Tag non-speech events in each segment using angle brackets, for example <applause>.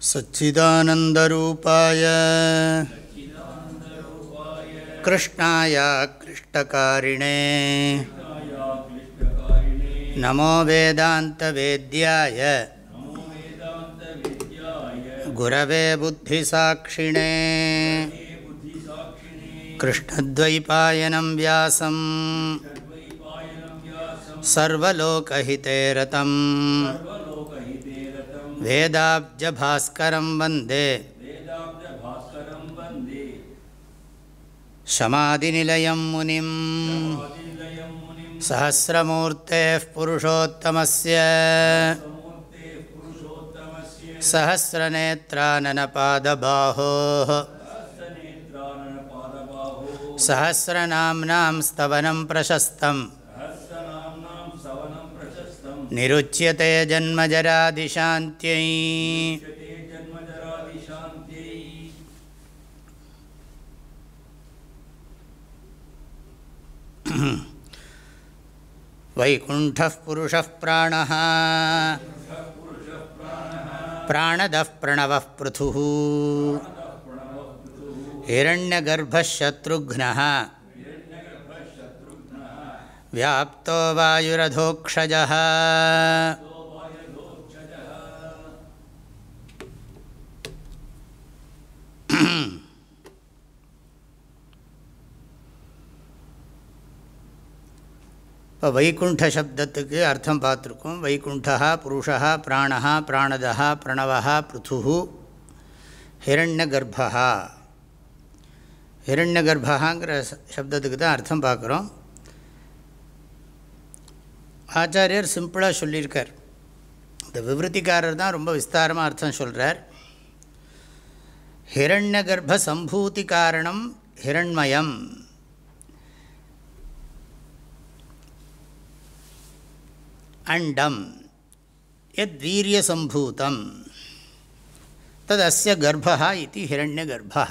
सच्चिदानन्दरूपाय कृष्णाय कृष्टकारिणे। नमो वेदान्तवेद्याय गुरवे बुद्धिसाक्षिणे कृष्णद्वैपायनं व्यासं सर्वलोकहिते रतम् वेदाब्जभास्करं वन्दे शमादिनिलयं मुनिं सहस्रमूर्तेः पुरुषोत्तमस्य सहस्रनेत्राननपादबाहोः सहस्रनाम्नां स्तवनं प्रशस्तम् निरुच्यते जन्मजरादिशान्त्यै वैकुण्ठः पुरुषः प्राणः प्राणदः प्रणवः पृथुः हिरण्यगर्भः शत्रुघ्नः व्याप्तो वायुरधोक्षजः இப்போ வைகுண்ட சப்தத்துக்கு அர்த்தம் பார்த்துருக்கோம். வைகுண்டா புருஷா பிராணா பிராணதா பிரணவா பிருத்து ஹிரண்ய கர்ப்பா ஹிரண்ய கர்ப்பகாங்கிற சப்தத்துக்கு தான் அர்த்தம் பார்க்குறோம். ஆச்சாரியர் சிம்பிளாக சொல்லியிருக்கார். இந்த விவருத்திக்காரர் தான் ரொம்ப விஸ்தாரமாக அர்த்தம் சொல்கிறார் ஹிரண்ய கர்ப்ப சம்பூதி காரணம் ஹிரண்மயம். அண்டம் எத் வீரியசம்பூதம் தது அஸ்ய கர்ப்பா இது ஹிரண்ய கர்ப்பா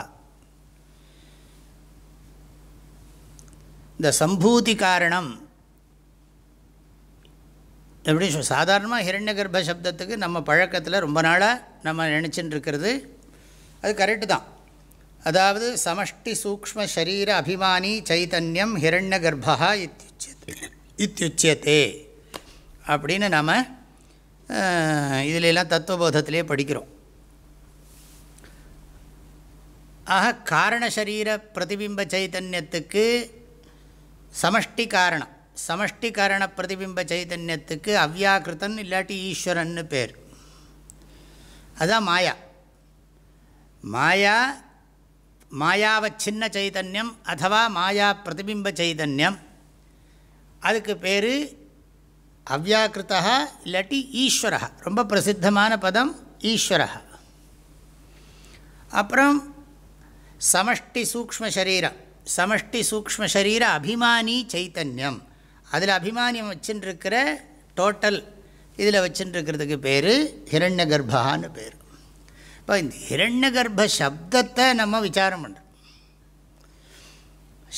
இந்த சம்பூதி காரணம் எப்படி சாதாரணமாக ஹிரண்ய கர்ப்ப சப்தத்துக்கு நம்ம பழக்கத்தில் ரொம்ப நாளாக நம்ம நினச்சின்னு இருக்கிறது அது கரெக்டு தான். அதாவது சமஷ்டி சூக்ம சரீர அபிமானி சைத்தன்யம் ஹிரண்ய கர்ப்பா இத்தியுச்சியதே அப்படின்னு நாம் இதிலெல்லாம் தத்துவபோதத்திலே படிக்கிறோம். ஆக காரணசரீர பிரதிபிம்ப சைத்தன்யத்துக்கு சமஷ்டி காரணம். சமஷ்டி காரண பிரதிபிம்ப சைத்தன்யத்துக்கு அவ்யாக்கிருத்தன் இல்லாட்டி ஈஸ்வரன்னு பேர். அதுதான் மாயா. மாயா மாயாவச்சின்ன சைதன்யம் அதுவா மாயா பிரதிபிம்ப சைதன்யம். அதுக்கு பேர் அவ்யாக்கிருத்தா இல்லாட்டி ஈஸ்வரா ரொம்ப பிரசித்தமான பதம் ஈஸ்வரா அப்புறம் சமஷ்டி சூக்ம சரீரம் சமஷ்டி சூக்ம சரீர அபிமானி சைத்தன்யம். அதில் அபிமானியம் வச்சுருக்கிற டோட்டல் இதில் வச்சுருக்கிறதுக்கு பேர் ஹிரண்ய கர்ப்பான்னு பேர். இப்போ இந்த ஹிரண்ய கர்ப்ப சப்தத்தை நம்ம விசாரம் பண்ணுறோம்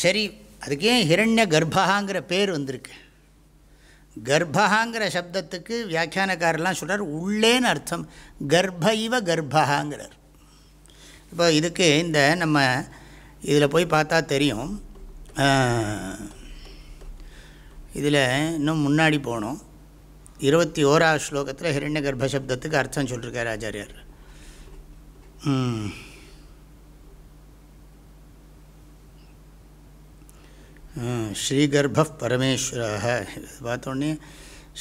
சரி அதுக்கே ஹிரண்ய கர்ப்பாங்கிற பேர் வந்திருக்கு. கர்ப்பகாங்கிற சப்தத்துக்கு வியாக்கியானக்காரெல்லாம் சொல்கிறார் உள்ளேன்னு அர்த்தம். கர்ப்ப இவ கர்ப்பகாங்கிறார் இப்போ இதுக்கு இந்த நம்ம இதில் போய் பார்த்தா தெரியும். இதில் இன்னும் முன்னாடி போனோம். இருபத்தி ஓராவது ஸ்லோகத்தில் ஹிரண்ய கர்ப்ப சப்தத்துக்கு அர்த்தம் சொல்லியிருக்கார் ஆச்சாரியார். ஸ்ரீகர்ப பரமேஸ்வராக. பார்த்தோன்னே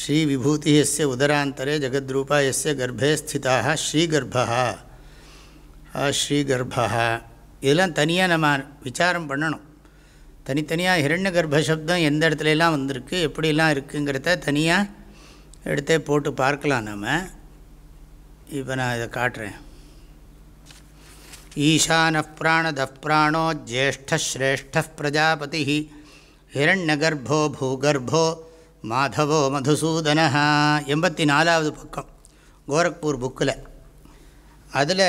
ஸ்ரீ விபூதி எஸ்ய உதராந்தரே ஜெகத்ரூபா எஸ்ய கர்ப்பே ஸ்திதாக ஸ்ரீகர்பா ஸ்ரீகர்பா இதெல்லாம் தனியாக நம்ம விசாரம் பண்ணணும். தனித்தனியாக ஹிரண்ய கர்ப்பசப்தம் எந்த இடத்துலலாம் வந்திருக்கு எப்படிலாம் இருக்குங்கிறத தனியாக எடுத்தே போட்டு பார்க்கலாம் நம்ம இப்போ நான் இதை காட்டுறேன். ஈசான பிராணத பிராணோ ஜேஷ்டஸ்ரேஷ்ட பிரஜாபதி ஹிரண்யகர்ப்போ பூகர்ப்போ மாதவோ மதுசூதனா எண்பத்தி நாலாவது பக்கம் கோரக்பூர் புக்கில். அதில்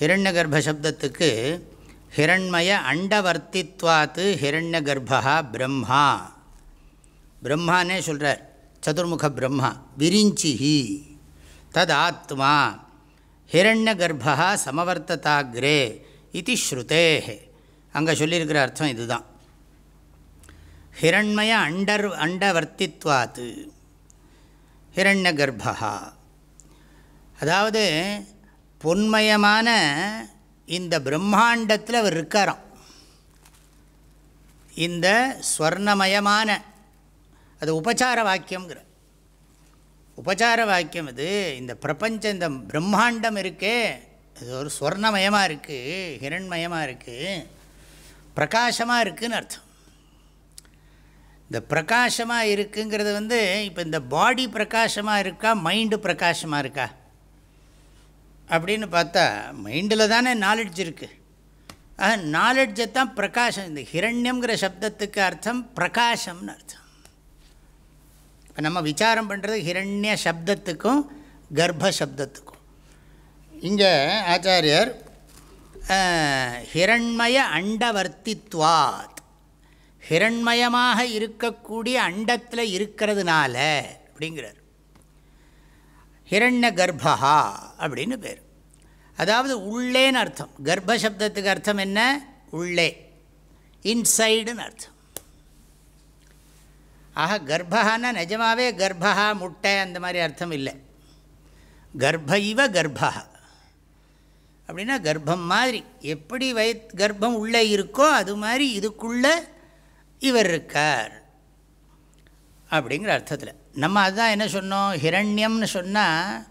ஹிரண்ய சப்தத்துக்கு ஹிரண்மய அண்டவர்த்தித்வாத்து ஹிரண்யகர்ப்பா பிரம்மா. பிரம்மானே சொல்கிறார் சதுர்முக பிரம்மா விரிஞ்சிஹி தத் ஆத்மா ஹிரண்ய சமவர்த்ததாகிரே இது ஸ்ருதே அங்கே சொல்லியிருக்கிற அர்த்தம் இதுதான். ஹிரண்மய அண்டர் அண்டவர்த்தித்வாத்து. ஹிரண்ய கர்ப்பா அதாவது பொன்மயமான இந்த பிரம்மாண்டத்தில் அவர் இருக்காராம். இந்த ஸ்வர்ணமயமான அது உபச்சார வாக்கியங்கிற உபச்சார வாக்கியம் இது இந்த பிரபஞ்சம் இந்த பிரம்மாண்டம் இருக்கே அது ஒரு ஸ்வர்ணமயமாக இருக்குது ஹிரண்மயமாக இருக்குது பிரகாசமாக இருக்குதுன்னு அர்த்தம். இந்த பிரகாசமாக இருக்குங்கிறது வந்து இப்போ இந்த பாடி பிரகாசமாக இருக்கா மைண்டு பிரகாசமாக இருக்கா? அப்படின்னு பார்த்தா மைண்டில் தானே நாலெட்ஜ் இருக்குது ஆக நாலெட்ஜை தான் பிரகாசம் இந்த ஹிரண்யங்கிற சப்தத்துக்கு அர்த்தம் பிரகாசம்னு அர்த்தம். இப்போ நம்ம விசாரம் பண்ணுறது ஹிரண்ய சப்தத்துக்கும் கர்ப்ப சப்தத்துக்கும். இங்கே ஆச்சாரியர் ஹிரண்மய அண்டவர்த்தித்வாத் ஹிரண்மயமாக இருக்கக்கூடிய அண்டத்தில் இருக்கிறதுனால அப்படிங்கிறார். ஹிரண்ய கர்ப்பா அப்படின்னு பேர். அதாவது உள்ளேன்னு அர்த்தம். கர்ப்ப சப்தத்துக்கு அர்த்தம் என்ன? உள்ளே. இன்சைடுன்னு அர்த்தம். ஆக கர்ப்பகான்னா நிஜமாகவே கர்ப்பா முட்டை அந்த மாதிரி அர்த்தம் இல்லை. கர்ப்ப இவ கர்ப்பா அப்படின்னா கர்ப்பம் மாதிரி. எப்படி வய கர்ப்பம் உள்ளே இருக்கோ அது மாதிரி இதுக்குள்ளே இவர் இருக்கார். அப்படிங்கிற அர்த்தத்தில். நம்ம அதுதான் என்ன சொன்னோம்? ஹிரண்யம்னு சொன்னால்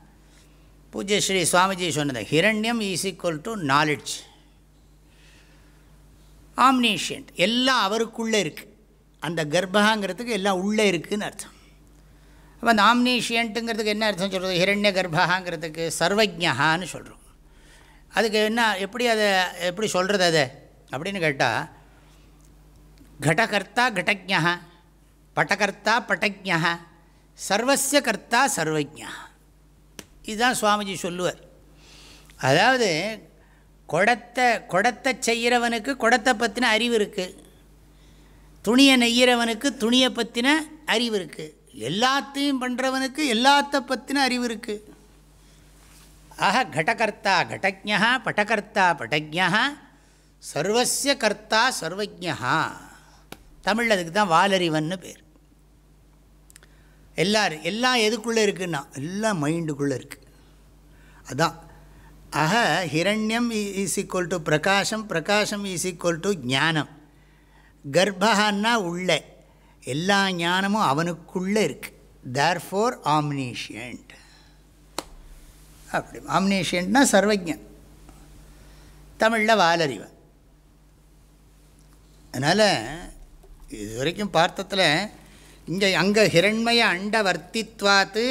பூஜ்ய ஸ்ரீ சுவாமிஜி சொன்னது ஹிரண்யம் is equal to knowledge omniscient எல்லாம் அவருக்குள்ளே இருக்குது அந்த கர்ப்பகாங்கிறதுக்கு எல்லாம் உள்ளே இருக்குதுன்னு அர்த்தம். அப்போ அந்த ஆம்னீஷியன்ட்டுங்கிறதுக்கு என்ன அர்த்தம் சொல்கிறது ஹிரண்ய கர்ப்பகாங்கிறதுக்கு சர்வஜகான்னு சொல்கிறோம் அதுக்கு என்ன எப்படி அதை எப்படி சொல்கிறது அதை? அப்படின்னு கேட்டால் கடகர்த்தா கடஜா பட்டகர்த்தா பட்டஜா சர்வசிய கர்த்தா சர்வஜா இதுதான் சுவாமிஜி சொல்லுவார். அதாவது குடத்தை குடத்தை செய்கிறவனுக்கு குடத்தை பற்றின அறிவு இருக்குது துணியை நெய்கிறவனுக்கு துணியை பற்றின அறிவு இருக்குது எல்லாத்தையும் பண்ணுறவனுக்கு எல்லாத்த பற்றின அறிவு இருக்குது ஆக கடகர்த்தா கடஜா பட்டகர்த்தா பட்டஜா சர்வசிய கர்த்தா சர்வஜா தமிழ் அதுக்கு தான் வாலறிவன்னு பேர். எல்லாரும் எல்லாம் எதுக்குள்ளே இருக்குன்னா எல்லாம் மைண்டுக்குள்ளே இருக்குது அதான். ஆக ஹிரண்யம் இஸ் ஈக்குவல் டு பிரகாஷம் பிரகாஷம் இஸ் ஈக்குவல் டு ஞானம். கர்ப்பகான்னா உள்ளே எல்லா ஞானமும் அவனுக்குள்ளே இருக்குது தேர் ஃபோர் ஆம்னீஷியன்ட் அப்படி ஆம்னீஷியன்ட்னா சர்வஜன் தமிழில் வாலறிவன். அதனால் இது வரைக்கும் பார்த்ததில் இங்கே அங்கே ஹிரண்மய அண்டவர்த்தித்வாத்து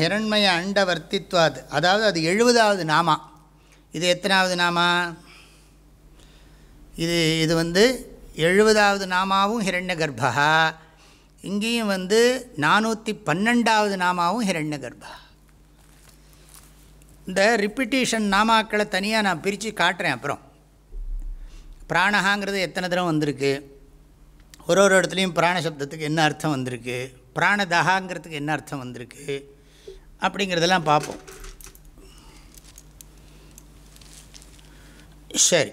ஹிரண்மய அண்டவர்த்தித்வாத் அதாவது அது எழுபதாவது நாமா. இது எத்தனாவது நாமா? இது இது வந்து எழுபதாவது நாமாவும் ஹிரண்ய கர்ப்பா இங்கேயும் வந்து நானூற்றி பன்னெண்டாவது நாமாவும் ஹிரண்ய கர்ப்பா இந்த ரிப்பிட்டேஷன் நாமாக்களை தனியாக நான் பிரித்து காட்டுறேன் அப்புறம். பிராணஹாங்கிறது எத்தனை தரம் வந்திருக்கு? ஒரு ஒரு இடத்துலையும் பிராணசப்தத்துக்கு என்ன அர்த்தம் வந்திருக்கு? பிராணதகாங்கிறதுக்கு என்ன அர்த்தம் வந்திருக்கு? அப்படிங்கிறதெல்லாம் பார்ப்போம். சரி.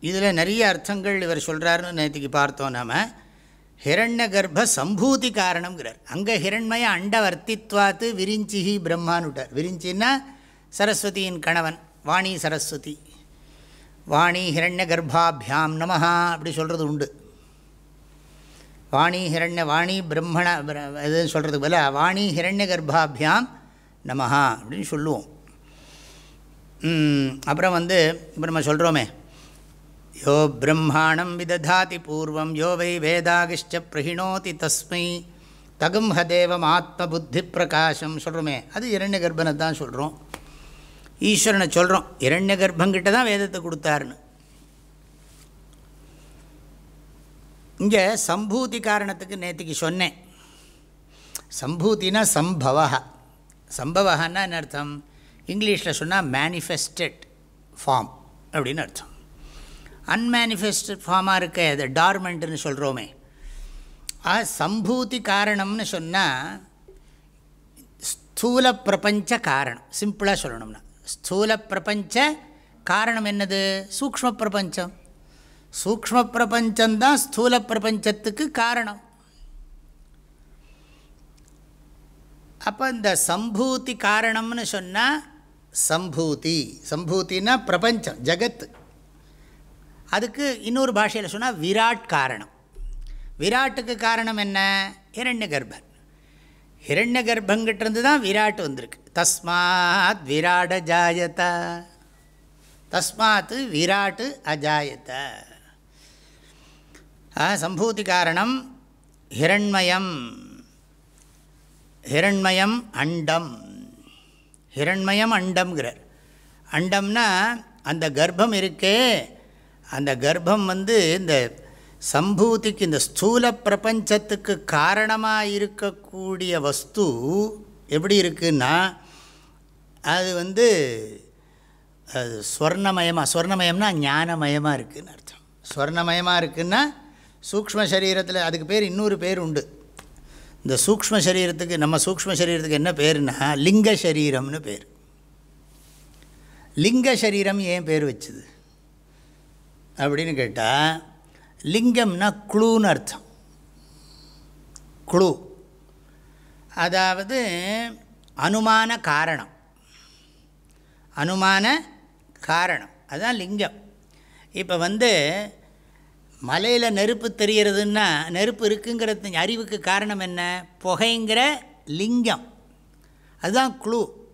இதில் நிறைய அர்த்தங்கள் இவர் சொல்கிறாருன்னு நேற்றுக்கு பார்த்தோம் நாம். ஹிரண்ய கர்ப்ப சம்பூதி காரணங்கிறார் அங்கே ஹிரண்மய அண்டவர்த்தித்வாத்து விரிஞ்சிஹி பிரம்மானுட்டார் விரிஞ்சின்னா சரஸ்வதியின் கணவன் வாணி சரஸ்வதி. வாணி ஹிரண்ய கர்ப்பாபியாம் நமஹா அப்படி சொல்கிறது உண்டு. வாணி ஹிரண்ய வாணி பிரம்மண எதுன்னு சொல்கிறது போல வாணி ஹிரண்ய கர்ப்பாபியாம் நமஹா அப்படின்னு சொல்லுவோம். அப்புறம் வந்து இப்போ நம்ம சொல்கிறோமே யோ பிரம்மாணம் விததாதி பூர்வம் யோ வை வேதாகிஷ்ட பிரகிணோதி தஸ்மை தகும் ஆத்ம புத்தி பிரகாசம் சொல்கிறோமே அது இரண்ய கர்ப்பனை தான் சொல்கிறோம் ஈஸ்வரனை சொல்கிறோம் இரண்ய கர்ப்பங்கிட்ட தான் வேதத்தை கொடுத்தாருன்னு. இங்கே சம்பூதி காரணத்துக்கு நேற்றுக்கு சொன்னேன். சம்பூத்தினா சம்பவா சம்பவன்னா என்ன அர்த்தம்? இங்கிலீஷில் சொன்னால் மேனிஃபெஸ்டட் ஃபார்ம் அப்படின்னு அர்த்தம். அன்மேனிஃபெஸ்டட் ஃபார்மாக இருக்க அது டார்மெண்ட்டுன்னு சொல்கிறோமே ஆ சம்பூதி காரணம்னு சொன்னால் ஸ்தூல பிரபஞ்ச காரணம். சிம்பிளாக சொல்லணும்னா. ஸ்தூல பிரபஞ்ச காரணம் என்னது? சூக்ம பிரபஞ்சம் சூக்ம பிரபஞ்சம்தான் ஸ்தூல பிரபஞ்சத்துக்கு காரணம். அப்போ இந்த சம்பூதி காரணம்னு சொன்னால் சம்பூதி. சம்பூத்தின்னா பிரபஞ்சம் ஜகத்து. அதுக்கு இன்னொரு பாஷையில் சொன்னால் விராட் காரணம். விராட்டுக்கு காரணம் என்ன? இரண்ய கர்ப்பன் ஹிரண்ய கர்ப்பங்கிட்டிருந்து தான் விராட் வந்திருக்கு. தஸ்மாத் விராட ஜாயத தஸ்மாத் விராட்டு அஜாயத சம்பூதி காரணம் ஹிரண்மயம். ஹிரண்மயம் அண்டம். ஹிரண்மயம் அண்டம்ங்கிறார். அண்டம்னா அந்த கர்ப்பம் இருக்கே. அந்த கர்ப்பம் வந்து இந்த சம்பூதிக்கு இந்த ஸ்தூல பிரபஞ்சத்துக்கு காரணமாக இருக்கக்கூடிய வஸ்து எப்படி இருக்குன்னா அது வந்து அது ஸ்வர்ணமயமாக ஸ்வர்ணமயம்னா ஞானமயமாக இருக்குதுன்னு அர்த்தம். ஸ்வர்ணமயமாக இருக்குதுன்னா சூக்ம சரீரத்தில் அதுக்கு பேர் இன்னொரு பேர் உண்டு. இந்த சூக்ம சரீரத்துக்கு நம்ம சூக்ம சரீரத்துக்கு என்ன பேருன்னா லிங்க சரீரம்னு பேர். லிங்க சரீரம் ஏன் பேர் வச்சுது? அப்படின்னு கேட்டால் லிங்கம்னா குழுன்னு அர்த்தம். குழு. அதாவது அனுமான காரணம். அனுமான காரணம். அதுதான் லிங்கம். இப்போ வந்து மலையில் நெருப்பு தெரிகிறதுன்னா நெருப்பு இருக்குங்கிறது அறிவுக்கு காரணம் என்ன? புகைங்கிற லிங்கம். அதுதான் குழு.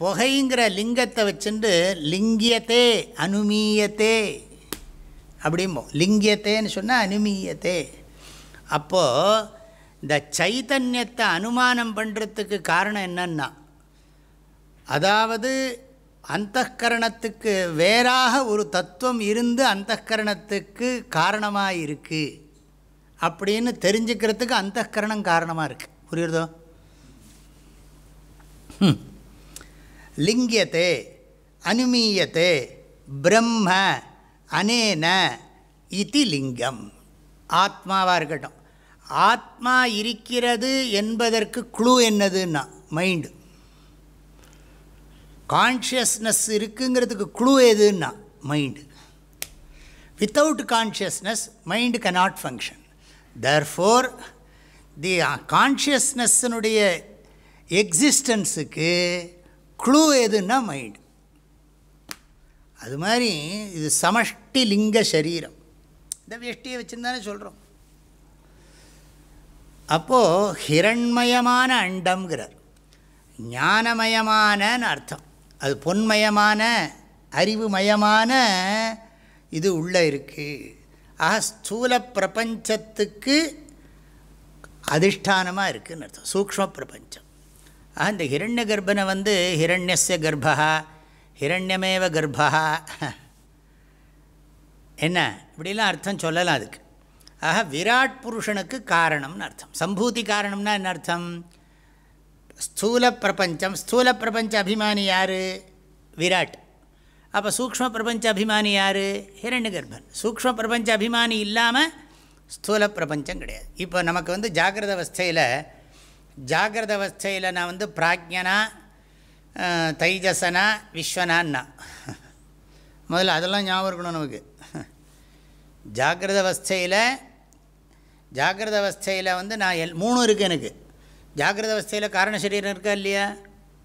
புகைங்கிற லிங்கத்தை வச்சுட்டு லிங்கியத்தே அனுமீயத்தே. அப்படிம்போம். லிங்கியத்தேன்னு சொன்னால் அனுமீயத்தே. அப்போது இந்த சைத்தன்யத்தை அனுமானம் பண்ணுறதுக்கு காரணம் என்னன்னா அதாவது அந்தகரணத்துக்கு வேறாக ஒரு தத்துவம் இருந்து அந்தகரணத்துக்கு காரணமாக இருக்குது அப்படின்னு தெரிஞ்சுக்கிறதுக்கு அந்தகரணம் காரணமாக இருக்குது புரியுறதோ? லிங்கியத்தை அனுமீயத்தை பிரம்ம அனேன இது லிங்கம். ஆத்மாவாக இருக்கட்டும். ஆத்மா இருக்கிறது என்பதற்கு குழு என்னதுன்னா மைண்டு கான்ஷியஸ்னஸ் இருக்குங்கிறதுக்கு குழு எதுன்னா mind without consciousness mind cannot function therefore the கான்ஷியஸ்னஸ்னுடைய எக்ஸிஸ்டன்ஸுக்கு குழு எதுன்னா மைண்டு அது மாதிரி இது சமஷ்டி லிங்க சரீரம். இந்த வெஷ்டியை வச்சுருந்தானே சொல்கிறோம் அப்போது ஹிரண்மயமான அண்டம்ங்கிறார். ஞானமயமானன்னு அர்த்தம். அது பொன்மயமான அறிவுமயமான இது உள்ளே இருக்குது ஆக ஸ்தூல பிரபஞ்சத்துக்கு அதிஷ்டானமாக இருக்குதுன்னு அர்த்தம். சூக்ம பிரபஞ்சம். ஆக இந்த ஹிரண்ய கர்ப்பனை வந்து ஹிரண்யச கர்ப்பா ஹிரண்யமேவ கர்ப்பா. என்ன? இப்படிலாம் அர்த்தம் சொல்லலாம் அதுக்கு. ஆக விராட் புருஷனுக்கு காரணம்னு அர்த்தம். சம்பூதி காரணம்னா என்ன அர்த்தம்? ஸ்தூல பிரபஞ்சம். ஸ்தூல பிரபஞ்ச அபிமானி யார்? விராட். அப்போ சூக்ம பிரபஞ்ச அபிமானி யார்? ஹிரண்ய கர்ப்பன். சூக்ம பிரபஞ்ச அபிமானி இல்லாமல் ஸ்தூல பிரபஞ்சம் கிடையாது. இப்போ நமக்கு வந்து ஜாகிரத அவஸ்தையில் ஜாகிரத அவஸ்தையில் நான் வந்து பிராஜ்யனாக தைஜசனா விஸ்வனான்னா முதல்ல அதெல்லாம் ஞாபகம் இருக்கணும் நமக்கு. ஜாகிரத அவஸ்தையில் ஜாகிரத அவஸ்தையில் வந்து நான் எல் மூணு இருக்குது எனக்கு. ஜாகிரத அவஸ்தையில் காரண சரீரம் இருக்கா இல்லையா?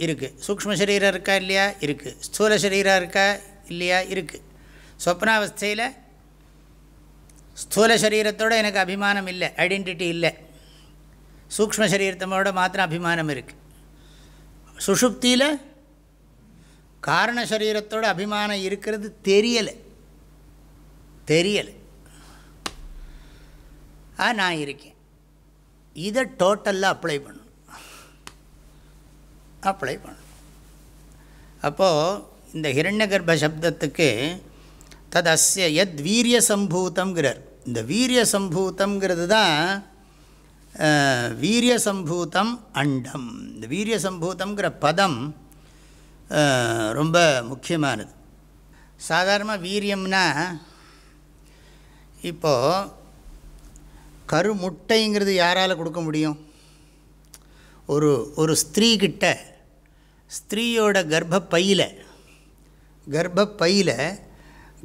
இருக்குது சூக்ம சரீரம் இருக்கா இல்லையா? இருக்குது ஸ்தூல சரீரம் இருக்கா இல்லையா? இருக்குது சொப்னாவஸ்தையில் ஸ்தூல சரீரத்தோடு எனக்கு அபிமானம் இல்லை. ஐடென்டிட்டி இல்லை. சூக்ம சரீரத்தோட மாத்திரம் அபிமானம் இருக்குது சுஷுப்தியில் காரண சரீரத்தோட அபிமானம் இருக்கிறது தெரியலை. தெரியலை. ஆ நான் இருக்கேன். இதை டோட்டலில் அப்ளை பண்ணணும். அப்ளை பண்ணணும். அப்போது இந்த ஹிரண்ய கர்ப்ப சப்தத்துக்கு தது அஸ்ய எத் வீரிய சம்பூத்தங்கிறார் இந்த வீரிய சம்பூத்தங்கிறது தான் வீரிய சம்பூத்தம் அண்டம். இந்த வீரிய சம்பூத்தங்கிற பதம் ரொம்ப முக்கியமானது. சாதாரணமாக வீரியம்னா இப்போது கருமுட்டைங்கிறது யாரால் கொடுக்க முடியும்? ஒரு ஒரு ஸ்திரீகிட்ட ஸ்திரீயோட கர்ப்பப்பையில் கர்ப்பப்பையில்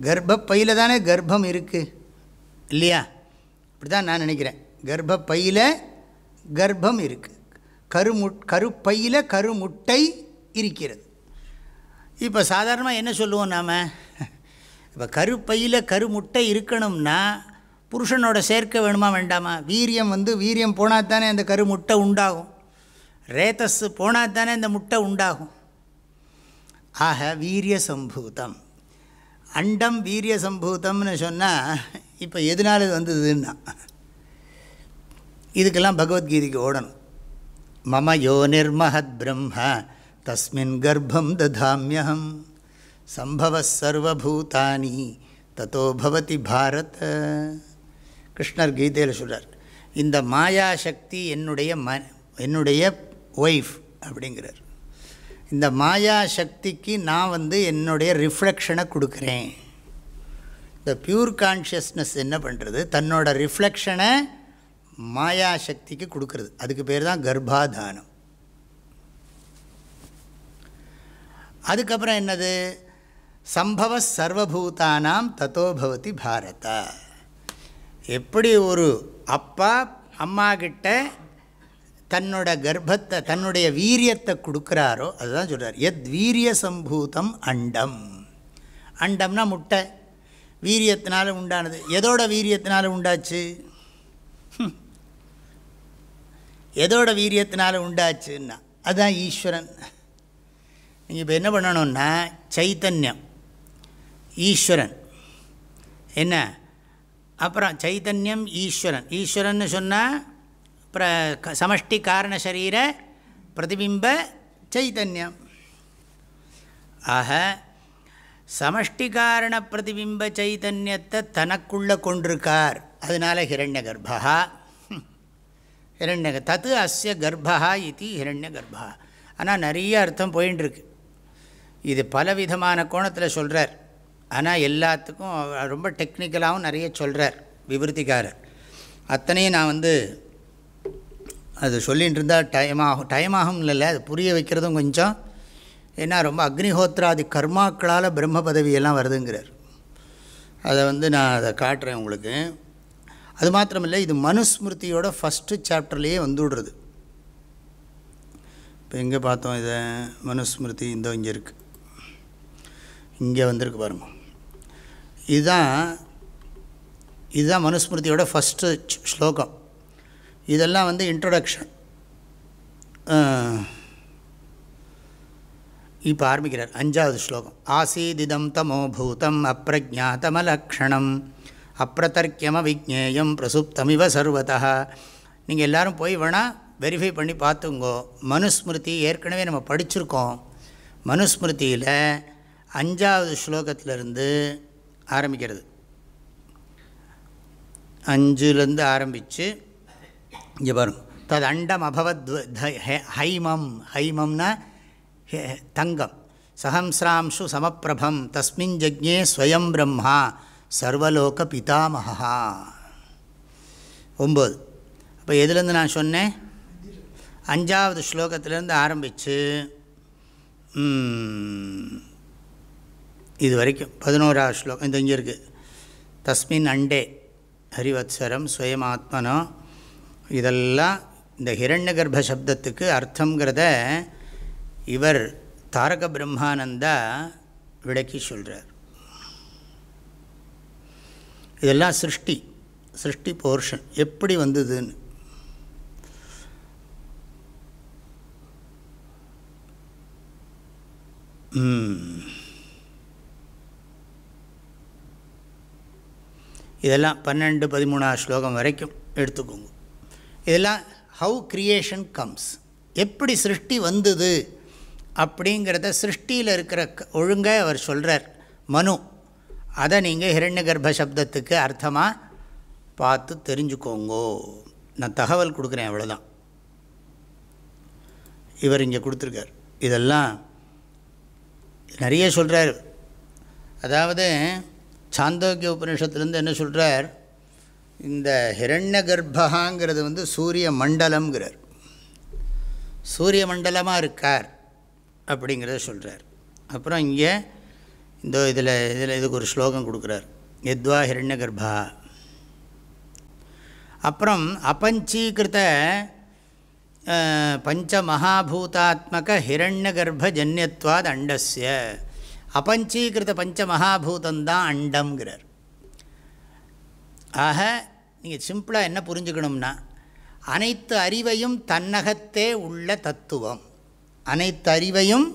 கர்ப்பப்பையில் தானே கர்ப்பம் இருக்குது இல்லையா? இப்படி தான் நான் நினைக்கிறேன். கர்ப்பப்பையில் கர்ப்பம் இருக்குது கருமு கருப்பையில் கருமுட்டை இருக்கிறது. இப்போ சாதாரணமாக என்ன சொல்லுவோம் நாம்? இப்போ கருப்பையில் கருமுட்டை இருக்கணும்னா புருஷனோட சேர்க்க வேணுமா வேண்டாமா? வீரியம் வந்து வீரியம் போனால் தானே அந்த கருமுட்டை உண்டாகும். ரேத்தஸ் போனால் தானே அந்த முட்டை உண்டாகும். ஆக வீரிய சம்பூதம். அண்டம் வீரிய சம்பூதம்னு சொன்னால் இப்போ எதனால இது வந்ததுன்னா இதுக்கெல்லாம் பகவத்கீதைக்கு ஓடணும். மம யோ நிர்மஹத் பிரம்ம தஸ்மின் கர்ப்பம் ததாமியகம் சம்பவ சர்வபூதானி தத்தோ பவதி பாரத. கிருஷ்ணர் கீதையில் சொல்கிறார் இந்த மாயாசக்தி என்னுடைய ம என்னுடைய ஒய்ஃப் அப்படிங்கிறார். இந்த மாயா சக்திக்கு நான் வந்து என்னுடைய ரிஃப்ளெக்ஷனை கொடுக்குறேன். இந்த ப்யூர் கான்ஷியஸ்னஸ் என்ன பண்ணுறது தன்னோட ரிஃப்ளெக்ஷனை மாயா சக்திக்கு கொடுக்கறது. அதுக்கு பேர் தான் கர்ப்பாதானம். அதுக்கப்புறம் என்னது? சம்பவ சர்வபூதானாம் தத்தோபவதி பாரதா பாரத. எப்படி ஒரு அப்பா அம்மா கிட்ட தன்னோட கர்ப்பத்தை தன்னுடைய வீரியத்தை கொடுக்குறாரோ அதுதான் சொல்கிறார் எத் வீரிய சம்பூதம் அண்டம். அண்டம்னா முட்டை. வீரியத்தினால உண்டானது. எதோட வீரியத்தினால உண்டாச்சு? எதோட வீரியத்தினால உண்டாச்சுன்னா அதுதான் ஈஸ்வரன். நீங்கள் இப்போ என்ன பண்ணணும்னா சைத்தன்யம் ஈஸ்வரன். என்ன? அப்புறம் சைத்தன்யம் ஈஸ்வரன். ஈஸ்வரன் சொன்னால் பிர சமஷ்டி காரண சரீர பிரதிபிம்ப சைத்தன்யம். ஆக சமஷ்டி காரண பிரதிபிம்ப சைத்தன்யத்தை தனக்குள்ளே கொண்டிருக்கார். அதனால் ஹிரண்ய கர்ப்பா ஹிரண்ய தத்து அஸ்ய கர்ப்பா இது ஹிரண்ய கர்ப்பா ஆனால் நிறைய அர்த்தம் போயின்னு இருக்கு இது பலவிதமான கோணத்தில் சொல்கிறார் ஆனால் எல்லாத்துக்கும் ரொம்ப டெக்னிக்கலாகவும் நிறைய சொல்கிறார் விவருத்திக்காரர். அத்தனையும் நான் வந்து அது சொல்லிகிட்டு இருந்தால் டைம் ஆகும் டைம் ஆகும் இல்லை அது புரிய வைக்கிறதும் கொஞ்சம். ஏன்னா ரொம்ப அக்னிஹோத்ராதி கர்மாக்களால் பிரம்ம பதவியெல்லாம் வருதுங்கிறார். அதை வந்து நான் அதை காட்டுறேன் உங்களுக்கு. அது மாத்திரமில்லை இது மனுஸ்மிருதியோட ஃபஸ்ட்டு சாப்டர்லேயே வந்துவிடுறது இப்போ எங்கே பார்த்தோம் இதை? மனுஸ்மிருதி இந்த இங்கே இருக்குது இங்கே வந்திருக்கு பாருங்க. இதுதான் இதுதான் மனுஸ்மிருதியோட ஃபஸ்ட்டு ஸ்லோகம். இதெல்லாம் வந்து இன்ட்ரொடக்ஷன் இப்போ ஆரம்பிக்கிறார். அஞ்சாவது ஸ்லோகம். ஆசீதிதம் தமோ பூதம் அப்பிரஜாத்தமலக்ஷணம் அப்பிரதர்க்கியம விஜ்ஞேயம் பிரசுப்தமிவ சர்வதா. நீங்கள் எல்லோரும் போய் வேணால் வெரிஃபை பண்ணி பார்த்துங்கோ. மனுஸ்மிருதி ஏற்கனவே நம்ம படிச்சிருக்கோம். மனுஸ்மிருதியில் அஞ்சாவது ஸ்லோகத்திலிருந்து ஆரம்பிக்கிறது. அஞ்சுலேருந்து ஆரம்பித்து இங்கே பாருங்க. தது அண்டம் அபவத் ஹைமம் ஹைமம்னா தங்கம். சஹம்ஸ்ராம்சு சமப்பிரபம் தஸ்மின் ஜக்ஞே ஸ்வயம் பிரம்மா. சர்வலோக பிதாமகா ஒம்பது. அப்போ எதுலேருந்து நான் சொன்னேன்? அஞ்சாவது ஸ்லோகத்திலேருந்து ஆரம்பித்து இது வரைக்கும் பதினோராவது ஸ்லோகம். இந்த இங்கே இருக்குது தஸ்மின் அண்டே ஹரிவத்சரம் சுயமாத்மனோ இதெல்லாம் இந்த ஹிரண்ய கர்ப்ப சப்தத்துக்கு அர்த்தங்கிறத இவர் தாரக பிரம்மானந்தா விளக்கி சொல்கிறார் இதெல்லாம் சிருஷ்டி சிருஷ்டி போர்ஷன் எப்படி வந்ததுன்னு? இதெல்லாம் பன்னெண்டு பதிமூணாவது ஸ்லோகம் வரைக்கும் எடுத்துக்கோங்க. இதெல்லாம் ஹவு க்ரியேஷன் கம்ஸ் எப்படி சிருஷ்டி வந்தது அப்படிங்கிறத சிருஷ்டியில் இருக்கிற ஒழுங்காக அவர் சொல்கிறார் மனு. அதை நீங்கள் ஹிரண்ய கர்ப்ப சப்தத்துக்கு அர்த்தமாக பார்த்து தெரிஞ்சுக்கோங்கோ. நான் தகவல் கொடுக்குறேன் அவ்வளோதான் இவர் இங்கே கொடுத்துருக்கார். இதெல்லாம் நிறைய சொல்கிறார் அதாவது சாந்தோக்கிய உபநிஷத்துலேருந்து என்ன சொல்கிறார் இந்த ஹிரண்ய கர்ப்பகாங்கிறது வந்து சூரிய மண்டலம்ங்கிறார். சூரிய மண்டலமாக இருக்கார் அப்படிங்கிறத சொல்கிறார் அப்புறம் இங்கே இந்த இதில் இதில் இதுக்கு ஒரு ஸ்லோகம் கொடுக்குறார். எத்வா ஹிரண்ய கர்ப்பா. அப்புறம் அபஞ்சீகிருத பஞ்ச மகாபூதாத்மக ஹிரண்ய கர்ப்ப ஜன்யத்வாத் அண்டஸ்ய அபஞ்சீகிருத பஞ்ச மகாபூதந்தான் அண்டம்ங்கிறார். ஆக நீங்கள் சிம்பிளாக என்ன புரிஞ்சுக்கணும்னா அனைத்து அறிவையும் தன்னகத்தே உள்ள தத்துவம். அனைத்து அறிவையும்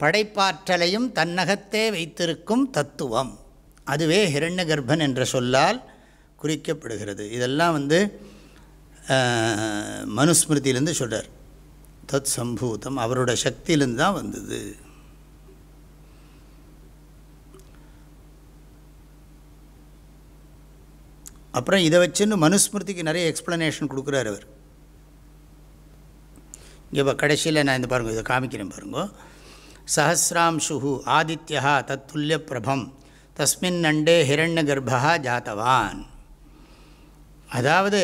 படைப்பாற்றலையும் தன்னகத்தே வைத்திருக்கும் தத்துவம். அதுவே ஹிரண்ய கர்ப்பன் என்ற சொல்லால் குறிக்கப்படுகிறது. இதெல்லாம் வந்து மனுஸ்மிருதியிலேருந்து சொல்கிறார் தத் சம்பூதம் அவரோட சக்தியிலேருந்து தான் வந்தது. அப்புறம் இதை வச்சுன்னு மனுஸ்மிருதிக்கு நிறைய எக்ஸ்ப்ளனேஷன் கொடுக்குறார் அவர். இங்கே கடைசியில் நான் இந்த பாருங்கள் இதை காமிக்கிறேன் பாருங்க. சஹசிராம்சு ஆதித்யா தத்துல்ய பிரபம் தஸ்மின் நண்டே ஹிரண்ய கர்ப்பா ஜாத்தவான். அதாவது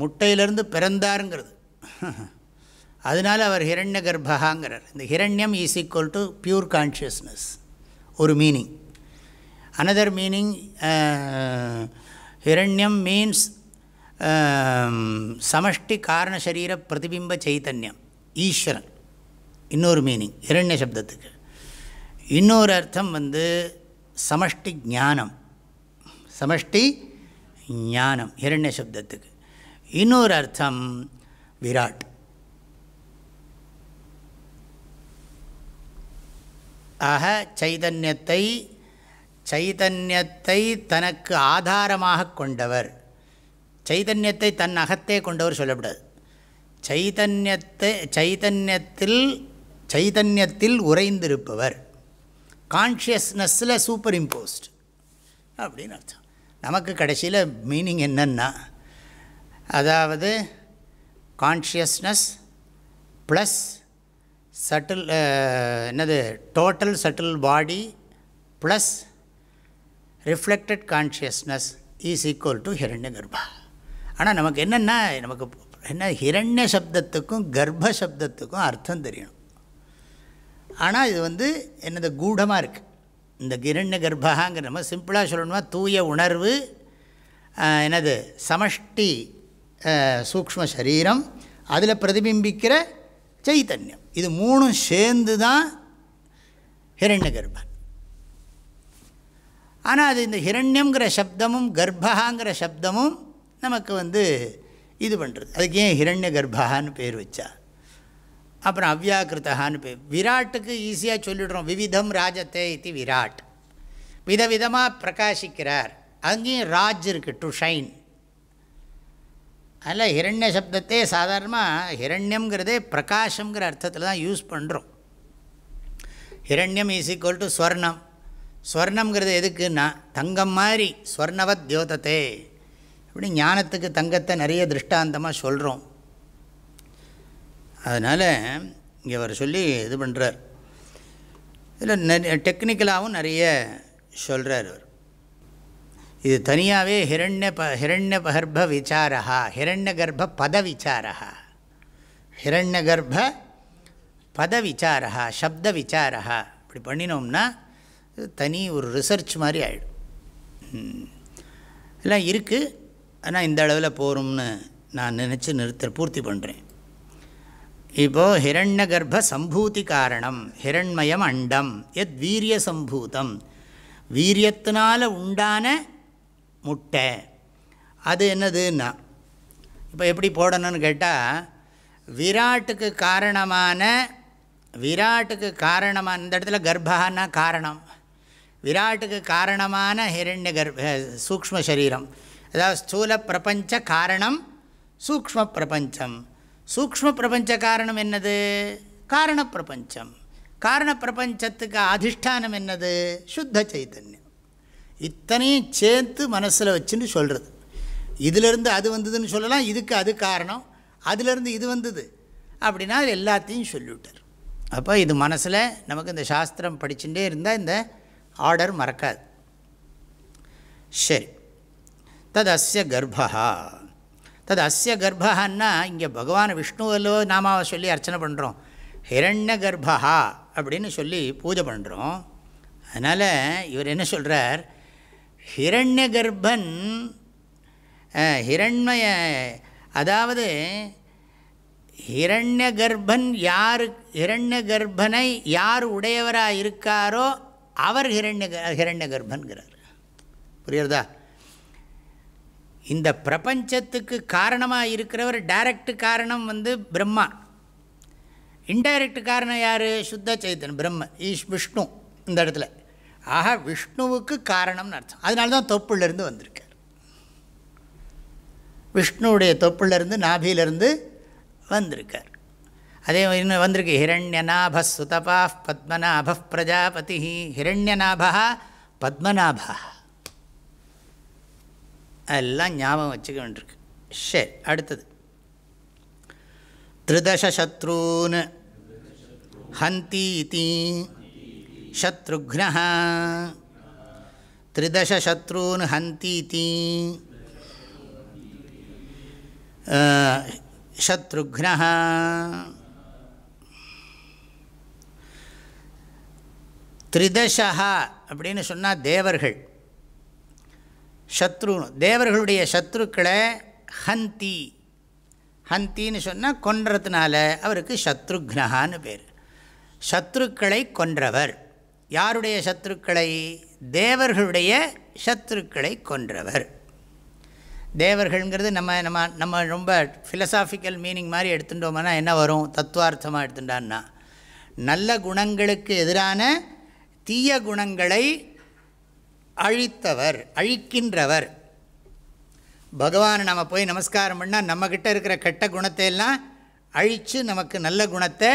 முட்டையிலிருந்து பிறந்தாருங்கிறது. அதனால் அவர் ஹிரண்ய கர்ப்பகாங்கிறார் இந்த ஹிரண்யம் is equal to pure consciousness ஒரு மீனிங் அனதர் மீனிங் ஹிரண்யம் மீன்ஸ் um, சமஷ்டி காரணசரீர பிரதிபிம்ப சைத்தன்யம். ஈஸ்வரன். இன்னொரு மீனிங் இரண்ய சப்தத்துக்கு. இன்னொரு அர்த்தம் வந்து சமஷ்டி ஞானம். சமஷ்டி ஞானம் இரண்ய சப்தத்துக்கு. இன்னொரு அர்த்தம் விராட். ஆக சைதன்யத்தை சைதன்யத்தை தனக்கு ஆதாரமாக கொண்டவர். சைதன்யத்தை தன் அகத்தே கொண்டவர் சொல்லப்படாது. சைதன்யத்தை சைதன்யத்தில் சைதன்யத்தில் உறைந்திருப்பவர். கான்ஷியஸ்னஸில் சூப்பர் இம்போஸ்ட் அப்படின்னு அர்த்தம். நமக்கு கடைசியில் மீனிங் என்னென்னா அதாவது கான்ஷியஸ்னஸ் ப்ளஸ் சட்டில் என்னது total subtle body plus reflected consciousness is equal to ஹிரண்ய கர்ப்பா ஆனால் நமக்கு என்னென்னா நமக்கு என்ன ஹிரண்ய சப்தத்துக்கும் கர்ப்ப சப்தத்துக்கும் அர்த்தம் தெரியணும் ஆனால் இது வந்து என்னது கூடமாக இருக்குது இந்த கிரண்ய கர்ப்பகாங்கிற நம்ம சிம்பிளாக சொல்லணுமா தூய உணர்வு என்னது சமஷ்டி சூக்ம சரீரம் அதில் பிரதிபிம்பிக்கிற சைத்தன்யம். இது மூணும் சேர்ந்து தான் ஹிரண்ய கர்ப்பன் ஆனால் அது இந்த ஹிரண்யங்கிற சப்தமும் கர்ப்பகாங்கிற சப்தமும் நமக்கு வந்து இது பண்ணுறது அதுக்கு ஏன் ஹிரண்ய கர்ப்பகான்னு பேர் வச்சா? அப்புறம் அவ்யாக்கிருத்தகான்னு பேர் விராட்டுக்கு ஈஸியாக சொல்லிடுறோம். விவிதம் ராஜத்தே இது விராட். விதவிதமாக பிரகாசிக்கிறார். அங்கேயும் ராஜ் இருக்குது டு ஷைன் அதில் ஹிரண்ய சப்தத்தை சாதாரணமாக ஹிரண்யங்கிறதே பிரகாஷங்கிற அர்த்தத்தில் தான் யூஸ் பண்ணுறோம் ஹிரண்யம் இஸ் ஈக்குவல் டு ஸ்வர்ணம். ஸ்வர்ணம்ங்கிறது எதுக்குன்னா தங்கம் மாதிரி ஸ்வர்ணவத் தியோதத்தே. இப்படி ஞானத்துக்கு தங்கத்தை நிறைய திருஷ்டாந்தமாக சொல்கிறோம் அதனால் இங்கே அவர் சொல்லி இது பண்ணுறார் இதில் நிறைய டெக்னிக்கலாகவும் நிறைய சொல்கிறார் அவர். இது தனியாகவே ஹிரண்ய ப ஹிரண்ய கர்ப்ப விசாரா ஹிரண்ய கர்ப்ப பத விசாரா ஹிரண்ய கர்ப்ப பத விசாரா சப்த விசாரா இப்படி பண்ணினோம்னா இது தனி ஒரு ரிசர்ச் மாதிரி ஆகிடும் எல்லாம் இருக்குது ஆனால் இந்த அளவில் போகிறோம்னு நான் நினச்சி நிறுத்த பூர்த்தி பண்ணுறேன் இப்போது ஹிரண்ய கர்ப்ப சம்பூதி காரணம் ஹிரண்மயம் அண்டம் எத் வீரிய சம்பூதம். வீரியத்தினால் உண்டான முட்டை. அது என்னதுன்னா இப்போ எப்படி போடணும்னு கேட்டால் விராட்டுக்கு காரணமான விராட்டுக்கு காரணமான இந்த இடத்துல கர்ப்பகான்னா காரணம். விராட்டுக்கு காரணமான ஹிரண்ய கர்ப்ப சூக்ம சரீரம். அதாவது ஸ்தூல பிரபஞ்ச காரணம் சூக்ம பிரபஞ்சம். சூக்ம பிரபஞ்ச காரணம் என்னது? காரண பிரபஞ்சம் காரண பிரபஞ்சத்துக்கு அதிஷ்டானம் என்னது? சுத்த சைத்தன்யம் இத்தனையும் சேர்த்து மனசில் வச்சுன்னு சொல்கிறது இதிலிருந்து அது வந்ததுன்னு சொல்லலாம். இதுக்கு அது காரணம். அதிலிருந்து இது வந்தது. அப்படின்னா அது எல்லாத்தையும் சொல்லிவிட்டார். அப்போ இது மனசில் நமக்கு இந்த சாஸ்திரம் படிச்சுட்டே இருந்தால் இந்த ஆர்டர் மறக்காது. சரி. தது அஸ்ய கர்ப்பா தது அஸ்ய கர்ப்பன்னா இங்கே பகவான் விஷ்ணுவலோ நாமாவை சொல்லி அர்ச்சனை பண்ணுறோம் ஹிரண்ய கர்ப்பா அப்படின்னு சொல்லி பூஜை பண்ணுறோம் அதனால் இவர் என்ன சொல்கிறார் ஹிரண்ய கர்ப்பன் ஹிரண்மய அதாவது ஹிரண்ய கர்ப்பன் யார் ஹிரண்ய கர்ப்பனை யார் உடையவராக இருக்காரோ அவர் ஹிரண்ய ஹிரண்ய கர்ப்பன்கிறார். புரியுறதா இந்த பிரபஞ்சத்துக்கு காரணமாக இருக்கிறவர் டைரக்ட் காரணம் வந்து பிரம்மா. இன்டைரக்ட் காரணம் யார்? சுத்த சைத்தன் பிரம்ம ஈஷ் விஷ்ணு இந்த இடத்துல. ஆக விஷ்ணுவுக்கு காரணம்னு அர்த்தம். அதனால தான் தொப்புலேருந்து வந்திருக்கார். விஷ்ணுவுடைய தொப்புலேருந்து நாபியிலேருந்து வந்திருக்கார். அதே இன்னும் வந்திருக்கு. ஹிரண்யநாப சுதபா பத்மநாப பிரஜாபதி ஹிரண்யநாபா பத்மநாபா. அதெல்லாம் ஞாபகம் வச்சுக்க வேண்டியிருக்கு. சரி அடுத்தது. திருதசத்ரூன் ஹந்தீதி சத்ருக்ன திரிதசத்ரூன் ஹந்தீதி சத்ருக்ன திரிதசா அப்படின்னு சொன்னால் தேவர்கள். சத்ரு தேவர்களுடைய சத்ருக்களை ஹந்தி. ஹந்தின்னு சொன்னால் கொன்றதுனால அவருக்கு சத்ருக்னஹான்னு பேர். சத்ருக்களை கொன்றவர். யாருடைய சத்ருக்களை? தேவர்களுடைய சத்ருக்களை கொன்றவர். தேவர்கள்ங்கிறது நம்ம நம்ம நம்ம ரொம்ப ஃபிலசாஃபிக்கல் மீனிங் மாதிரி எடுத்துட்டோம்னா என்ன வரும்? தத்துவார்த்தமாக எடுத்துட்டான்னா நல்ல குணங்களுக்கு எதிரான தீய குணங்களை அழித்தவர் அழிக்கின்றவர். பகவான் நம்ம போய் நமஸ்காரம் பண்ணால் நம்மக்கிட்ட இருக்கிற கெட்ட குணத்தை எல்லாம் அழித்து நமக்கு நல்ல குணத்தை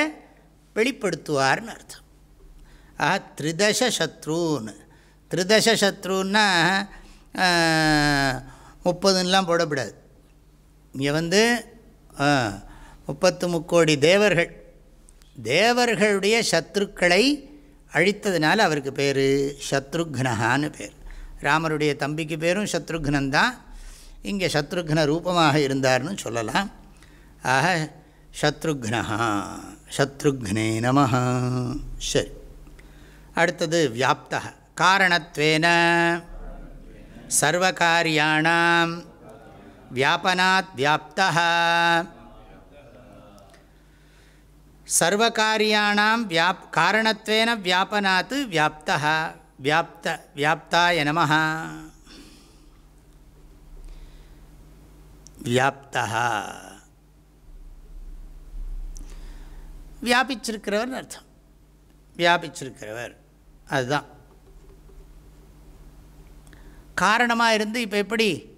வெளிப்படுத்துவார்னு அர்த்தம். ஆஹா திரிதசத்ருன்னு சத்ருன்னு. சத்ருன்னா முப்பதுன்னெலாம் போடக்கூடாது. இங்கே வந்து முப்பத்து முக்கோடி தேவர்கள். தேவர்களுடைய சத்ருக்களை அழித்ததுனால அவருக்கு பேர் சத்ருக்னஹான்னு பேர். ராமருடைய தம்பிக்கு பேரும் சத்ருக்னன் தான் இங்கே சத்ருக்ன ரூபமாக இருந்தார்னு சொல்லலாம். ஆக சத்ருக்னஹா சத்ருக்னே நம சரி. அடுத்தது வியாப்த காரணத்வேன சர்வகாரியாணாம். வியாபனாத் வியாப்தா சர்வகாரியாணாம் வியாப் காரணத்வேன வியாபனாத்து வியாப்தா வியாப்த வியாப்தாய நம வியாப்தா வியாபிச்சிருக்கிறவர் அர்த்தம். வியாபிச்சிருக்கிறவர். அதுதான். காரணமாக இருந்து இப்போ எப்படி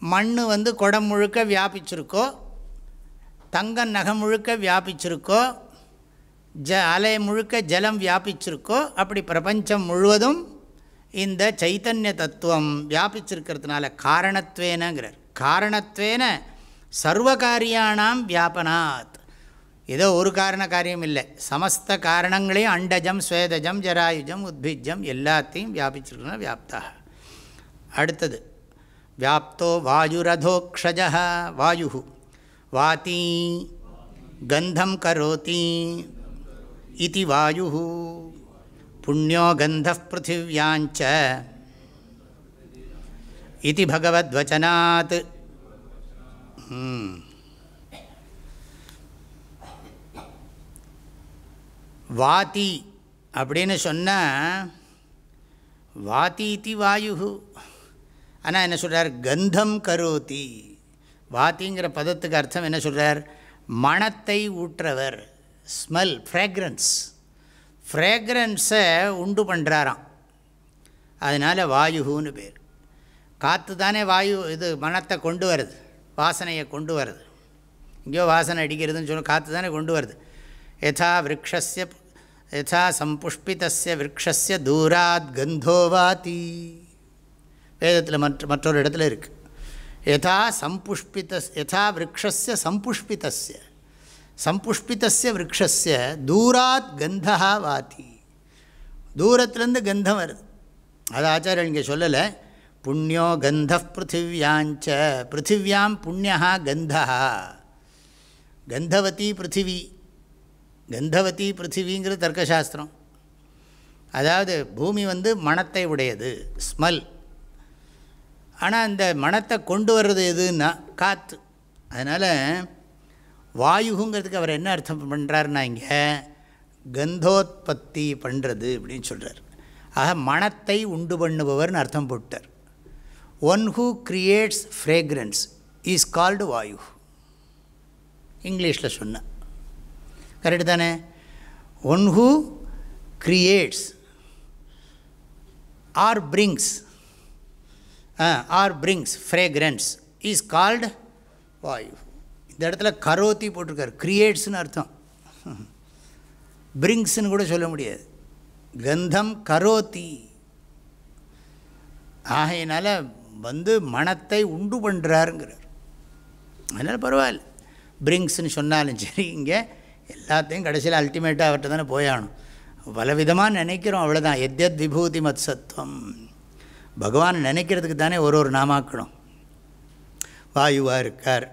மண் வந்து குடம் முழுக்க வியாபிச்சிருக்கோ தங்கம் நகம் முழுக்க வியாபிச்சிருக்கோ ஜ அலை முழுக்க ஜலம் வியாபிச்சிருக்கோ அப்படி பிரபஞ்சம் முழுவதும் இந்த சைத்தன்ய தத்துவம் வியாபிச்சிருக்கிறதுனால காரணத்வேனங்கிறார். காரணத்வேன சர்வகாரியானாம் வியாபனாத். ஏதோ ஒரு காரண காரியம் இல்லை. சமஸ்த காரணங்களையும் அண்டஜம் ஸ்வேதஜம் ஜராயுஜம் உத்பிஜம் எல்லாத்தையும் வியாபிச்சிருக்கணும் வியாப்தா. அடுத்தது வியாப்தோ வாயுரதோக்ஷஜா வாயு வாதி கந்தம் கரோதி இது வாயு புண்ணியோ கந்த பிருத்திவியாஞ்ச இது பகவத்வச்சனாத் வாதி அப்படின்னு சொன்னால் வாதி இது வாயு ஆனால் என்ன சொல்கிறார் கந்தம் கரோத்தி வாத்திங்கிற பதத்துக்கு அர்த்தம் என்ன சொல்கிறார் மணத்தை ஊற்றவர். ஸ்மெல் ஃப்ரேக்ரன்ஸ் ஃப்ரேக்ரன்ஸை உண்டு பண்ணுறாராம் அதனால் வாயுகுன்னு பேர். காற்று தானே வாயு இது மனத்தை கொண்டு வருது. வாசனையை கொண்டு வருது. இங்கேயோ வாசனை அடிக்கிறதுன்னு சொல்லி காற்று தானே கொண்டு வருது. யதா விரக்ஷஸ்ய யதா சம்புஷ்பிதஸ்ய விரக்ஷஸ்ய தூராத் கந்தோவாதி வேதத்தில் மற்ற மற்றொரு இடத்துல இருக்குது யதா சம்புஷ்பித யதா விரக்ஷஸ்ய சம்புஷ்பிதஸ்ய சம்புஷ்பிதஸ்ய விரக்ஷஸ்ய தூராத் கந்தா வாத்தி தூரத்துலேருந்து கந்தம் வருது। அது ஆச்சாரியர் இங்கே சொல்லலை புண்ணியோ கந்த பிருத்திவியாஞ்ச பிருத்திவியாம் புண்ணியா கந்தா கந்தவதி பிருத்திவி கந்தவதி பிருத்திவிங்கிறது தர்க்கசாஸ்திரம். அதாவது பூமி வந்து மனத்தை உடையது ஸ்மல் ஆனால் இந்த மனத்தை கொண்டு வர்றது எதுன்னா காற்று அதனால் வாயுங்கிறதுக்கு அவர் என்ன அர்த்தம் பண்ணுறாருன்னா இங்கே கந்தோத்பத்தி பண்ணுறது அப்படின்னு சொல்கிறார் ஆக மனத்தை உண்டு பண்ணுபவர்னு அர்த்தம் போட்டார் one who creates fragrance is called வாயு. இங்கிலீஷில் சொன்ன. கரெக்டு தானே? One who creates or brings or brings fragrance is called வாயு இந்த இடத்துல கரோத்தி போட்டிருக்கார். கிரியேட்ஸ்னு அர்த்தம். பிரிங்ஸ்னு கூட சொல்ல முடியாது. கந்தம் கரோத்தி. ஆகையினால் வந்து மனத்தை உண்டு பண்ணுறாருங்கிறார் அதனால் பரவாயில்ல. பிரிங்ஸ்னு சொன்னாலும் சரி இங்கே எல்லாத்தையும் கடைசியில் அல்டிமேட்டாக அவர்கிட்ட தானே போயாகணும். பலவிதமாக நினைக்கிறோம் அவ்வளோதான் எத்யத் விபூதி மத்சத்துவம். பகவான் நினைக்கிறதுக்கு தானே ஒரு ஒரு நாமாக்கணும். வாயுவாக இருக்கார்.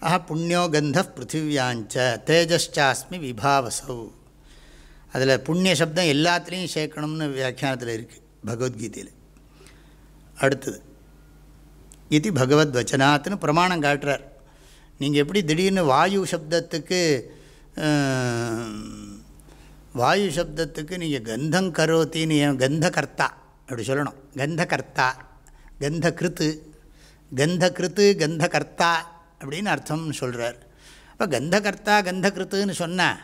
ஆஹா புண்ணியோ கந்த பிருத்திவியாஞ்ச தேஜஸ்டாஸ்மி விபாவசௌ. அதில் புண்ணிய சப்தம் எல்லாத்துலேயும் சேர்க்கணும்னு வியாக்கியானத்தில் இருக்குது பகவத்கீதையில். அடுத்தது இது பகவத் வச்சனாத்னு பிரமாணம் காட்டுறார். நீங்கள் எப்படி திடீர்னு வாயு சப்தத்துக்கு வாயு சப்தத்துக்கு நீங்கள் கந்தம் கரோத்தின்னு ஏன் கந்த கர்த்தா அப்படி சொல்லணும். கந்த கர்த்தா கந்த கிருத்து கந்த கிருத்து கந்த கர்த்தா அப்படின்னு அர்த்தம்னு சொல்கிறார் அப்போ கந்த கர்த்தா கந்த கிருத்துன்னு சொன்னால்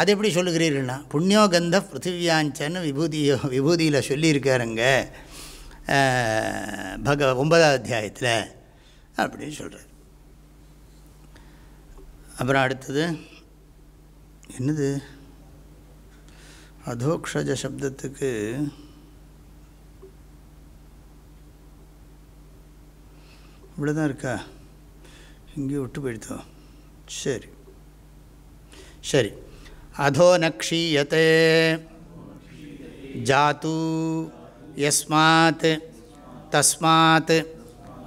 அது எப்படி சொல்லுகிறீர்கள்னா புண்ணியோ கந்த பிருத்திவியாஞ்சன்னு விபூதியோ விபூதியில் சொல்லியிருக்காருங்க. பக ஒன்பதாவது அத்தியாயத்தில் அப்படின்னு சொல்கிறார் அப்புறம் அடுத்தது என்னது? அதோக்ஷஜ சப்தத்துக்கு இவ்வளோதான் இருக்கா இங்கேயும் விட்டு போயிடுத்தோ சரி சரி அதோ நக்ஷீயத்தை ஜாத்து யஸ்மாத் தஸ்மாத்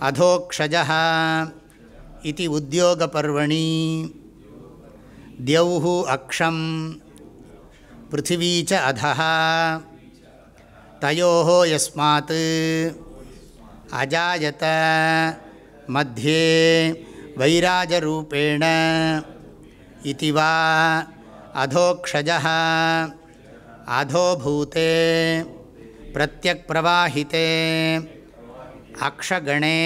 அதோக்ஷஜ இது உத்தியோகபர்வணி द्यौः अक्षं पृथिवी च अधः तयोः यस्मात् अजायत मध्ये वैराजरूपेण इति वा अधोक्षजः अधोभूते प्रत्यक्प्रवाहिते अक्षगणे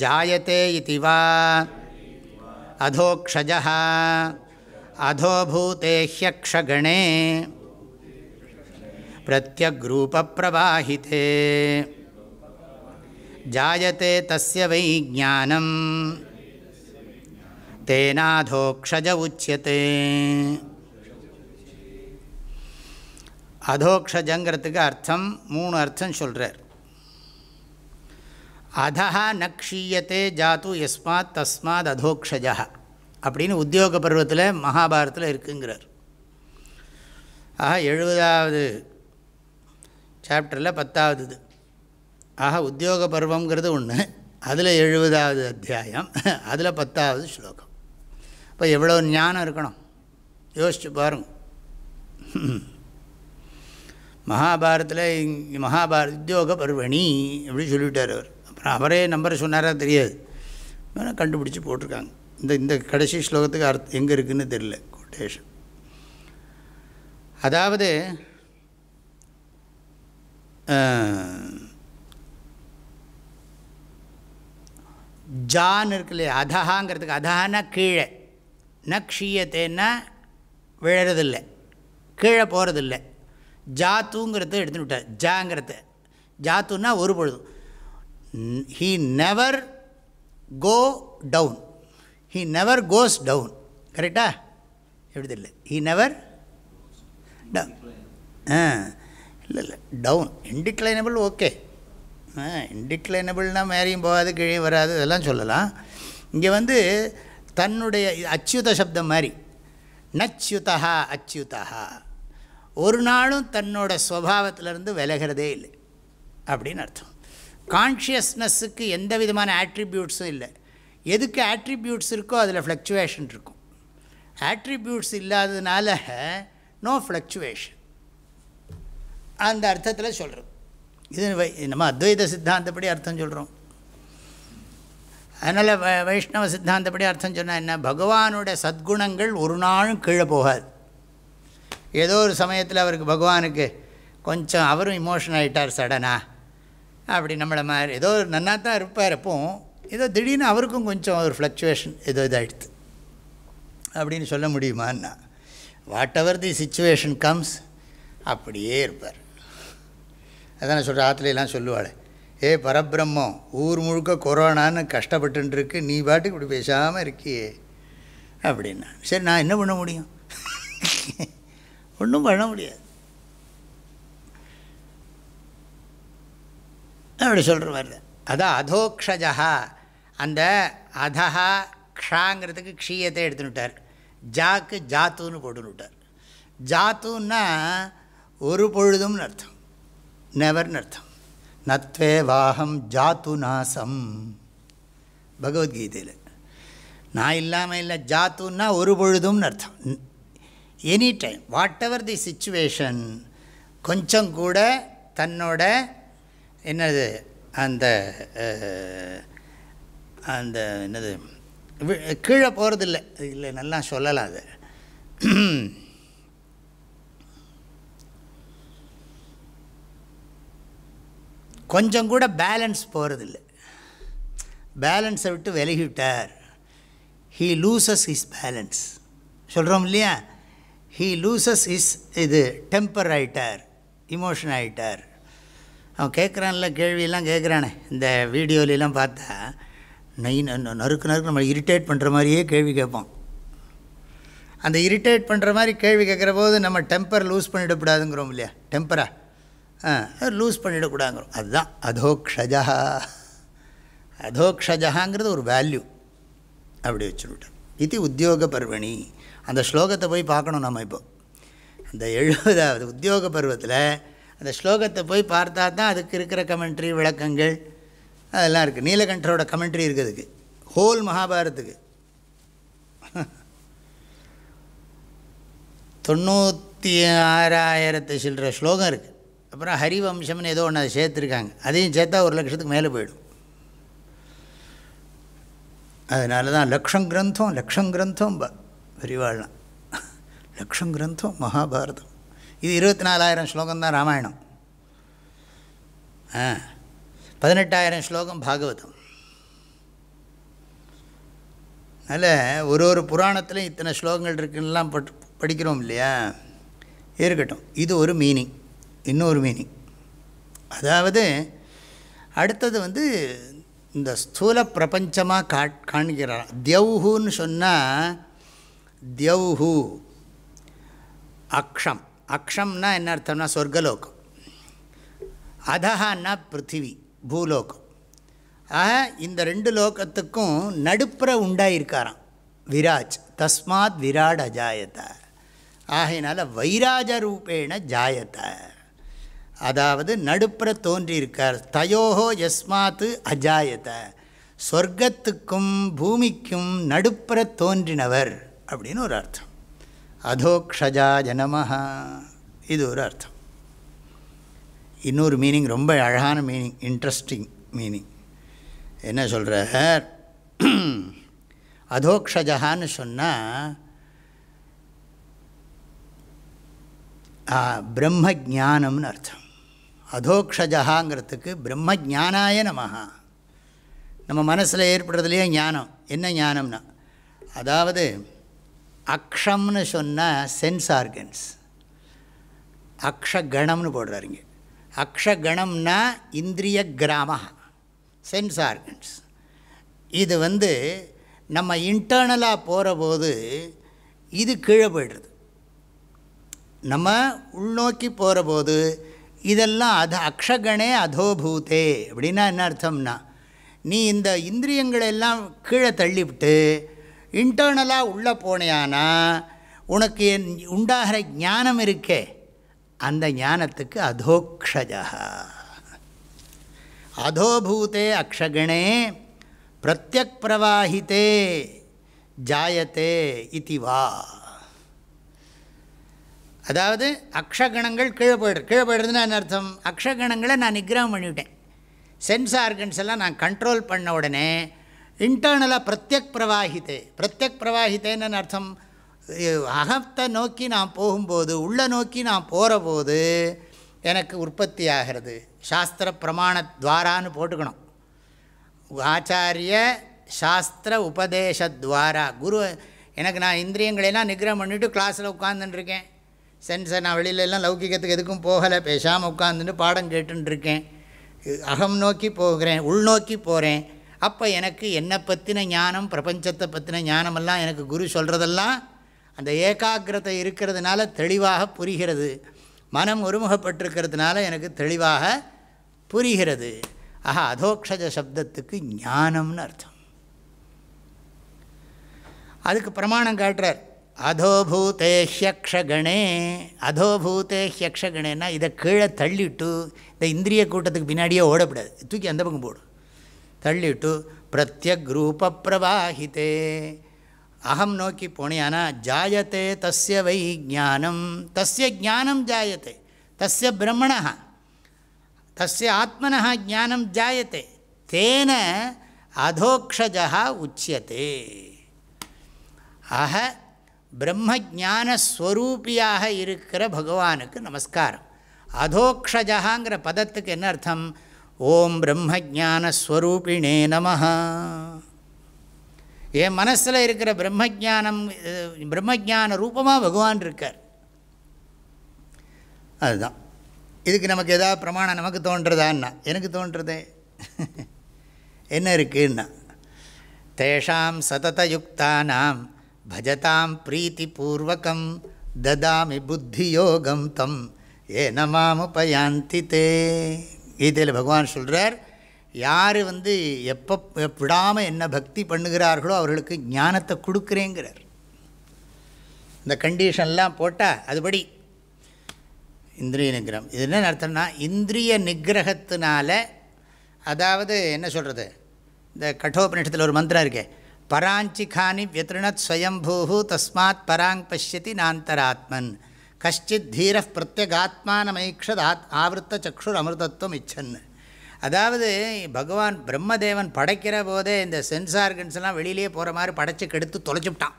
जायते इति वा अधोक्षजः अधोभूते ह्यक्षगणे प्रत्यग्रूपप्रवाहिते ஜாயத்தே தஸ்ய வை ஜானம் தேனாதோக்ஷஜ உச்சியத்தே அதோக்ஷஜங்கிறதுக்கு அர்த்தம் மூணு அர்த்தம் சொல்கிறார் அதா நக்ஷீயத்தே ஜாத்து எஸ்மாத் தஸ்மாத் அதோக்ஷஜா. அப்படின்னு உத்தியோக பருவத்தில் மகாபாரத்தில் இருக்குங்கிறார். ஆக எழுபதாவது சாப்டரில் பத்தாவது ஆக உத்தியோக பருவங்கிறது ஒன்று அதில் எழுபதாவது அத்தியாயம் அதில் பத்தாவது ஸ்லோகம். இப்போ எவ்வளோ ஞானம் இருக்கணும்? யோசிச்சு பாருங்க. மகாபாரத்தில் இங்கே மகாபாரத உத்தியோக பருவணி அப்படி சொல்லிவிட்டார் அவர். அப்புறம் அவரே நம்பரை சொன்னாரா தெரியாது. கண்டுபிடிச்சி போட்டிருக்காங்க. இந்த இந்த கடைசி ஸ்லோகத்துக்கு அர்த்தம் எங்கே இருக்குதுன்னு தெரியல கொட்டேஷன் அதாவது ஜான் இருக்கு இல்லையா அதஹாங்கிறதுக்கு அதஹானா கீழே. ந க்ஷீயத்தேன்னா விழறதில்லை. கீழே போகிறதில்லை ஜாத்துங்கிறத எடுத்துன்னு விட்டார். ஜாங்கிறத. ஜாத்துன்னா ஒரு பொழுதும். He never go down he never goes down கரெக்டா எப்படி இல்லை ஹீ நெவர் டவுன் ஆ இல்லை இல்லை. டவுன் இன்டிக்ளைனபிள் ஓகே இன்டிக்ளைனபிள்னால் மேலேயும் போகாது கீழே வராது இதெல்லாம் சொல்லலாம். இங்கே வந்து தன்னுடைய அச்சுத சப்தம் மாதிரி. நச்சுதா அச்சுதா ஒரு நாளும் தன்னோட ஸ்வபாவத்திலேருந்து விலகிறதே இல்லை அப்படின்னு அர்த்தம். கான்ஷியஸ்னஸுக்கு எந்த விதமான ஆட்ரிபியூட்ஸும் இல்லை. எதுக்கு ஆட்ரிபியூட்ஸ் இருக்கோ அதில் ஃப்ளக்சுவேஷன் இருக்கும். ஆட்ரிபியூட்ஸ் இல்லாததுனால நோ ஃப்ளக்சுவேஷன் அந்த அர்த்தத்தில் சொல்கிறது இது வை நம்ம அத்வைத சித்தாந்தப்படி அர்த்தம் சொல்கிறோம் அதனால் வ வைஷ்ணவ சித்தாந்தப்படி அர்த்தம் சொன்னால் என்ன? பகவானோட சத்குணங்கள் ஒரு நாளும் கீழே போகாது. ஏதோ ஒரு சமயத்தில் அவருக்கு பகவானுக்கு கொஞ்சம் அவரும் இமோஷன் ஆகிட்டார் சடனாக அப்படி நம்மளை மாதிரி ஏதோ நன்னா தான் இருப்பார் எப்பவும் ஏதோ திடீர்னு அவருக்கும் கொஞ்சம் ஒரு ஃப்ளக்சுவேஷன் ஏதோ இதாகிடுது அப்படின்னு சொல்ல முடியுமான்னா whatever the situation comes அப்படியே இருப்பார். அதான் சொல்கிற ஆற்றுலாம் சொல்லுவாள். ஏ பரபிரம்மம் ஊர் முழுக்க கொரோனான்னு கஷ்டப்பட்டுருக்கு நீ பாட்டுக்கு இப்படி பேசாமல் இருக்கியே. அப்படின்னா சரி நான் என்ன பண்ண முடியும்? <laughs> ஒன்றும் பண்ண முடியாது. அப்படி சொல்கிற மாதிரி. அதான் அதோக்ஷஜா அந்த அதஹா க்ஷாங்கிறதுக்கு க்ஷீயத்தை எடுத்துனுட்டார் ஜாக்கு ஜாத்துன்னு விட்டார். ஜாத்துன்னா ஒரு பொழுதும்னு அர்த்தம். நெவர்னு அர்த்தம் நத்வே வாகம் ஜாத்து நாசம் பகவத்கீதையில் நான் இல்லாமல் இல்லை ஜாத்துன்னா ஒரு பொழுதும்னு அர்த்தம் any time whatever the situation கொஞ்சம் கூட தன்னோட என்னது அந்த அந்த என்னது கீழே போகிறதில்லை இல்லை நல்லா சொல்லலாம் அது. கொஞ்சம் கூட பேலன்ஸ் போகிறதில்ல பேலன்ஸை விட்டு விலகிவிட்டார். ஹீ லூசஸ் இஸ் பேலன்ஸ் சொல்கிறோம் இல்லையா? ஹீ லூசஸ் இஸ் இது டெம்பர் ஆகிட்டார் இமோஷன் ஆகிட்டார் அவன் கேட்குறான்ல கேள்வியெல்லாம் கேட்குறானே இந்த வீடியோலெலாம் பார்த்தா நெய் நறுக்கு நறுக்கு நம்ம இரிட்டேட் பண்ணுற மாதிரியே கேள்வி கேட்போம் அந்த இரிட்டேட் பண்ணுற மாதிரி கேள்வி கேட்குற போது நம்ம டெம்பர் லூஸ் பண்ணிடக்கூடாதுங்கிறோம் இல்லையா? டெம்பரா லூஸ் பண்ணிடக்கூடாங்கிறோம் அதுதான். அதோக்ஷஜா. அதோக்ஷஜகாங்கிறது ஒரு வேல்யூ. அப்படி வச்சுருட்டேன் இது உத்தியோக பர்வணி அந்த ஸ்லோகத்தை போய் பார்க்கணும் நம்ம இப்போ. அந்த எழுபதாவது உத்தியோக பருவத்தில் அந்த ஸ்லோகத்தை போய் பார்த்தா தான் அதுக்கு இருக்கிற கமெண்ட்ரி விளக்கங்கள் அதெல்லாம் இருக்குது நீலகண்டரோட கமெண்ட்ரி இருக்குது அதுக்கு ஹோல் மகாபாரத்துக்கு. தொண்ணூற்றி ஆறாயிரத்து சில்லற ஸ்லோகம் இருக்குது அப்புறம் ஹரிவம்சம்னு ஏதோ ஒன்று அதை சேர்த்துருக்காங்க. அதையும் சேர்த்தா ஒரு லட்சத்துக்கு மேலே போயிடும். அதனால தான் லக்ஷம் கிரந்தம் லக்ஷம் கிரந்தம் பெரிவாழ்லாம் லக்ஷம் கிரந்தம் மகாபாரதம். இது இருபத்தி நாலாயிரம் ஸ்லோகம் தான் ராமாயணம். ஆ பதினெட்டாயிரம் ஸ்லோகம் பாகவதம். அதனால் ஒரு ஒரு புராணத்துலையும் இத்தனை ஸ்லோகங்கள் இருக்குன்னெலாம் பட் படிக்கிறோம் இல்லையா? இருக்கட்டும். இது ஒரு மீனிங் இன்னொரு மீனிங் அதாவது அடுத்தது வந்து இந்த ஸ்தூல பிரபஞ்சமாக கா காண்கிறார். தியவுஹுன்னு சொன்னால் தியவுஹு அக்ஷம். அக்ஷம்னா என்ன அர்த்தம்னா சொர்க்கலோகம். அதஹான்னா பிருத்திவி பூலோகம். ஆக இந்த ரெண்டு லோகத்துக்கும் நடுப்புற உண்டாயிருக்காராம். விராஜ் தஸ்மாத் விராட் அஜாயத ஆகையினால வைராஜ ரூபேண ஜாயத்தை அதாவது நடுப்புற தோன்றியிருக்கார். தயோஹோ யஸ்மாத்து அஜாயத. சொர்க்கத்துக்கும் பூமிக்கும் நடுப்புற தோன்றினவர் அப்படின்னு ஒரு அர்த்தம். அதோக்ஷஜா ஜனமஹா இது ஒரு அர்த்தம். இன்னொரு மீனிங் ரொம்ப அழகான மீனிங் இன்ட்ரெஸ்டிங் மீனிங் என்ன சொல்கிறார் <clears throat> அதோக்ஷஜகான்னு சொன்னால் பிரம்ம ஜானம்னு அர்த்தம். அதோக்ஷஜகாங்கிறதுக்கு பிரம்ம ஜானாய நமஹா. நம்ம மனசில் ஏற்படுறதுலையே ஞானம். என்ன ஞானம்னா அதாவது அக்ஷம்னு சொன்னால் சென்ஸ் ஆர்கன்ஸ் அக்ஷகணம்னு போடுறாருங்க அக்ஷகணம்னா இந்திரிய கிராம சென்ஸ் ஆர்கன்ஸ் இது வந்து நம்ம இன்டர்னலாக போகிற போது இது கீழே போய்டுறது நம்ம உள்நோக்கி போகிற போது இதெல்லாம் அத அக்ஷகணே அதோபூத்தே அப்படின்னா என்ன அர்த்தம்னா நீ இந்த இந்திரியங்களெல்லாம் கீழே தள்ளிவிட்டு இன்டர்னலாக உள்ளே போனேயானா உனக்கு என் உண்டாகிற ஞானம் இருக்கே அந்த ஞானத்துக்கு அதோக்ஷஜா. அதோபூதே அக்ஷகணே பிரத்யக் பிரவாஹித்தே ஜாயத்தே இவா அதாவது அக்ஷகணங்கள் கீழே போய்டு கீழே போயிடுறதுன்னு என்ன அர்த்தம்? அக்ஷகணங்களை நான் நிகிரகம் பண்ணிவிட்டேன். சென்ஸ் ஆர்கன்ஸ் எல்லாம் நான் கண்ட்ரோல் பண்ண உடனே இன்டர்னலாக பிரத்யக் பிரவாகித்தே பிரத்யக் பிரவாகித்தேன்னு அர்த்தம்? அகத்தை நோக்கி நான் போகும்போது உள்ளே நோக்கி நான் போகிற போது எனக்கு உற்பத்தி ஆகிறது. சாஸ்திர பிரமாண துவாரான்னு போட்டுக்கணும். ஆச்சாரிய சாஸ்திர உபதேசத்வாரா குரு எனக்கு நான் இந்திரியங்களெல்லாம் நிகிரம் பண்ணிவிட்டு கிளாஸில் உட்காந்துட்டுருக்கேன் சென்ஸை நான் வெளியிலலாம் லௌகிகத்துக்கு எதுக்கும் போகலை பேசாமல் உட்காந்துட்டு பாடம் கேட்டுருக்கேன் அகம் நோக்கி போகிறேன் உள்நோக்கி போகிறேன் அப்போ எனக்கு என்னை பற்றின ஞானம் பிரபஞ்சத்தை பற்றின ஞானமெல்லாம் எனக்கு குரு சொல்கிறதெல்லாம் அந்த ஏகாகிரதை இருக்கிறதுனால தெளிவாக புரிகிறது மனம் ஒருமுகப்பட்டிருக்கிறதுனால எனக்கு தெளிவாக புரிகிறது ஆஹா அதோக்ஷஜ சப்தத்துக்கு ஞானம்னு அர்த்தம் அதுக்கு பிரமாணம் காட்டுறார் அதோபூத்தே ஹியக்ஷகணே அதோபூத்தே ஹியக்ஷகணேன்னா இதை கீழே தள்ளிட்டு இந்த இந்திரிய கூட்டத்துக்கு பின்னாடியே ஓடப்படாது தூக்கி அந்த பக்கம் போடும் தள்ளிட்டு பிரத்யக் ரூப பிரவாகித்தே அகம் நோக்கி போனியானா ஜாயத்தே தஸ்ய வை ஜானம் தஸ்ய ஜானம் ஜாயத்தை தஸ்ய பிரம்மணா தஸ்ய ஆத்மனா ஜானம் ஜாயத்தை தேன அதோக்ஷஜா உச்சியத்தே ஆக பிரம்மஜானஸ்வரூபியாக இருக்கிற பகவானுக்கு நமஸ்காரம். அதோக்ஷஜகாங்கிற பதத்துக்கு என்ன அர்த்தம்? ஓம் பிரம்மஜானஸ்வரூபிணே நம என் மனசில் இருக்கிற பிரம்மஜானம் பிரம்மஜான ரூபமாக பகவான் இருக்கார். அதுதான். இதுக்கு நமக்கு எதாவது பிரமாணம் நமக்கு தோன்றதான்னா எனக்கு தோன்றதே. <laughs> என்ன இருக்குன்னா தேஷாம் சததயுக்தானாம் பஜதாம் பிரீத்திபூர்வகம் ததாமி புத்தியோகம் தம் ஏனமாமுபயாந்தி தே கீதையில் பகவான் சொல்கிறார் யார் வந்து எப்போ விடாமல் என்ன பக்தி பண்ணுகிறார்களோ அவர்களுக்கு ஞானத்தை கொடுக்குறேங்கிறார். இந்த கண்டிஷன்லாம் போட்டால் அதுபடி இந்திரிய நிகிரகம் இது என்ன அர்த்தம்னா இந்திரிய நிகிரகத்தினால அதாவது என்ன சொல்கிறது இந்த கட்டோபனிஷத்தில் ஒரு மந்திரம் இருக்கே பராஞ்சிகானி வியத்ருணத் ஸ்வயம்பூ தஸ்மாத் பராங் பசியதி நாந்தராத்மன் கஷ்டித் தீர பிரத்யகாத்மானமைக்ஷத் ஆத் ஆவர்த்த சக்ஷுர் அமிர்தத்துவம் இச்சன் அதாவது பகவான் பிரம்மதேவன் படைக்கிற போதே இந்த சென்ஸ் ஆர்கன்ஸ்லாம் வெளியிலே போகிற மாதிரி படைச்சி கெடுத்து தொலைச்சிவிட்டான்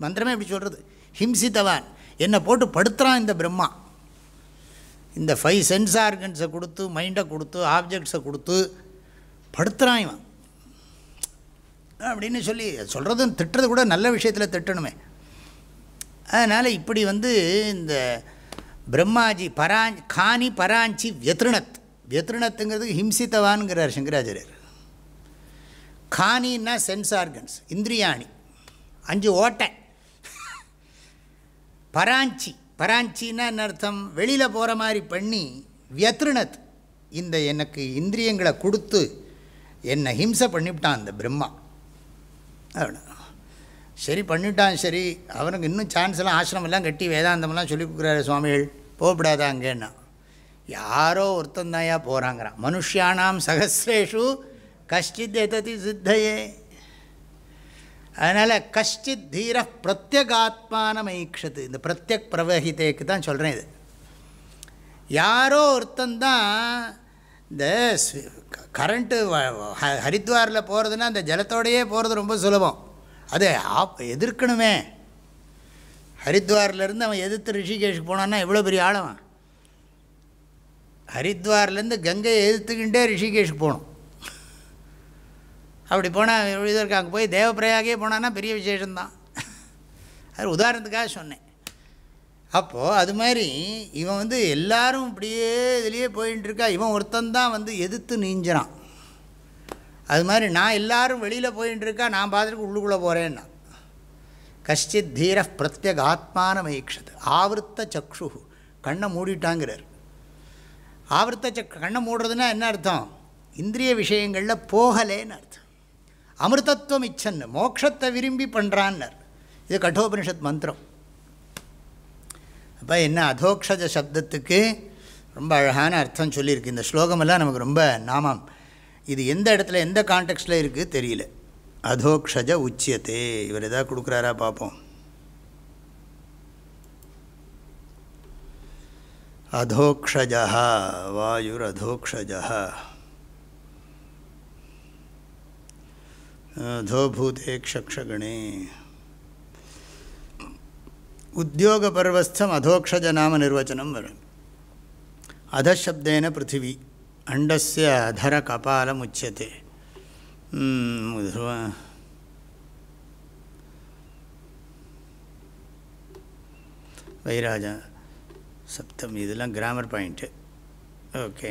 மந்திரமே எப்படி சொல்கிறது ஹிம்சித்தவான். என்னை போட்டு படுத்துகிறான் இந்த பிரம்மா. இந்த ஃபைவ் சென்ஸ் ஆர்கன்ஸை கொடுத்து மைண்டை கொடுத்து ஆப்ஜெக்ட்ஸை கொடுத்து படுத்துகிறான் இவன். அப்படின்னு சொல்லி சொல்கிறதும் திட்டுறது கூட நல்ல விஷயத்தில் திட்டணுமே. அதனால் இப்படி வந்து இந்த பிரம்மாஜி பராஞ் காணி பராஞ்சி வியத்ருணத். வியத்ருணத்துங்கிறதுக்கு ஹிம்சித்தவான்கிறார் சங்கராச்சாரியர். காணின்னா சென்ஸ் ஆர்கன்ஸ் இந்திரியாணி. அஞ்சு ஓட்டை. பராஞ்சி பராஞ்சின்னா என்ன அர்த்தம்? வெளியில் போகிற மாதிரி பண்ணி வியத்ருணத். இந்த எனக்கு இந்திரியங்களை கொடுத்து என்னை ஹிம்சை பண்ணிவிட்டான் அந்த பிரம்மா. சரி பண்ணிட்டான் சரி. அவனுக்கு இன்னும் சான்ஸ் எல்லாம் ஆசிரமெல்லாம் கட்டி வேதாந்தமெல்லாம் சொல்லி கொடுக்குறாரு சுவாமிகள். போகப்படாதா அங்கேன்னா. யாரோ ஒருத்தந்தாயா போகிறாங்கிறான் மனுஷியானாம் சகசிரேஷு கஷ்டித் எததி சித்தையே. அதனால் கஷ்டித் தீர பிரத்யகாத்மான மைக்ஷத்து இந்த பிரத்யக் பிரவகிதேக்கு தான் சொல்கிறேன் இது. யாரோ ஒருத்தந்தான் இந்த கரண்ட்டு ஹரித்வாரில் போகிறதுனா அந்த ஜலத்தோடையே போகிறது ரொம்ப சுலபம். அது ஆப் எதிர்க்கணுமே. ஹரித்வார்லேருந்து அவன் எதிர்த்து ரிஷிகேஷுக்கு போனான்னா எவ்வளோ பெரிய ஆழவன் ஹரித்வார்லேருந்து கங்கையை எதிர்த்துக்கிட்டே ரிஷிகேஷுக்கு போகணும். அப்படி போனால் இதற்கு அங்கே போய் தேவப்பிரயாகே போனான்னா பெரிய விசேஷம்தான். அது உதாரணத்துக்காக சொன்னேன். அப்போது அது மாதிரி இவன் வந்து எல்லாரும் இப்படியே இதுலேயே போயின்ட்டுருக்கா இவன் ஒருத்தந்தான் வந்து எதிர்த்து நீஞ்சிறான் அது மாதிரி நான் எல்லோரும் வெளியில் போயின்ட்டுருக்கா நான் பார்த்துட்டு உள்ளுக்குள்ளே போகிறேன்னா கஷ்டித் தீர பிரத்யக் ஆத்மான மைக்ஷது ஆவருத்த சக்ஷு. கண்ணை மூடிட்டாங்கிறார். ஆவருத்த சக் கண்ணை மூடுறதுன்னா என்ன அர்த்தம்? இந்திரிய விஷயங்களில் போகலேன்னு அர்த்தம். அமிர்தத்துவம் இச்சன்னு. மோட்சத்தை விரும்பி பண்ணுறான்னர் இது கட்டோபனிஷத் மந்திரம். அப்போ என்ன அதோக்ஷஜ சப்தத்துக்கு ரொம்ப அழகான அர்த்தம் சொல்லியிருக்கு இந்த ஸ்லோகமெல்லாம் நமக்கு ரொம்ப நாமம் இது எந்த இடத்துல எந்த கான்டெக்ஸ்டில் இருக்குது தெரியல அதோக்ஷஜ உச்சியத்தே இவர் எதாவது கொடுக்குறாரா பார்ப்போம் அதோக்ஷஜா வாயுரதோக்ஷஜா अधोभूते क्षक्षगणे உத்தியோக பர்வஸ்தம் அதோக்ஷஜ நாம நிர்வச்சனம் வரும். அதசப்தேன பிருத்திவி அண்டஸ்ய அதர கபாலம் உச்சத்தை வைராஜா சப்தம் இதெல்லாம் கிராமர் பாயிண்ட்டு ஓகே.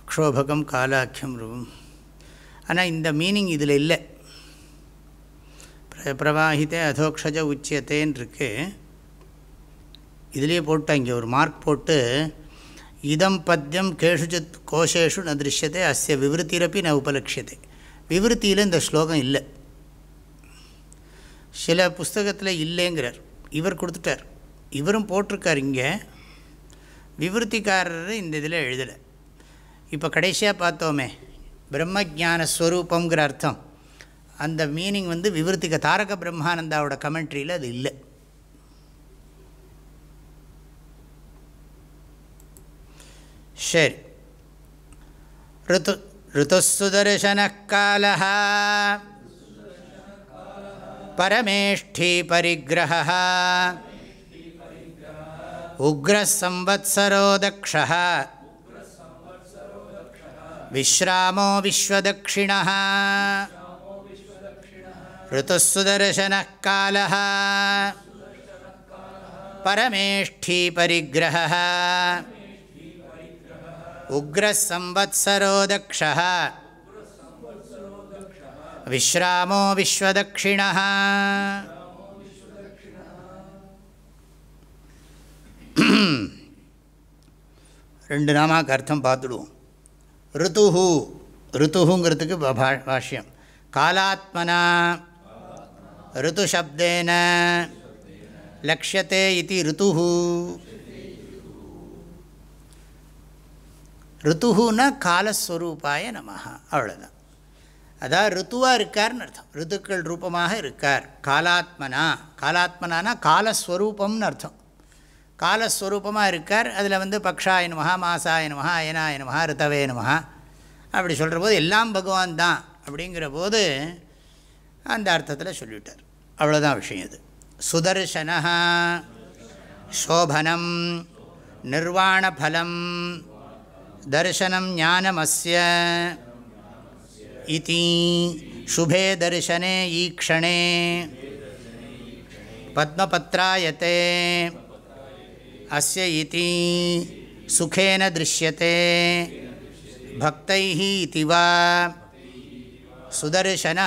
அக்ஷோபகம் காலாக்கியம் ரூபம். ஆனால் இந்த மீனிங் இதில் இல்லை. பிரவாகித்தே அதோக்ஷஜ உச்சியத்தேன்னு இருக்கு இதுலேயே போட்டு இங்கே ஒரு மார்க் போட்டு இதம் பத்தியம் கேஷுச்சித் கோஷேஷு ந திருஷ்யத்தை அஸ்ய விவருத்திரப்பி ந உபலட்சியத்தை விவருத்தியில் இந்த ஸ்லோகம் இல்லை. சில புஸ்தகத்தில் இல்லைங்கிறார். இவர் கொடுத்துட்டார். இவரும் போட்டிருக்கார் இங்கே. விவருத்திக்காரர் இந்த இதில் எழுதலை. இப்போ கடைசியாக பார்த்தோமே பிரம்மஜானஸ்வரூபங்கிற அர்த்தம். அந்த மீனிங் வந்து விவருத்திக தாரக பிரம்மானந்தாவோட கமெண்ட்ரியில் அது இல்லை சரி ருத்து ருத்துசுதர்சன கால பரமேஷ்டி பரிகிரக உக்ரசம்வத்சரோ தக்ஷ विश्रामो विश्वदक्षिणः ऋतुस्सुदर्शनः कालः परमेष्ठीपरिग्रहः उग्रः संवत्सरो दक्षः विश्रामो विश्वदक्षिणः ரெண்டு நாமாக்கு அர்த்தம் பார்த்துடுவோம் ருத்துஹு ருத்துஹுங்கிறதுக்கு பாஷ்யம் காலாத்மனா ருத்துசப்தேன லக்ஷத்தே இது ரித்து ருத்துஹுன்னா காலஸ்வரூபாய நமஹ அவ்வளோதான் அதாவது ரித்துவாக இருக்கார்னு அர்த்தம். ரித்துக்கள் ரூபமாக இருக்கார். காலாத்மனா காலாத்மனானா காலஸ்வரூபம்னு அர்த்தம். காலஸ்வரூபமாக இருக்கார். அதில் வந்து பக்ஷாய நமஹா மாசாய நமஹா அயனாய ரித்தவே அப்படி சொல்கிற போது எல்லாம் பகவான் தான் அப்படிங்கிற போது அந்த அர்த்தத்தில் சொல்லிவிட்டார். அவ்வளோதான் விஷயம் இது. சுதர்சனா சோபனம் நிர்வாணஃலம் தர்சனம் ஞானமஸ்ய இதி சுபே தர்சனே ஈக்ஷணே பத்மபத்ராயத்தே அஸ்ய இதி சுகேன திருஷ்யத்தே பக்தை இதி வா சுதர்சனா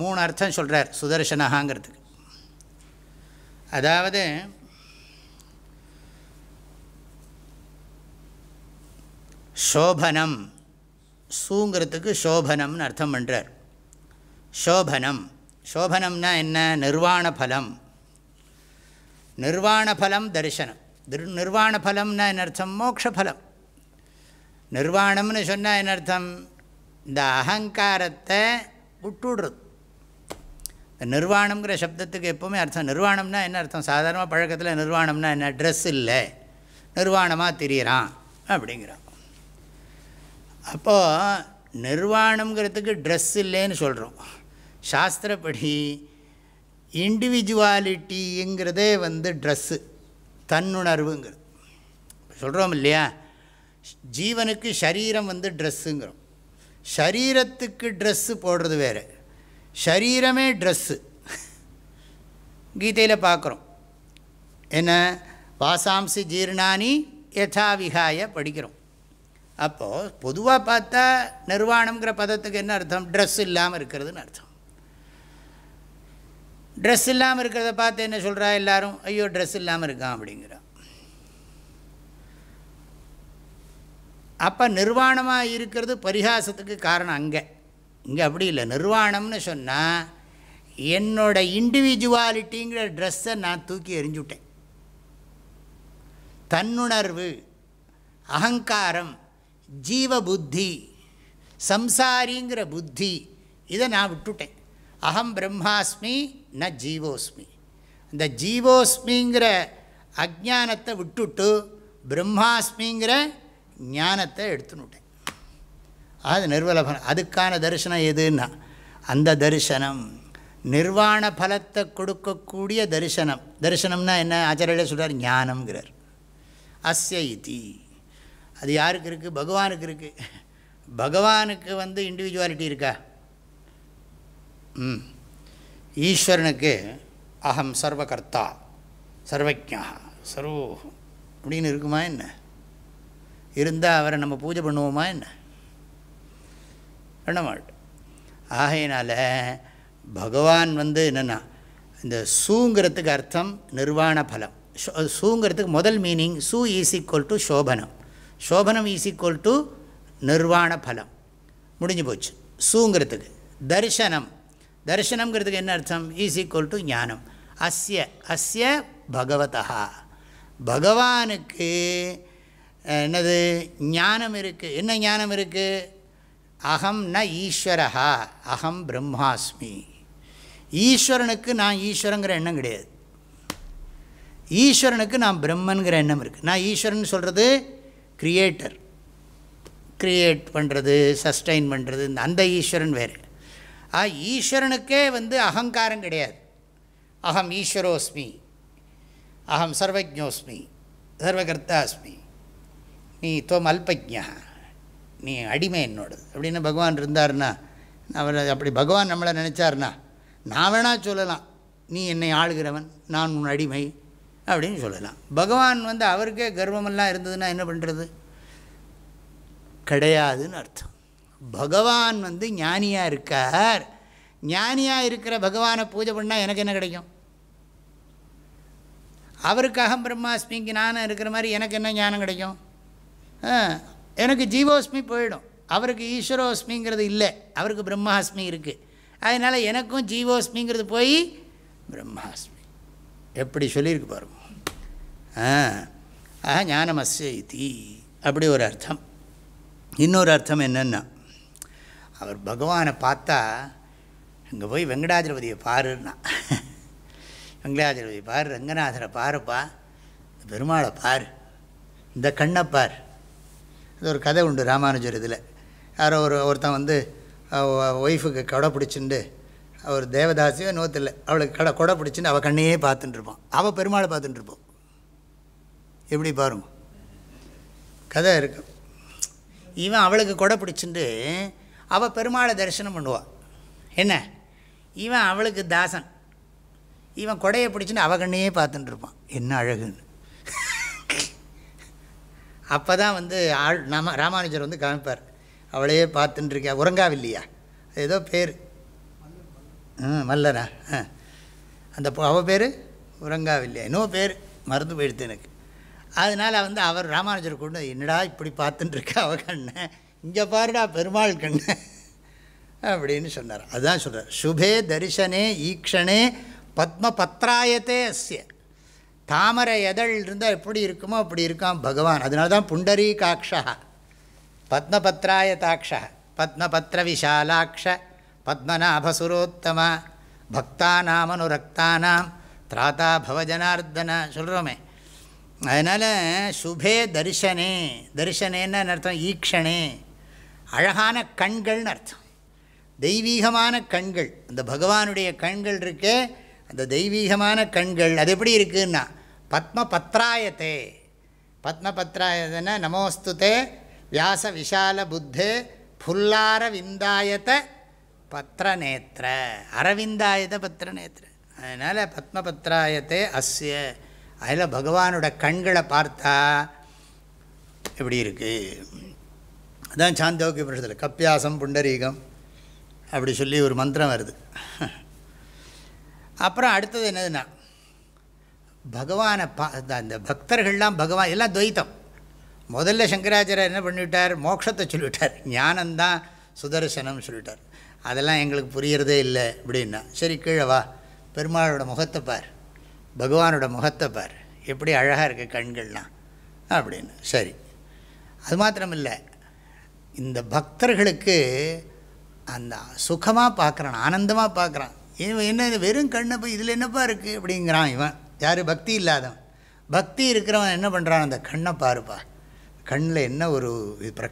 மூணு அர்த்தம் சொல்கிறார் சுதர்சனகாங்கிறதுக்கு அதாவது சோபனம் சூங்கிறதுக்கு சோபனம்னு அர்த்தம் பண்ணுறார் சோபனம் சோபனம்னா என்ன? நிர்வாண பலம். நிர்வாணபலம் தரிசனம். திர் நிர்வாணபலம்னா என்ன அர்த்தம்? மோக்ஷபலம் நிர்வாணம்னு சொன்னால் என்ன அர்த்தம்? இந்த அகங்காரத்தை விட்டுடுறது. இந்த சப்தத்துக்கு எப்போவுமே அர்த்தம். நிர்வாணம்னா என்ன அர்த்தம்? சாதாரணமாக பழக்கத்தில் நிர்வாணம்னா என்ன? ட்ரெஸ் இல்லை. நிர்வாணமாக திரியறான் அப்படிங்கிறான். அப்போது நிர்வாணங்கிறதுக்கு ட்ரெஸ் இல்லைன்னு சொல்கிறோம் சாஸ்திரப்படி இண்டிவிஜுவாலிட்டிங்கிறதே வந்து ட்ரெஸ்ஸு தன்னுணர்வுங்கிறது. சொல்கிறோம் இல்லையா? ஜீவனுக்கு சரீரம் வந்து ட்ரெஸ்ஸுங்கிறோம் சரீரத்துக்கு ட்ரெஸ்ஸு போடுறது வேறு. ஷரீரமே ட்ரெஸ்ஸு கீதையில் பார்க்குறோம். என்ன? வாசாம்சி ஜீர்ணானி யதாவிகாய படிக்கிறோம். அப்போது பொதுவாக பார்த்தா நிர்வாணம்ங்கிற பதத்துக்கு என்ன அர்த்தம்? ட்ரெஸ் இல்லாமல் இருக்கிறதுன்னு அர்த்தம். ட்ரெஸ் இல்லாமல் இருக்கிறத பார்த்து என்ன சொல்கிறா எல்லோரும்? ஐயோ ட்ரெஸ் இல்லாமல் இருக்கான் அப்படிங்கிறான் அப்போ நிர்வாணமாக இருக்கிறது பரிகாசத்துக்கு காரணம் அங்கே. இங்கே அப்படி இல்லை. நிர்வாணம்னு சொன்னால் என்னோட இண்டிவிஜுவாலிட்டிங்கிற ட்ரெஸ்ஸை நான் தூக்கி எறிஞ்சுட்டேன். தன்னுணர்வு அகங்காரம் ஜீவ புத்தி சம்சாரிங்கிற புத்தி இதை நான் விட்டுட்டேன். அகம் பிரம்மாஸ்மி ந ஜீவோஸ்மி. இந்த ஜீவோஸ்மிங்கிற அஜானத்தை விட்டுட்டு பிரம்மாஸ்மிங்கிற ஞானத்தை எடுத்துனுட்டேன் அது நிர்வலபலம் அதுக்கான தரிசனம் எதுன்னா அந்த தரிசனம் நிர்வாண பலத்தை கொடுக்கக்கூடிய தரிசனம். தரிசனம்னா என்ன? ஆச்சாரியில் சொல்கிறார் ஞானம்ங்கிறார். அஸ்ய இதி அது யாருக்கு இருக்குது பகவானுக்கு இருக்குது பகவானுக்கு வந்து இண்டிவிஜுவாலிட்டி இருக்கா? ம். ஈஸ்வரனுக்கு அகம் சர்வகர்த்தா சர்வஜா சர்வோ. அப்படின்னு இருக்குமா என்ன? இருந்தால் அவரை நம்ம பூஜை பண்ணுவோமா என்ன? பண்ண மாட்டோம் ஆகையினால் பகவான் வந்து என்னென்னா இந்த சூங்கிறதுக்கு அர்த்தம் நிர்வாண பலம். சூங்கிறதுக்கு முதல் மீனிங் சூ ஈஸ் ஈக்குவல் டு சோபனம். சோபனம் ஈஸ் ஈக்குவல் டு நிர்வாண பலம். முடிஞ்சு போச்சு. சூங்கிறதுக்கு. தரிசனம். தரிசனங்கிறதுக்கு என்ன அர்த்தம்? ஈஸ் ஈக்குவல் டு ஞானம். அஸ்ய அஸ்ய பகவதா. பகவானுக்கு என்னது? ஞானம் இருக்குது என்ன ஞானம் இருக்குது அகம் ந ஈஸ்வரஹா அகம் பிரம்மாஸ்மி. ஈஸ்வரனுக்கு நான் ஈஸ்வரங்கிற எண்ணம் கிடையாது. ஈஸ்வரனுக்கு நான் பிரம்மன்கிற எண்ணம் இருக்குது நான் ஈஸ்வரன் சொல்கிறது கிரியேட்டர் க்ரியேட் பண்ணுறது சஸ்டைன் பண்ணுறது அந்த ஈஸ்வரன் வேறு. ஆ ஈஸ்வரனுக்கே வந்து அகங்காரம் கிடையாது. அகம் ஈஸ்வரோஸ்மி அகம் சர்வஜோஸ்மி சர்வகர்த்தாஸ்மி. நீ துவம் அல்பஜா நீ அடிமை என்னோடது அப்படின்னு பகவான் இருந்தார்னா அவர் அப்படி பகவான் நம்மளை நினச்சார்னா நான் வேணால் சொல்லலாம். நீ என்னை ஆளுகிறவன் நான் உன் அடிமை அப்படின்னு சொல்லலாம். பகவான் வந்து அவருக்கே கர்வமெல்லாம் இருந்ததுன்னா என்ன பண்ணுறது கிடையாதுன்னு அர்த்தம். பகவான் வந்து ஞானியாக இருக்கார். ஞானியாக இருக்கிற பகவானை பூஜை பண்ணால் எனக்கு என்ன கிடைக்கும்? அவருக்கு அகம் பிரம்மாஸ்மிக்கு நானும் இருக்கிற மாதிரி எனக்கு என்ன ஞானம் கிடைக்கும்? எனக்கு ஜீவோஸ்மி போயிடும். அவருக்கு ஈஸ்வரோஸ்மிங்கிறது இல்லை. அவருக்கு பிரம்மாஸ்மி இருக்குது அதனால் எனக்கும் ஜீவோஸ்மிங்கிறது போய் பிரம்மாஸ்மி. எப்படி சொல்லியிருக்கு பாருங்க. ஆஹா ஞானமஸ்ய இத்தி அப்படி ஒரு அர்த்தம். இன்னொரு அர்த்தம் என்னென்னா அவர் பகவானை பார்த்தா இங்கே போய் வெங்கடாஜலபதியை பாருன்னா. வெங்கடாஜலபதி பாரு ரங்கநாதரை பாருப்பா. பெருமாளை பார். இந்த கண்ணை பார். இது ஒரு கதை உண்டு ராமானுஜர் இதில். யாரோ ஒரு ஒருத்தன் வந்து ஒய்ஃபுக்கு கொடை பிடிச்சிண்டு அவர் தேவதாசியோ நோத்தில் அவளுக்கு கடை கொடை பிடிச்சின்னு அவள் கண்ணையே பார்த்துட்டுருப்பான் அவள் பெருமாளை பார்த்துட்டு இருப்போம். எப்படி பாருங்க. கதை இருக்கு. இவன் அவளுக்கு கொடை பிடிச்சிட்டு அவள் பெருமாளை தரிசனம் பண்ணுவாள் என்ன? இவன் அவளுக்கு தாசன். இவன் கொடையை பிடிச்சின்னு அவ கண்ணையே பார்த்துட்டுருப்பான் என்ன அழகுன்னு. அப்போ தான் வந்து ஆள் நாம ராமானுஜர் வந்து காமிப்பார். அவளையே பார்த்துட்டுருக்கா உறங்காவில்லையா? ஏதோ பேர். ம் மல்லனா ஆ. அந்த அவள் பேர்? உறங்காவில்லையா? இன்னும் பேர். மறந்து போயிடுது எனக்கு. அதனால் வந்து அவர் ராமானுஜர் கொண்டு என்னடா இப்படி பார்த்துட்டு இருக்கா அவ கண்ணை? இங்கே பாருடா பெருமாள் கண்ணை. அப்படின்னு சொன்னார். அதுதான் சொல்கிறார் சுபே தரிசனே ஈக்ஷணே பத்ம பத்ராயத்தே அஸ்ய. தாமரை எதழ் இருந்தால் எப்படி இருக்குமோ அப்படி இருக்கான் பகவான். அதனால தான் புண்டரீ காட்சா பத்மபத்ராய தாட்சா பத்மபத்ர விஷாலாட்ச பத்மநாபசுரோத்தம. பக்தானாமனுரக்தானாம். திராதா பவஜனார்தன சொல்கிறோமே அதனால் சுபே தரிசனே. தரிசனேன்னு அர்த்தம்? ஈக்ஷணே அழகான கண்கள்னு அர்த்தம். தெய்வீகமான கண்கள். அந்த பகவானுடைய கண்கள் இருக்கே அந்த தெய்வீகமான கண்கள். அது எப்படி இருக்குன்னா பத்ம பத்ராயத்தே பத்ம நமோஸ்துதே. வியாச விஷால புத்தே புல்லார விந்தாயத்த பத்திரநேத்திர அரவிந்தாயத பத்திரநேத்திர அதனால் பத்மபத்ராயத்தே அஸ்ய. அதில் பகவானோட கண்களை பார்த்தா எப்படி இருக்குது அதான் சாந்தோக்கிய புருஷத்தில் கப்பியாசம் புண்டரீகம் அப்படி சொல்லி ஒரு மந்திரம் வருது. அப்புறம் அடுத்தது என்னதுன்னா பகவானை பா அந்த பக்தர்கள்லாம் பகவான் எல்லாம் துவைத்தம். முதல்ல சங்கராச்சாரியர் என்ன பண்ணிவிட்டார்? மோட்சத்தை சொல்லிவிட்டார். ஞானந்தான் சுதர்சனம் சொல்லிட்டார் அதெல்லாம் எங்களுக்கு புரியறதே இல்லை அப்படின்னா சரி கீழே வா. பெருமாளோட முகத்தை பார். பகவானோட முகத்தை பார். எப்படி அழகாக இருக்குது கண்கள்லாம். அப்படின்னு. சரி. அது மாத்திரம் இல்லை இந்த பக்தர்களுக்கு அந்த சுகமாக பார்க்குறான் ஆனந்தமாக பார்க்குறான். இவன் என்ன இது வெறும் கண்ணை போய் இதில் என்னப்பா இருக்குது அப்படிங்கிறான் இவன். யார்? பக்தி இல்லாதவன். பக்தி இருக்கிறவன் என்ன பண்ணுறான் அந்த கண்ணை பாருப்பா. கண்ணில் என்ன ஒரு இது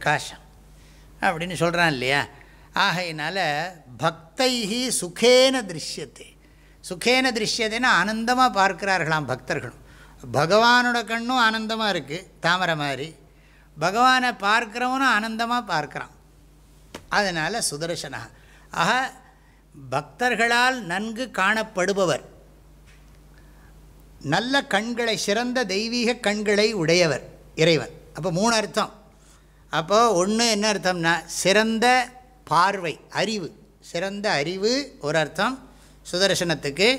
அப்படின்னு சொல்கிறான் இல்லையா? ஆகையினால பக்தைஹி சுகேன திருஷ்யத்தை சுகேன திருஷ்யத்தைன்னா ஆனந்தமாக பார்க்கிறார்களாம் பக்தர்களும். பகவானோட கண்ணும் ஆனந்தமாக இருக்குது தாமரை மாதிரி. பகவானை பார்க்குறவனும் ஆனந்தமாக பார்க்குறான். அதனால் சுதர்சனா ஆக பக்தர்களால் நன்கு காணப்படுபவர் நல்ல கண்களை சிறந்த தெய்வீக கண்களை உடையவர் இறைவன். அப்போ மூணு அர்த்தம். அப்போது ஒன்று என்ன அர்த்தம்னா சிறந்த பார்வை அறிவு. சிறந்த அறிவு ஒரு அர்த்தம். சுதர்சனத்துக்கு.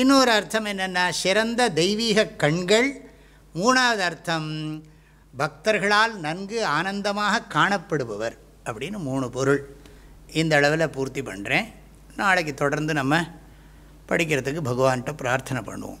இன்னொரு அர்த்தம் என்னென்னா சிறந்த தெய்வீக கண்கள். மூணாவது அர்த்தம் பக்தர்களால் நன்கு ஆனந்தமாக காணப்படுபவர் அப்படின்னு மூணு பொருள். இந்த அளவில் பூர்த்தி பண்ணுறேன் நாளைக்கு தொடர்ந்து நம்ம படிக்கிறதுக்கு பகவான்கிட்ட பிரார்த்தனை பண்ணுவோம்.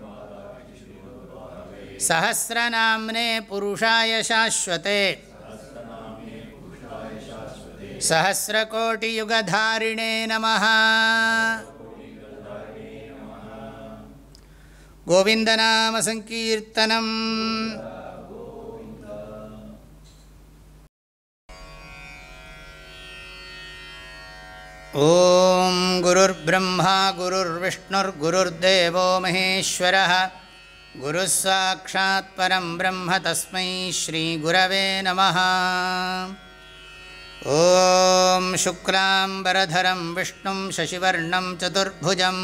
सहस्रनाम्ने पुरुषाय शाश्वते। सहस्रकोटियुगधारिणे नमः। गोविन्दनामसङ्कीर्तनम्। ॐ गुरुर्ब्रह्मा गुरुर्विष्णुर्गुरुर्देवो महेश्वरः गुरुः साक्षात् परं ब्रह्म तस्मै श्रीगुरवे नमः। ॐ शुक्लाम्बरधरं विष्णुं शशिवर्णं चतुर्भुजं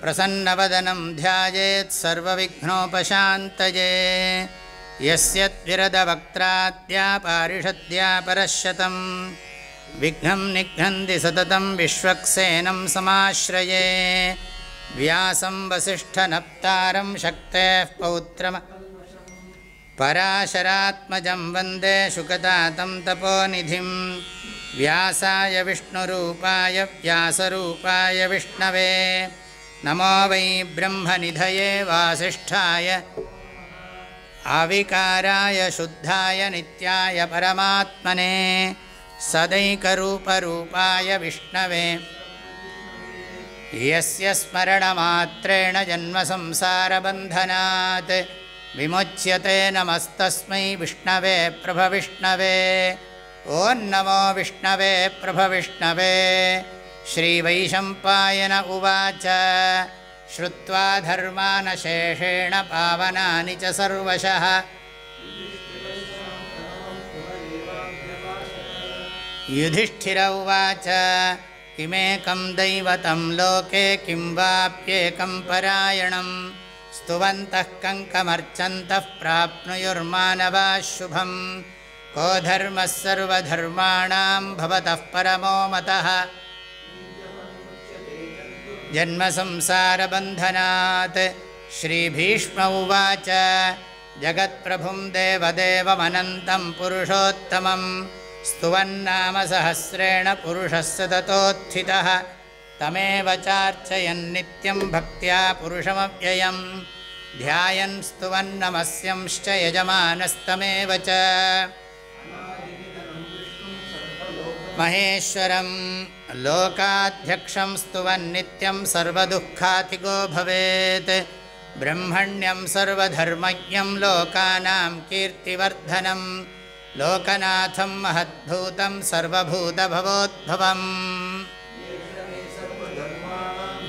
प्रसन्नवदनं ध्यायेत् सर्वविघ्नोपशान्तये। यस्य द्विरदवक्त्राद्या पारिषद्या परश्शतम् विघ्नं निघ्नन्ति सततं विश्वक्सेनं समाश्रये व्यासं वसिष्ठनप्तारं शक्तेः पौत्रम। पराशरात्मजं वन्दे शुकदातं तपोनिधिं। व्यासाय विष्णुरूपाय व्यासरूपाय विष्णवे। नमो वै ब्रह्मनिधये वासिष्ठाय। आविकाराय शुद्धाय नित्याय परमात्मने। सदैकरूपरूपाय विष्णवे यस्य स्मरणमात्रेण जन्मसंसारबन्धनात् विमुच्यते नमस्तस्मै विष्णवे प्रभविष्णवे। ॐ नमो विष्णवे प्रभविष्णवे। श्रीवैशम्पायन उवाच। श्रुत्वा धर्मानशेषेण पावनानि च सर्वशः। युधिष्ठिर उवाच किमेकं दैवतं लोके किं वाप्येकं परायणं? स्तुवन्तः कङ्कमर्चन्तः प्राप्नुयुर्मानवाः शुभं। को धर्मः सर्वधर्माणां भवतः परमो मतः? जन्मसंसारबन्धनात्। श्रीभीष्म उवाच। जगत्प्रभुं देवदेवमनन्तं पुरुषोत्तमम् स्तुवन्नाम सहस्रेण पुरुषः सततोत्थितः तमेव चार्चयन्नित्यं भक्त्या पुरुषमव्ययं ध्यायन् स्तुवन्नमस्यंश्च यजमानस्तमेव च। महेश्वरं लोकाध्यक्षं स्तुवन्नित्यं सर्वदुःखातिगो भवेत्। ब्रह्मण्यं सर्वधर्मज्ञं लोकानां कीर्तिवर्धनम् लोकनाथं महद्भूतं सर्वभूतभवोद्भवम्।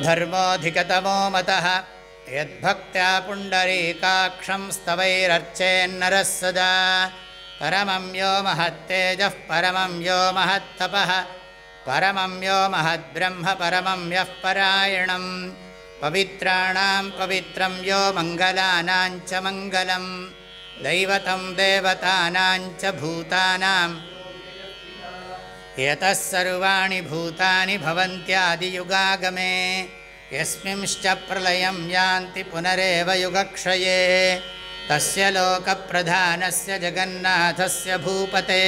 धर्मोऽधिकतमो मतः। यद्भक्त्या पुण्डरीकाक्षं स्तवैरर्चेन्नरः सदा। परमं यो महत्तेजः परमं यो महत्तपः। परमं यो महद्ब्रह्म परमं यः परायणं पवित्राणां पवित्रं यो मङ्गलानां च मङ्गलं दैवतं देवतानां च भूतानां। यतः सर्वाणि भूतानि भवन्त्यादियुगागमे। यस्मिंश्च प्रलयं यान्ति पुनरेव युगक्षये। तस्य लोकप्रधानस्य जगन्नाथस्य भूपते।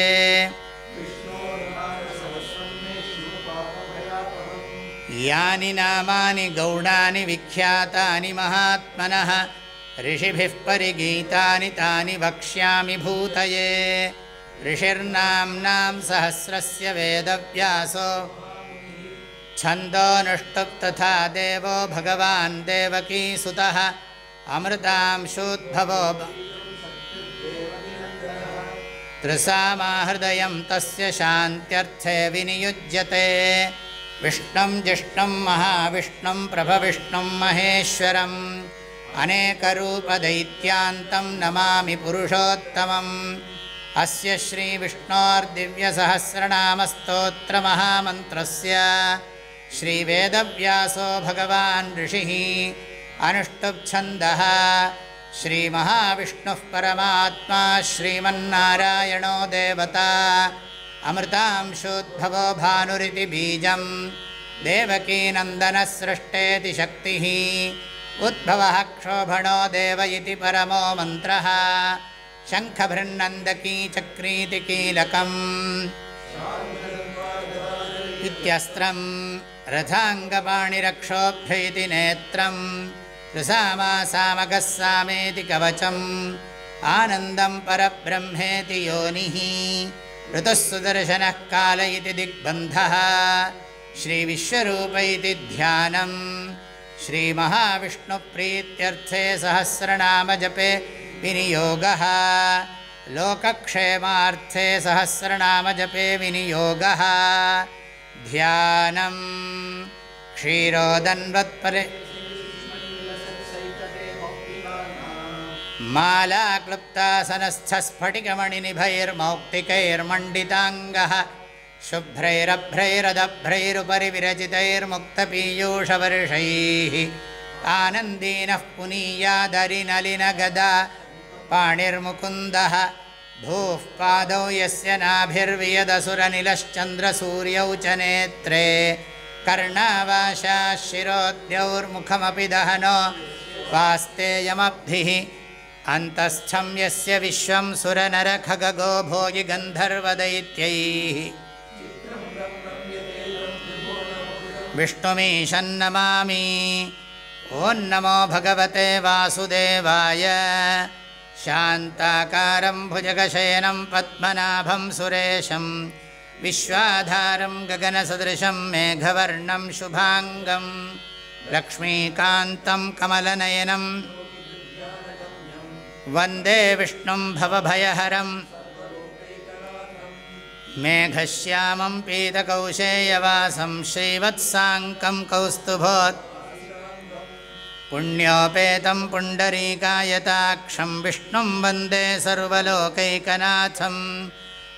यानि नामानि गौणानि विख्यातानि महात्मनः ऋषिभिः परिगीतानि तानि वक्ष्यामि भूतये। ऋषिर्नाम्नां सहस्रस्य वेदव्यासो। देवो भगवान् देवकीसुतः अमृतांशूद्भवो त्रिसामाहृदयं तस्य शान्त्यर्थे विनियुज्यते। विष्णुं जिष्णुं महाविष्णुं प्रभविष्णुं महेश्वरम् अनेकरूपदैत्यान्तं नमामि पुरुषोत्तमम्। अस्य श्रीविष्णोर्दिव्यसहस्रनामस्तोत्रमहामन्त्रस्य। श्रीवेदव्यासो भगवान् ऋषिः अनुष्टुप्छन्दः। श्रीमहाविष्णुः परमात्मा श्रीमन्नारायणो देवता। अमृतांशोद्भवो भानुरिति बीजं देवकीनन्दनसृष्टेति शक्तिः उद्भवः क्षोभणो देव इति परमो मन्त्रः। शङ्खभृन्नन्दकी चक्रीति कीलकम् इत्यस्त्रं रथाङ्गपाणिरक्षोभ्य इति नेत्रम् ऋसामासामगः सामेति कवचम् आनन्दं परब्रह्मेति योनिः ऋतुः सुदर्शनः काल इति दिग्बन्धः। श्रीविश्वरूप इति ध्यानम् श्रीमहाविष्णुप्रीत्यर्थे सहस्रनामजपे विनियोगः। लोकक्षेमार्थे सहस्रनामजपे विनियोगः। ध्यानं क्षीरोदन्वत्परि मालाक्लुप्तासनस्थस्फटिकमणिनिभैर्मौक्तिकैर्मण्डिताङ्गः शुभ्रैरभ्रैरदभ्रैरुपरि विरचितैर्मुक्तपीयूषवर्षैः आनन्दीनः पुनीयादरिनलिनगदा पाणिर्मुकुन्दः भूः पादौ यस्य नाभिर्वियदसुरनिलश्चन्द्रसूर्यौ च नेत्रे कर्णावाशाः शिरोद्यौर्मुखमपि दहनो वास्तेयमब्धिः अन्तस्थं यस्य विश्वं सुरनरखगो भोगि विष्णुमीशन्नमामि। ॐ नमो भगवते वासुदेवाय। शान्ताकारं भुजगशयनं पद्मनाभं सुरेशं। विश्वाधारं गगनसदृशं मेघवर्णं शुभाङ्गं। लक्ष्मीकान्तं कमलनयनं। वन्दे विष्णुं भवभयहरं मेघश्यामं पीतकौशेयवासं श्रीवत्साङ्कं कौस्तुभोत्। पुण्योपेतं पुण्डरीकायताक्षं विष्णुं वन्दे सर्वलोकैकनाथं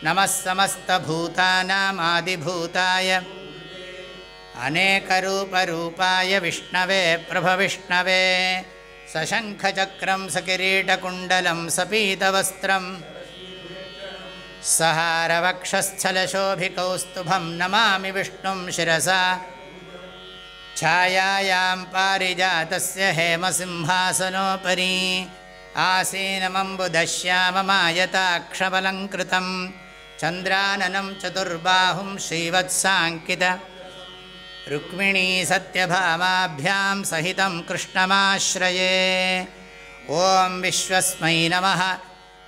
नमः समस्तभूतानामादिभूताय। अनेकरूपरूपाय विष्णवे प्रभविष्णवे। सशङ्खचक्रं सकिरीटकुण्डलं सपीतवस्त्रं सहारवक्षस्थलशोभिकौस्तुभं नमामि विष्णुं शिरसा। छायायां पारिजातस्य हेमसिंहासनोपरि आसीनमम्बुदश्याममायताक्षबलङ्कृतं चन्द्राननं चतुर्बाहुं श्रीवत्साङ्कित। रुक्मिणी सत्यभामाभ्यां सहितं कृष्णमाश्रये। ॐ विश्वस्मै नमः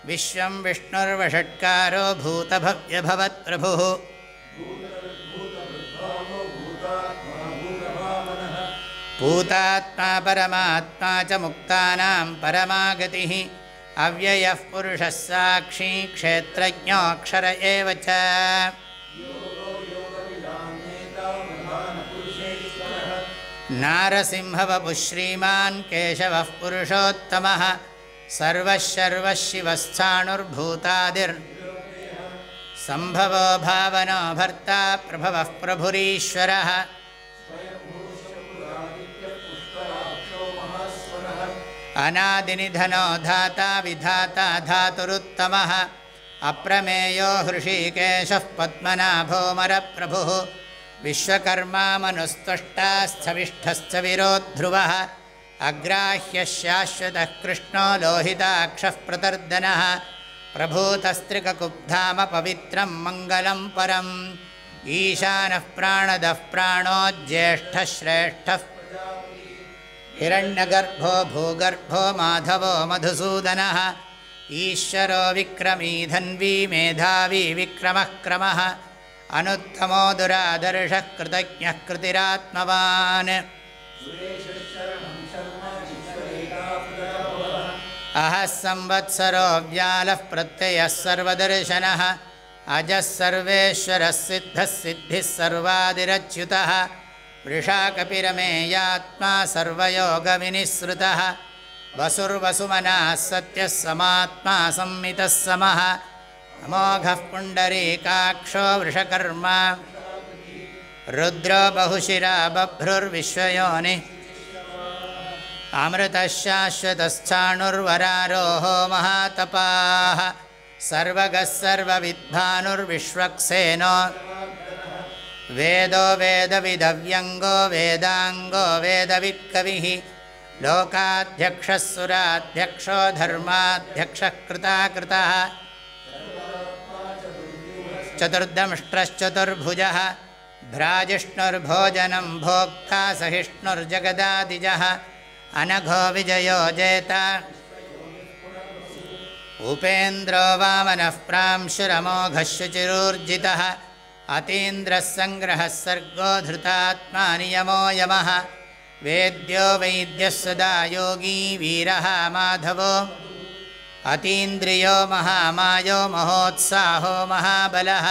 विश्वं विष्णुर्वषट्कारो भूतभव्यभवत्प्रभुः। भूतात्मा परमात्मा च मुक्तानां परमागतिः। अव्ययः पुरुषः साक्षी क्षेत्रज्ञोऽक्षर एव च। नारसिंहवपुः श्रीमान् केशवः पुरुषोत्तमः सर्वः शर्वः शिवस्थाणुर्भूतादिर् सम्भवो भावनो भर्ता प्रभवः प्रभुरीश्वरः। अनादिनिधनो धाता विधाता धातुरुत्तमः। अप्रमेयो हृषीकेशः पद्मनाभोमरप्रभुः। विश्वकर्मा मनुस्त्वष्टास्थविष्ठश्च विरोध्रुवः अग्राह्यः शाश्वतः कृष्णो लोहिताक्षः प्रतर्दनः प्रभूतस्त्रिककुब्धाम पवित्रं मङ्गलं परम्। ईशानः प्राणदः प्राणो ज्येष्ठः श्रेष्ठः हिरण्यगर्भो भूगर्भो माधवो मधुसूदनः। ईश्वरो विक्रमी धन्वी मेधावी विक्रमः क्रमः अनुत्तमो दुरादर्शः कृतज्ञः कृतिरात्मवान् अहः संवत्सरो व्यालः प्रत्ययः सर्वदर्शनः। अजः सर्वेश्वरः सिद्धः सिद्धिः सर्वादिरच्युतः। वृषाकपिरमेयात्मा सर्वयोगविनिःसृतः। वसुर्वसुमनः सत्यः समात्मा संमितः समः। अमोघः पुण्डरीकाक्षो वृषकर्मा। रुद्रो बहुशिरा बभ्रुर्विश्वयोनिः अमृतः शाश्वतश्चाणुर्वरारोहो महातपाः। सर्वगः सर्वविद्भानुर्विश्वक्सेनो वेदो वेदविदव्यङ्गो वेदाङ्गो वेदवित्कविः। लोकाध्यक्षः सुराध्यक्षो धर्माध्यक्षः कृताकृतः। चतुर्दंष्ट्रश्चतुर्भुजः। भ्राजिष्णुर्भोजनं भोक्ता सहिष्णुर्जगदादिजः अनघो विजयो जेता। उपेन्द्रो वामनः प्रांशुरमोघः शुचिरूर्जितः अतीन्द्रः सङ्ग्रहः सर्गो धृतात्मा नियमो यमः। वेद्यो वैद्यः सदा योगी वीरः माधवो। अतीन्द्रियो महामायो महोत्साहो महाबलः।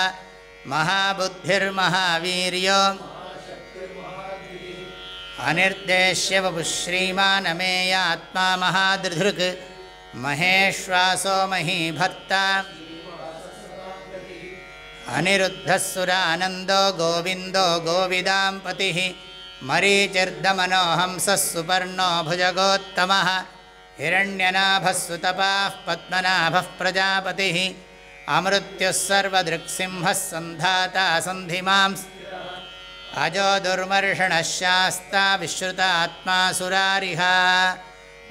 महाबुद्धिर्महावीर्यो अनिर्देश्य वपुः श्रीमानमेयात्मा महादृधृक्। महेश्वासो महीभर्ता। अनिरुद्धः सुरानन्दो गोविन्दो गोविदाम्पतिः। मरीचिर्दमनोहंसः सुपर्णो भुजगोत्तमः। हिरण्यनाभः सुतपाः पद्मनाभः प्रजापतिः। अमृत्युः सर्वदृक्सिंहः सन्धाता सन्धिमांस् अजो दुर्मर्षणः शास्ता विश्रुतात्मा सुरारिः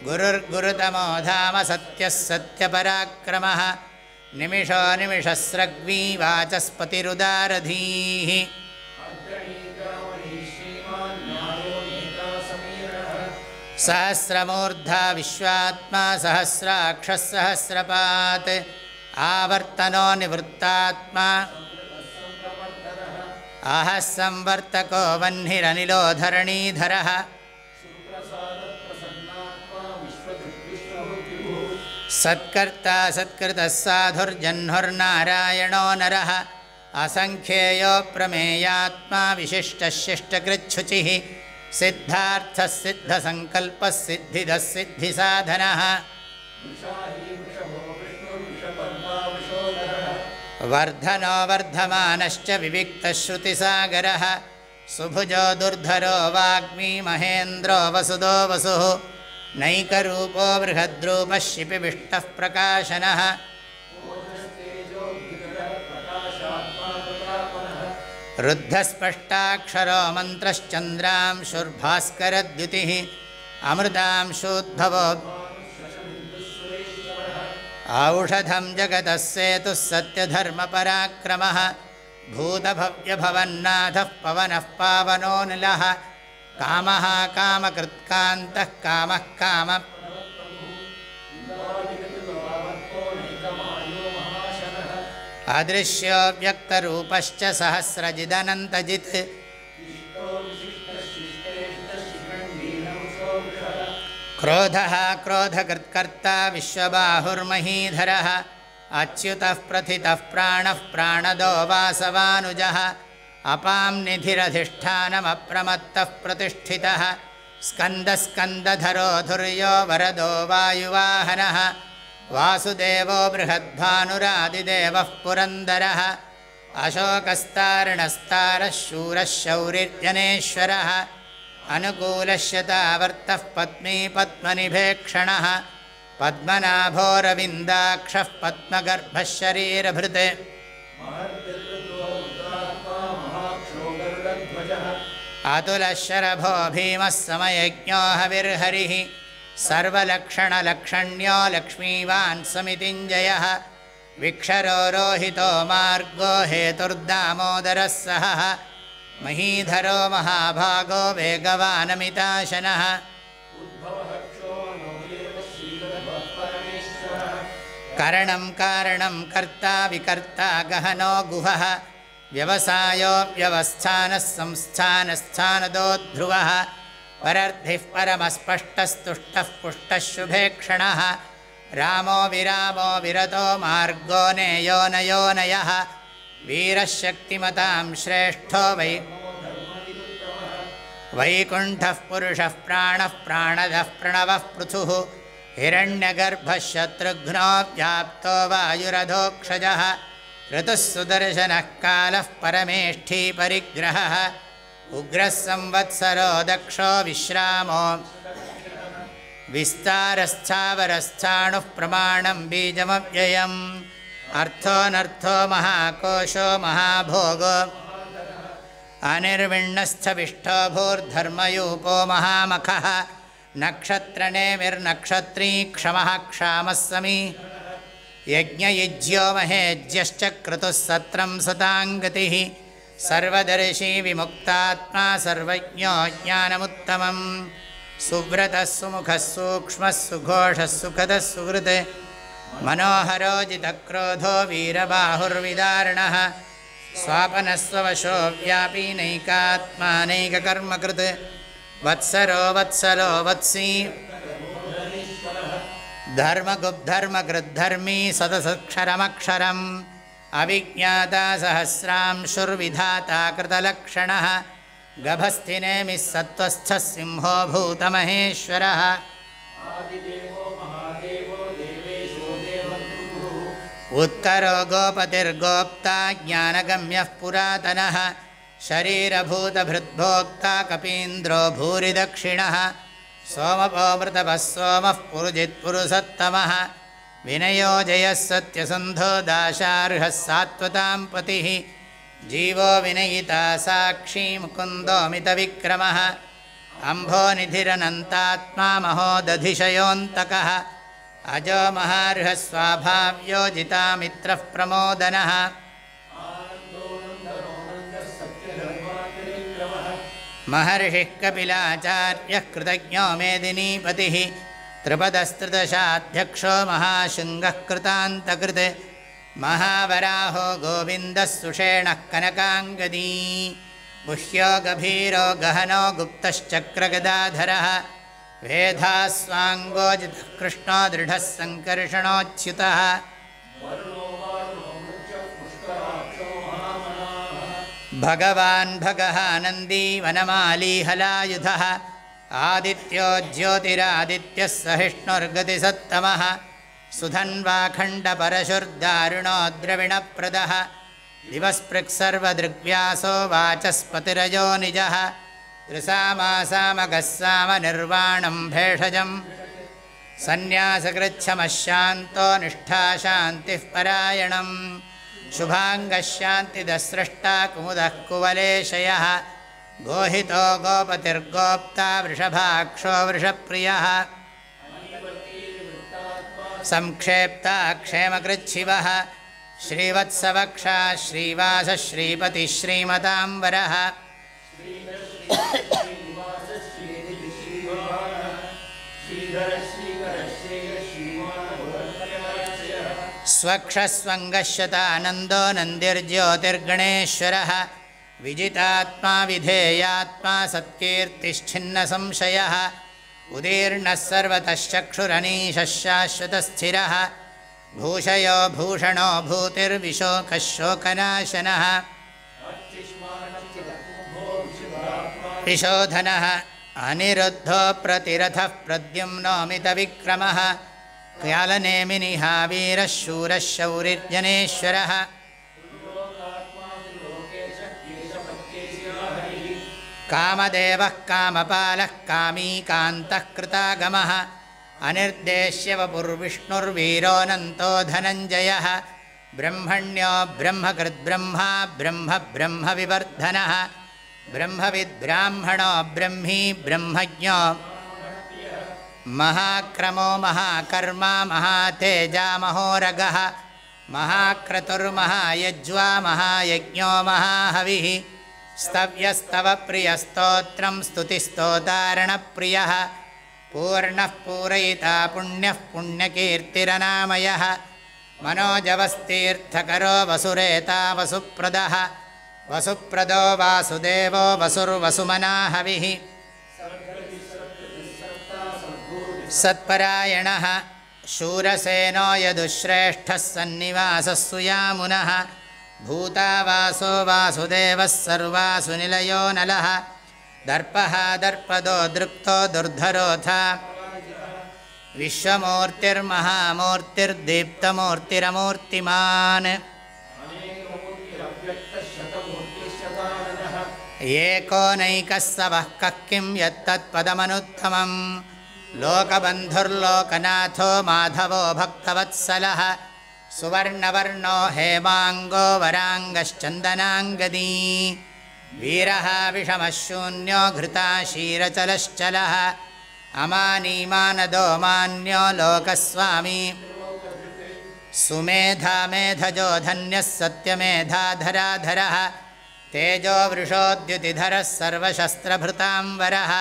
गुरुर्गुरुतमो धाम सत्यः सत्यपराक्रमः। निमिषो निमिषस्रग्वी वाचस्पतिरुदारधीः। सहस्रमूर्धा विश्वात्मा सहस्राक्षः सहस्रपात्। आवर्तनो निवृत्तात्मा आहः संवर्तको वह्निरनिलो धरणीधरः सत्कर्ता सत्कृतः साधुर्जह्नुर्नारायणो नरः। असङ्ख्येयो प्रमेयात्मा विशिष्टः शिष्टकृच्छुचिः। सिद्धार्थः सिद्धसङ्कल्पः सिद्धिदः सिद्धिसाधनः वर्धनो वर्धमानश्च विविक्तश्रुतिसागरः। सुभुजो दुर्धरो वाग्मी महेन्द्रो वसुदो वसुः। नैकरूपो बृहद्रूपः शिपिविष्टः प्रकाशनः। रुद्धस्पष्टाक्षरो मन्त्रश्चन्द्रांशुर्भास्करद्युतिः अमृतांशूद्भवो औषधं जगतः सेतुः सत्यधर्मपराक्रमः भूतभव्यभवन्नाथः पवनः पावनोऽनिलः कामः कामकृत्कान्तः कामः काम। अदृश्यो व्यक्तरूपश्च सहस्रजिदनन्तजित् क्रोधः क्रोधकृत्कर्ता विश्वबाहुर्महीधरः अच्युतः प्रथितः प्राणः प्राणदो वासवानुजः अपां निधिरधिष्ठानमप्रमत्तः प्रतिष्ठितः स्कन्दस्कन्दधरो धुर्यो वरदो वायुवाहनः वासुदेवो बृहद्भानुरादिदेवः पुरन्दरः अशोकस्तारणस्तारः शूरः शौरिर्जनेश्वरः अनुकूलश्यतावर्तः पद्मी पद्मनिभेक्षणः। पद्मनाभोरविन्दाक्षः पद्मगर्भः शरीरभृत् अतुलः शरभो भीमः समयज्ञो हविर्हरिः सर्वलक्षणलक्षण्यो लक्ष्मीवान् समितिञ्जयः। विक्षरो रोहितो मार्गो हेतुर्दामोदरः सहः महीधरो महाभागो वेगवानमिताशनः। करणं कारणं कर्ता विकर्ता गहनो गुहः। व्यवसायो व्यवस्थानः संस्थानस्थानदो ध्रुवः परर्धिः परमस्पष्टस्तुष्टः पुष्टः शुभेक्षणः रामो विरामो विरतो मार्गो नेयो नयोनयः वीरः शक्तिमतां श्रेष्ठो वै वैकुण्ठः पुरुषः प्राणः प्राणदः प्रणवः पृथुः हिरण्यगर्भः शत्रुघ्नो व्याप्तो वायुरधोक्षजः ऋतुः सुदर्शनः कालः परमेष्ठी परिग्रहः उग्रः संवत्सरो दक्षो विश्रामो विस्तारस्थावरस्थाणुः प्रमाणं बीजमव्ययम् अर्थोऽनर्थो महाकोशो महाभोगो। अनिर्विण्णस्थविष्ठो भूर्धर्मयूपो महामखः। नक्षत्रनेमिर्नक्षत्री क्षमः क्षामः समी। यज्ञयुज्यो महेज्यश्च क्रतुः सत्रं सताङ्गतिः सर्वदर्शी विमुक्तात्मा सर्वज्ञो ज्ञानमुत्तमम्। सुव्रतः सुमुखः सूक्ष्मः सुघोषः सुखदः सुहृत् मनोहरो जितक्रोधो वीरबाहुर्विदारणः। स्वापनस्वशो व्यापी नैकात्मानैककर्मकृत्। वत्सरो वत्सलो वत्सी। धर्मगुब्धर्मकृद्धर्मी सदसक्षरमक्षरम्। अविज्ञाता सहस्रांशुर्विधाता कृतलक्षणः गभस्थिनेमिः सत्त्वस्थः सिंहो भूतमहेश्वरः उत्तरो गोपतिर्गोप्ता ज्ञानगम्यः पुरातनः शरीरभूतभृद्भोक्ता कपीन्द्रो भूरिदक्षिणः सोमपोमृतपः सोमः पुरुजित्पुरुषत्तमः विनयो जयः सत्यसन्धो दाशार्हः सात्वतां पतिः जीवो विनयिता साक्षी मुकुन्दोमितविक्रमः अम्भोनिधिरनन्तात्मा महोदधिशयोऽन्तकः अजो महार्हस्वाभाव्योजितामित्रः प्रमोदनः। महर्षिः कपिलाचार्यः कृतज्ञो मेदिनीपतिः। त्रिपदस्त्रिदशाध्यक्षो महाशृङ्गः कृतान्तकृत्। महावराहो गोविन्दः सुषेणः कनकाङ्गदी। गुह्यो गभीरो गहनो गुप्तश्चक्रगदाधरः वेधास्वाङ्गोजितः कृष्णो दृढः सङ्कर्षणोच्युतः भगवान् भगः नन्दी वनमाली हलायुधः आदित्यो ज्योतिरादित्यः सहिष्णुर्गतिसत्तमः सुधन्वाखण्डपरशुर्दारुणो द्रविणप्रदः दिवस्पृक्सर्वदृग्व्यासो वाचस्पतिरयो निजः त्रिसामासामगः सामनिर्वाणं भेषजम्। सन्न्यासकृच्छमशान्तो निष्ठाशान्तिः परायणम्। शुभाङ्गशान्तिदस्रष्टा कुमुदः कुवलेशयः। गोहितो गोपतिर्गोप्ता वृषभाक्षो वृषप्रियः। संक्षेप्ता क्षेमकृच्छिवः। श्रीवत्सवक्षा श्रीवासः श्रीपतिः श्रीमताम्बरः स्वक्षस्वङ्गश्यतानन्दो नन्दिर्ज्योतिर्गणेश्वरः विजितात्मा विधेयात्मा सत्कीर्तिश्छिन्नसंशयः उदीर्णः सर्वतश्चक्षुरनीशः शाश्वतस्थिरः भूषयो भूषणो भूतिर्विशोकः शोकनाशनः विशोधनः अनिरुद्धो प्रतिरथः प्रद्युम्नोमितविक्रमः क्यालनेमिनिः वीरः शूरः शौरिर्जनेश्वरः। कामदेवः कामपालः कामीकान्तः कृतागमः। अनिर्देश्यवपुर्विष्णुर्वीरोऽनन्तो धनञ्जयः। ब्रह्मण्यो ब्रह्मकृद्ब्रह्मा ब्रह्म ब्रह्मविवर्धनः ब्रह्मविद्ब्राह्मणो ब्रह्मी ब्रह्मज्ञो। महाक्रमो महाकर्मा महातेजामहोरगः महाक्रतुर्महायज्वा महायज्ञो महाहविः। स्तव्यस्तवप्रियस्तोत्रं स्तुतिस्तोतारणप्रियः पूर्णः पूरयिता पुण्यः पुण्यकीर्तिरनामयः। मनोजवस्तीर्थकरो वसुरेता वसुप्रदः वसुप्रदो वासुदेवो वसुर्वसुमनाहविः। सत्परायणः शूरसेनो यदुश्रेष्ठः सन्निवासः सुयामुनः भूतावासो वासुदेवः सर्वासु निलयो नलः। दर्पः दर्पदो दृक्तो दुर्धरोऽथ। विश्वमूर्तिर्महामूर्तिर्दीप्तमूर्तिरमूर्तिमान् एको नैकः सवः कः किं यत्तत्पदमनुत्तमम्। लोकबन्धुर्लोकनाथो माधवो भक्तवत्सलः। सुवर्णवर्णो हेमाङ्गो वराङ्गश्चन्दनाङ्गदी। वीरः विषमः शून्यो घृता क्षीरचलश्चलः अमानीमानदो मान्यो लोकस्वामी। सुमेधा मेधजो धन्यः सत्यमेधाधराधरः तेजो वृषोद्युतिधरः सर्वशस्त्रभृताम्बरः।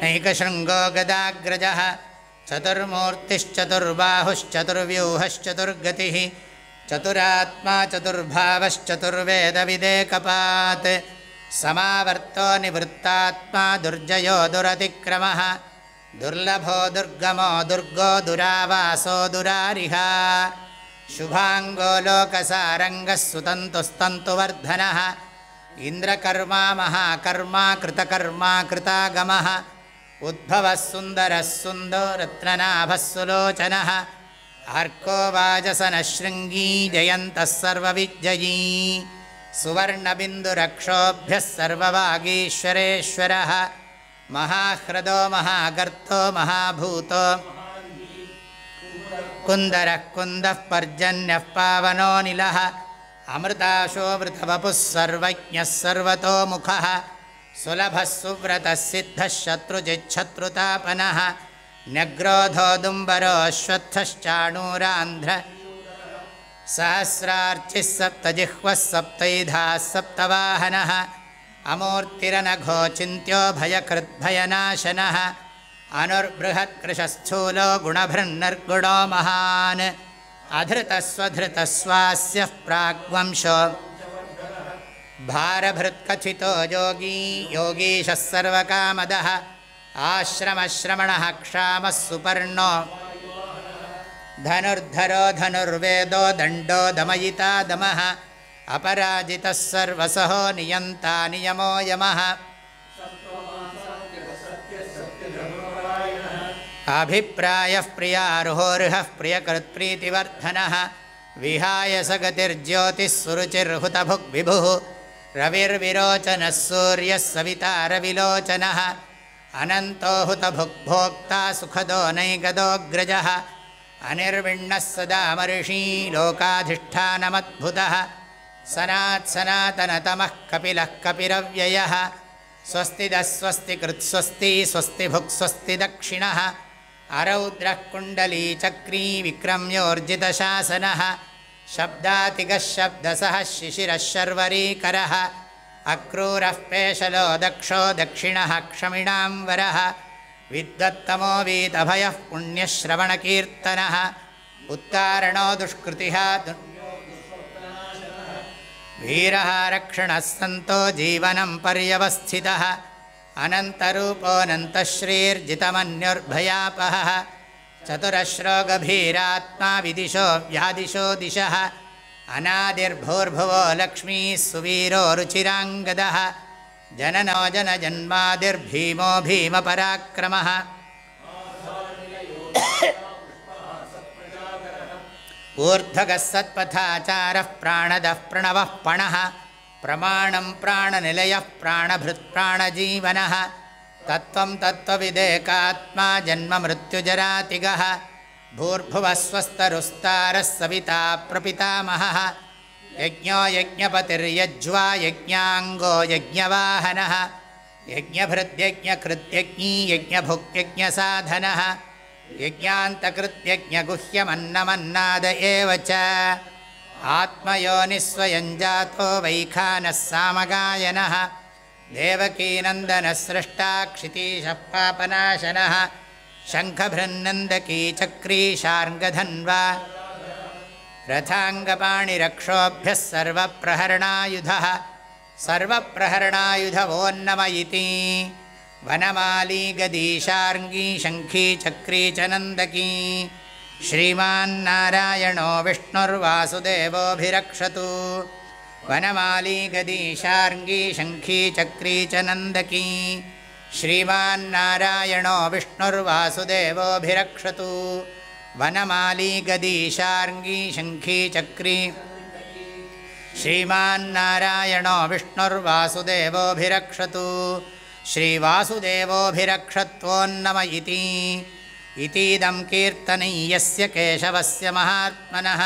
नैकशृङ्गो गदाग्रजः चतुर्मूर्तिश्चतुर्बाहुश्चतुर्व्यूहश्चतुर्गतिः चतुरात्मा चतुर्भावश्चतुर्वेदविदेकपात् समावर्तो निवृत्तात्मा दुर्जयो दुरतिक्रमः दुर्लभो दुर्गमो दुर्गो दुरावासो दुरारिहा शुभाङ्गो लोकसारङ्गः सुतन्तुस्तन्तुवर्धनः इन्द्रकर्मा महाकर्मा कृतकर्मा कृतागमः उद्भवः सुन्दरः सुन्दो रत्ननाभः सुलोचनः अर्को वाजसनशृङ्गी जयन्तः सर्वविजयी सुवर्णबिन्दुरक्षोभ्यः सर्ववागीश्वरेश्वरः महाह्रदो महागर्तो महाभूतो कुन्दरः कुन्दः पर्जन्यः पावनोऽनिलः अमृताशोऽमृतवपुः सर्वज्ञः सर्वतोमुखः। सुलभः सुव्रतः सिद्धः शत्रुजिच्छत्रुतापनः न्यग्रोधोदुम्बरो अश्वत्थश्चाणूरान्ध्र सहस्रार्चिः सप्तजिह्वः सप्तैधाः सप्तवाहनः। अमूर्तिरनघोचिन्त्यो भयकृद्भयनाशनः अनुर्बृहत्कृशस्थूलो गुणभृन्नर्गुणो महान् अधृतस्वधृतस्वास्यः प्राग्वंशो। भारभृत्कथितो योगी योगीशः सर्वकामदः। आश्रमश्रमणः क्षामः सुपर्णो। धनुर्धरो धनुर्वेदो दण्डो दमयिता दमः। अपराजितः सर्वसहो नियन्ता नियमो यमः अभिप्रायः प्रियारुहोर्हः प्रियकृत्प्रीतिवर्धनः विहाय स गतिर्ज्योतिः सुरुचिर्हुतभुग्विभुः रविर्विरोचनः सूर्यः सवितारविलोचनः अनन्तो हुतभुग्भोक्ता सुखदो नैगदोऽग्रजः अनिर्विण्णः सदा मर्षी लोकाधिष्ठानमद्भुतः। सनात्सनातनतमः कपिलः कपिरव्ययः। स्वस्ति कृत्स्वस्ति स्वस्ति दक्षिणः अरौद्रः कुण्डलीचक्री विक्रम्योर्जितशासनः शब्दातिगः शब्दसः शिशिरः शर्वरीकरः। अक्रूरः पेशलो दक्षो दक्षिणः क्षमिणां वरः विद्वत्तमो वीतभयः पुण्यश्रवणकीर्तनः। उत्तारणो दुष्कृतिः वीरः रक्षणः सन्तो जीवनं पर्यवस्थितः अनन्तरूपोऽनन्तश्रीर्जितमन्युर्भयापहः चतुरश्रो गभीरात्मा विदिशो व्यादिशो दिशः। अनादिर्भूर्भुवो लक्ष्मीः सुवीरो रुचिराङ्गदः। जननो जनजन्मादिर्भीमो भीमपराक्रमः। ऊर्ध्वगः सत्पथाचारः प्राणदः प्रणवः पणः प्रमाणं प्राणनिलयः प्राणभृत्प्राणजीवनः तत्त्वं तत्त्वविदेकात्मा जन्ममृत्युजरातिगः भूर्भुवः स्वस्तरुस्तारः सविता प्रपितामहः। यज्ञो यज्ञपतिर्यज्वा यज्ञाङ्गो यज्ञवाहनः। यज्ञभृद्यज्ञकृत्यज्ञी यज्ञभुक्यज्ञसाधनः यज्ञान्तकृत्यज्ञगुह्यमन्नमन्नाद एव च आत्मयोनिःस्वयं जातो वैखानः सामगायनः देवकीनन्दनः सृष्टा क्षितीशप्पापनाशनः शङ्खभृन्नन्दकी चक्रीशार्ङ्गधन्वा रथाङ्गपाणिरक्षोभ्यः सर्वप्रहरणायुधः सर्वप्रहरणायुधवोन्नमयिति वनमाली गदीशार्गी शङ्खी चक्री च नन्दकी श्रीमान्नारायणो विष्णुर्वासुदेवोऽभिरक्षतु। वनमाली गदीशार्ङ्गी शङ्खी चक्री च नन्दकी। श्रीमान्नारायणो विष्णुर्वासुदेवोऽभिरक्षतु। वनमाली गदीशार्ङ्गी शङ्खी चक्री श्रीमान्नारायणो विष्णुर्वासुदेवोऽभिरक्षतु। श्रीवासुदेवोऽभिरक्षत्वोन्नम इति इतीदं कीर्तनीयस्य केशवस्य महात्मनः।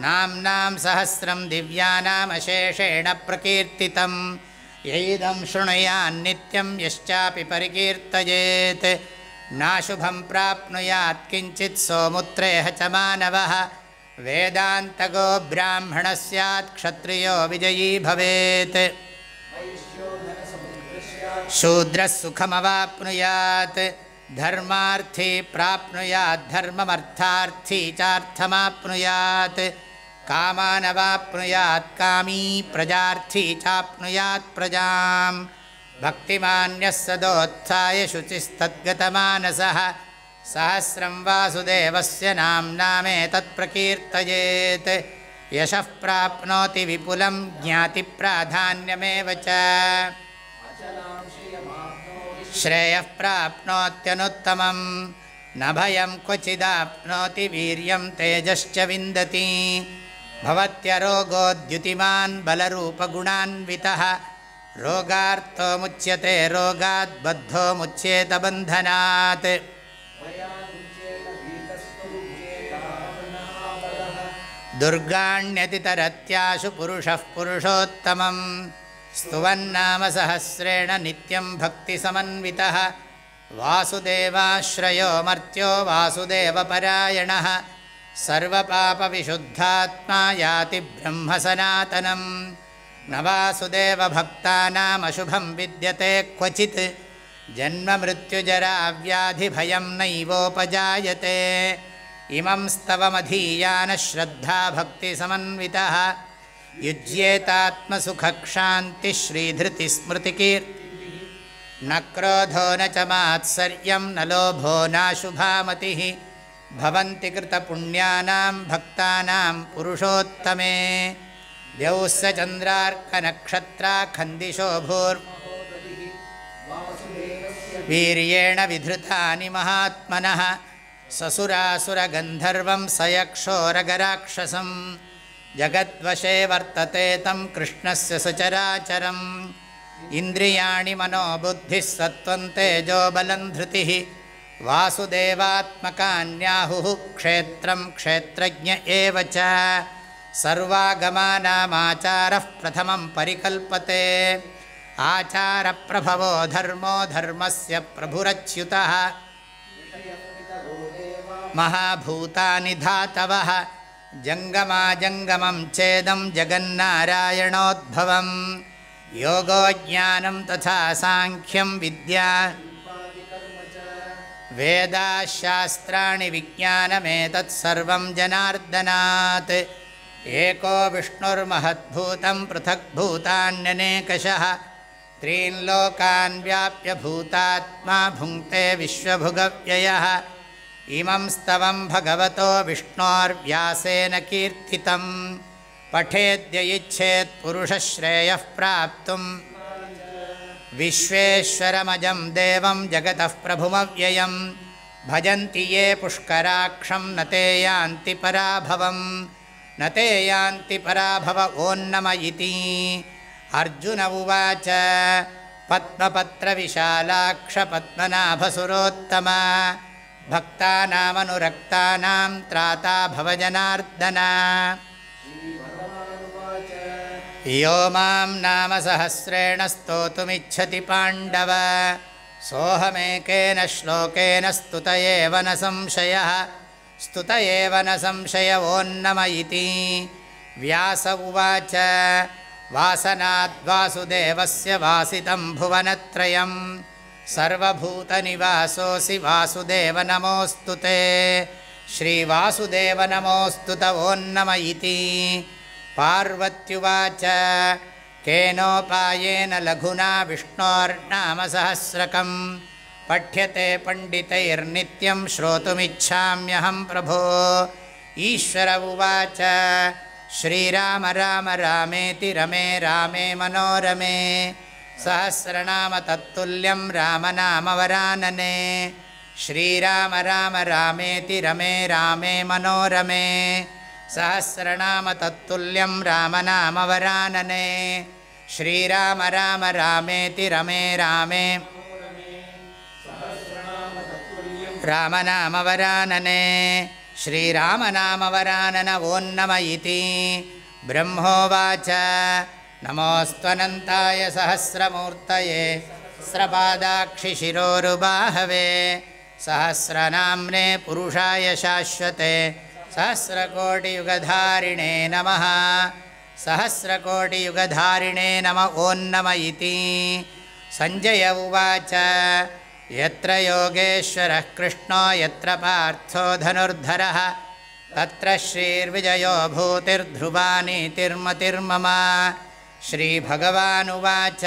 नाम्नां सहस्रं दिव्यानामशेषेण प्रकीर्तितं यैदं शृणुयान्नित्यं यश्चापि परिकीर्तयेत्। नाशुभं प्राप्नुयात् किञ्चित् सोमुत्रेह च मानवः। वेदान्तगो ब्राह्मणः स्यात् क्षत्रियो विजयी भवेत्। शूद्रः सुखमवाप्नुयात् धर्मार्थी प्राप्नुयात् धर्ममर्थार्थी चार्थमाप्नुयात् कामानवाप्नुयात् कामी प्रजार्थी चाप्नुयात् प्रजां भक्तिमान्यः सदोत्थाय शुचिस्तद्गतमानसः सहस्रं वासुदेवस्य नाम्नामेतत्प्रकीर्तयेत् यशः प्राप्नोति विपुलं ज्ञातिप्राधान्यमेव च श्रेयः प्राप्नोत्यनुत्तमं न भयं क्वचिदाप्नोति वीर्यं तेजश्च विन्दति। भवत्यरोगोद्युतिमान् बलरूपगुणान्वितः। रोगार्थो मुच्यते रोगात् बद्धो मुच्येत बन्धनात्। दुर्गाण्यतितरत्याशु पुरुषः पुरुषोत्तमम् स्तुवन्नामसहस्रेण नित्यं भक्तिसमन्वितः। वासुदेवाश्रयो मर्त्यो वासुदेवपरायणः। सर्वपापविशुद्धात्मा याति ब्रह्मसनातनं न वासुदेवभक्तानामशुभं विद्यते क्वचित्। जन्ममृत्युजराव्याधिभयं नैवोपजायते। इमं स्तवमधीयानश्रद्धाभक्तिसमन्वितः युज्येतात्मसुखक्षान्तिश्रीधृतिस्मृतिकीर्ति न क्रोधो न च मात्सर्यं न लोभो नाशुभामतिः भवन्ति कृतपुण्यानां भक्तानां पुरुषोत्तमे। द्यौः स चन्द्रार्कनक्षत्राखन्दिशो भूर्। वीर्येण विधृतानि महात्मनः। ससुरासुरगन्धर्वं सयक्षोरगराक्षसम् जगद्वशे वर्तते तं कृष्णस्य सचराचरम्। इन्द्रियाणि मनोबुद्धिः सत्त्वं तेजोबलं धृतिः। वासुदेवात्मकान्याहुः क्षेत्रं क्षेत्रज्ञ एव च। सर्वागमानामाचारः प्रथमं परिकल्पते। आचारप्रभवो धर्मो धर्मस्य प्रभुरच्युतः। महाभूतानि धातवः जङ्गमाजङ्गमं चेदं जगन्नारायणोद्भवं योगो ज्ञानं तथा साङ्ख्यं विद्या। वेदाशास्त्राणि विज्ञानमेतत्सर्वं जनार्दनात्। एको विष्णुर्महद्भूतं पृथग्भूतान्यनेकशः त्रीन् लोकान् व्याप्य भूतात्मा भुङ्क्ते विश्वभुगव्ययः इमं स्तवं भगवतो विष्णोर्व्यासेन कीर्तितं पठेद्य इच्छेत् पुरुषश्रेयः प्राप्तुं विश्वेश्वरमजं देवं जगतः प्रभुमव्ययं भजन्ति ये पुष्कराक्षं न ते यान्ति पराभवं न ते यान्ति पराभव ओन्नम इति। अर्जुन उवाच पद्मपत्रविशालाक्षपद्मनाभसुरोत्तम भक्तानामनुरक्तानां त्राता भवजनार्दन। यो मां नाम सहस्रेण स्तोतुमिच्छति पाण्डव। सोऽहमेकेन श्लोकेन स्तुत एव न संशयः। स्तुत एव न संशय ओन्नम इति। व्यास उवाच। वासनाद्वासुदेवस्य वासितं भुवनत्रयं सर्वभूतनिवासोऽसि वासुदेव नमोऽस्तु ते। श्रीवासुदेव नमोऽस्तु त ओन्नम इति। पार्वत्युवाच केनोपायेन लघुना विष्णोर्नामसहस्रकं पठ्यते पण्डितैर्नित्यं श्रोतुमिच्छाम्यहं प्रभो। ईश्वर उवाच श्रीराम राम रामेति रमे रामे मनोरमे सहस्रनाम तत्तुल्यं रामनामवरानने। श्रीराम राम रामेति रमे रामे मनोरमे। सहस्रनाम तत्तुल्यं रामनामवरानने। श्रीराम राम रामेति रमे रामे। रामनामवरानने। श्रीरामनामवरानन ओन्नम इति। ब्रह्मोवाच नमोऽस्त्वनन्ताय सहस्रमूर्तये स्रपादाक्षिशिरोरुबाहवे सहस्रनाम्ने पुरुषाय शाश्वते सहस्रकोटियुगधारिणे नमः सहस्रकोटियुगधारिणे नम ओन्नम इति। सञ्जय उवाच। यत्र योगेश्वरः कृष्णो यत्र पार्थो धनुर्धरः तत्र श्रीर्विजयो भूतिर्ध्रुवानीतिर्मतिर्मम श्रीभगवानुवाच।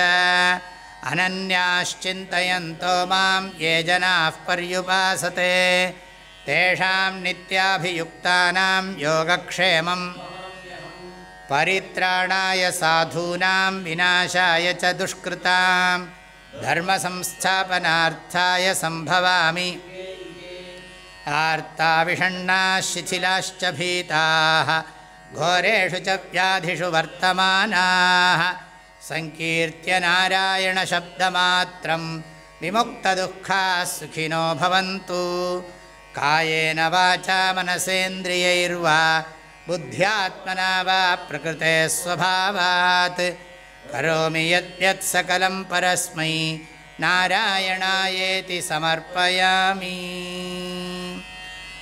अनन्याश्चिन्तयन्तो मां ये जनाः पर्युपासते। तेषां नित्याभियुक्तानां योगक्षेमं। परित्राणाय साधूनां विनाशाय च दुष्कृतां। धर्मसंस्थापनार्थाय सम्भवामि। आर्ताविषण्णाः शिथिलाश्च भीताः घोरेषु च व्याधिषु वर्तमानाः। सङ्कीर्त्य नारायणशब्दमात्रं विमुक्तदुःखाः सुखिनो भवन्तु। कायेन वाचा मनसेन्द्रियैर्वा बुद्ध्यात्मना वा प्रकृते स्वभावात्। करोमि यद्यत् सकलं परस्मै नारायणायेति समर्पयामि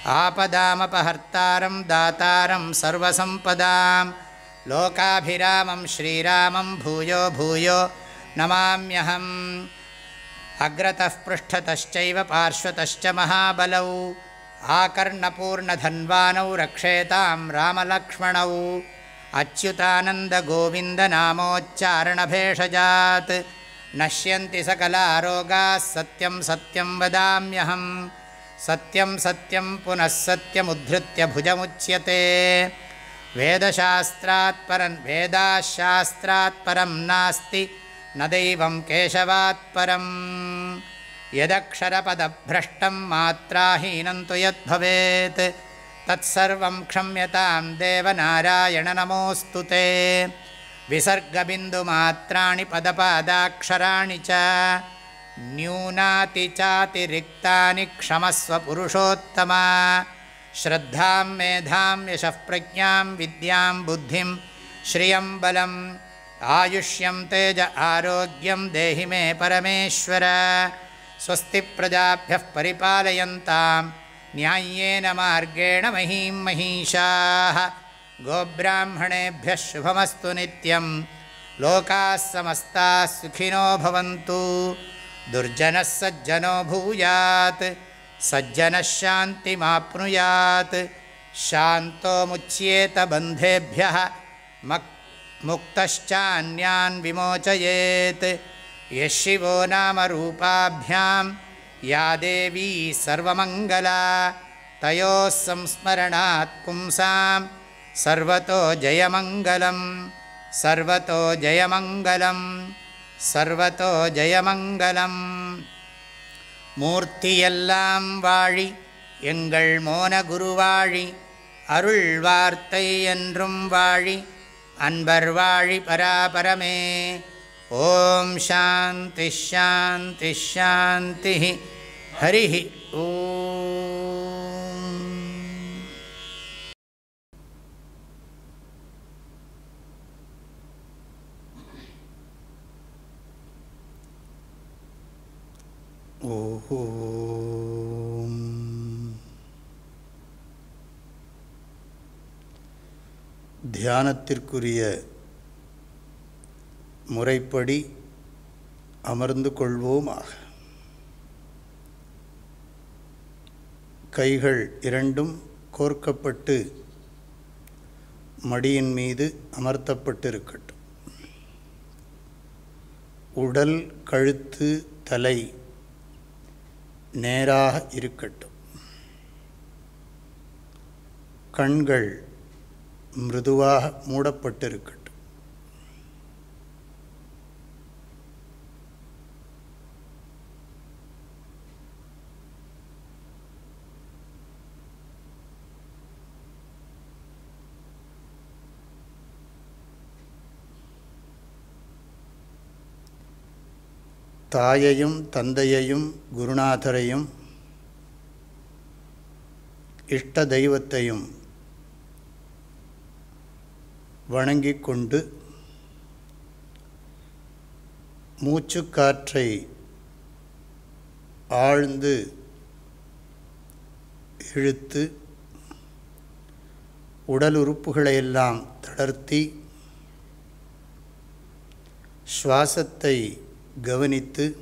आपदामपहर्तारं दातारं सर्वसम्पदां। लोकाभिरामं श्रीरामं भूयो भूयो नमाम्यहम्। अग्रतः पृष्ठतश्चैव पार्श्वतश्च महाबलौ। आकर्णपूर्णधन्वानौ रक्षेतां रामलक्ष्मणौ। अच्युतानन्दगोविन्दनामोच्चारणभेषजात्। नश्यन्ति सकलारोगाः सत्यं सत्यं वदाम्यहं सत्यं सत्यं पुनः सत्यमुद्धृत्य भुजमुच्यते। वेदशास्त्रात् परं वेदाशास्त्रात् परं नास्ति न दैवं केशवात् परम्। यदक्षरपदभ्रष्टं मात्राहीनं तु यद्भवेत्। तत्सर्वं क्षम्यतां देवनारायणनमोऽस्तु ते। विसर्गबिन्दुमात्राणि पदपादाक्षराणि च न्यूनातिचातिरिक्तानि क्षमस्व पुरुषोत्तमा। श्रद्धां मेधां यशः प्रज्ञां विद्यां बुद्धिं श्रियं बलम् आयुष्यं तेज आरोग्यं देहि मे परमेश्वर। स्वस्ति प्रजाभ्यः परिपालयन्तां न्याय्येन मार्गेण महीं महिषाः गोब्राह्मणेभ्यः शुभमस्तु नित्यं लोकाः समस्ताः सुखिनो भवन्तु दुर्जनः सज्जनो भूयात् सज्जनः शान्तिमाप्नुयात्। शान्तो मुच्येत बन्धेभ्यः मक् मुक्तश्चान्यान् विमोचयेत्। यः शिवो नामरूपाभ्यां या देवी सर्वमङ्गला तयोः संस्मरणात् पुंसां। सर्वतो जयमङ्गलं सर्वतो जयमङ्गलं சர்வதோ ஜெயமங்கலம். மூர்த்தியெல்லாம் வாழி எங்கள் மோன குருவாழி அருள் வார்த்தை என்றும் வாழி அன்பர் வாழி பராபரமே. ஓம் சாந்தி ஷாந்தி ஷாந்தி ஹரி ஓ. ஓஹோ தியானத்திற்குரிய முறைப்படி அமர்ந்து கொள்வோமாக. கைகள் இரண்டும் கோர்க்கப்பட்டு மடியின் மீது அமர்த்தப்பட்டிருக்கட்டும். உடல் கழுத்து தலை நேராக இருக்கட்டும். கண்கள் மிருதுவாக மூடப்பட்டிருக்கட்டும். தாயையும் தந்தையையும் குருநாதரையும் இஷ்ட தெய்வத்தையும் வணங்கி கொண்டு மூச்சுக்காற்றை ஆழ்ந்து இழுத்து உடல் உறுப்புகளையெல்லாம் தளர்த்தி சுவாசத்தை கவனித்து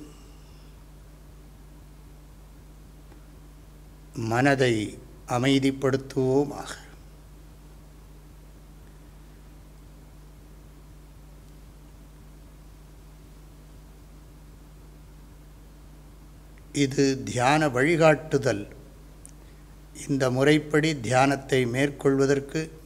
மனதை அமைதிப்படுத்துவோமாக. இது தியான வழிகாட்டுதல். இந்த முறைப்படி தியானத்தை மேற்கொள்வதற்கு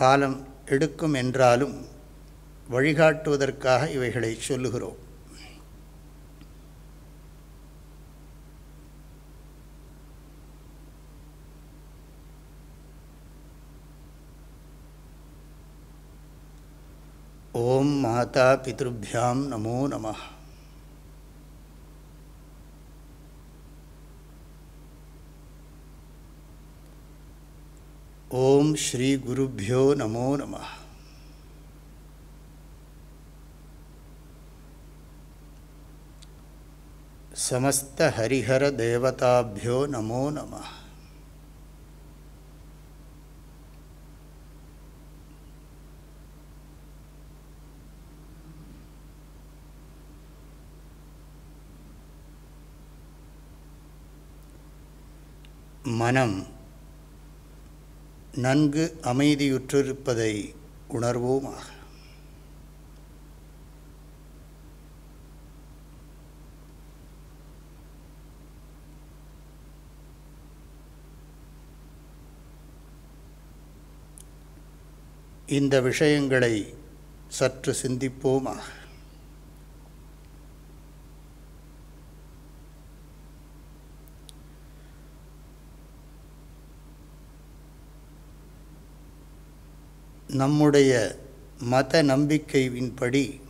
காலம் எடுக்கும் என்றாலும் வழிகாட்டுவதற்காக இவைகளை சொல்லுகிறோம். ஓம் மாதா பிதృभ्याம் நமோ நமः. ஓம் ஸ்ரீ குருப்பியோ நமோ நம समस्तहरिहरदेवताभ्यो नमो नमः மனம் நன்கு அமைதியுற்றிருப்பதை உணர்வோமாக. இந்த விஷயங்களை சற்று சிந்திப்போமாக. நம்முடைய மத நம்பிக்கையின்படி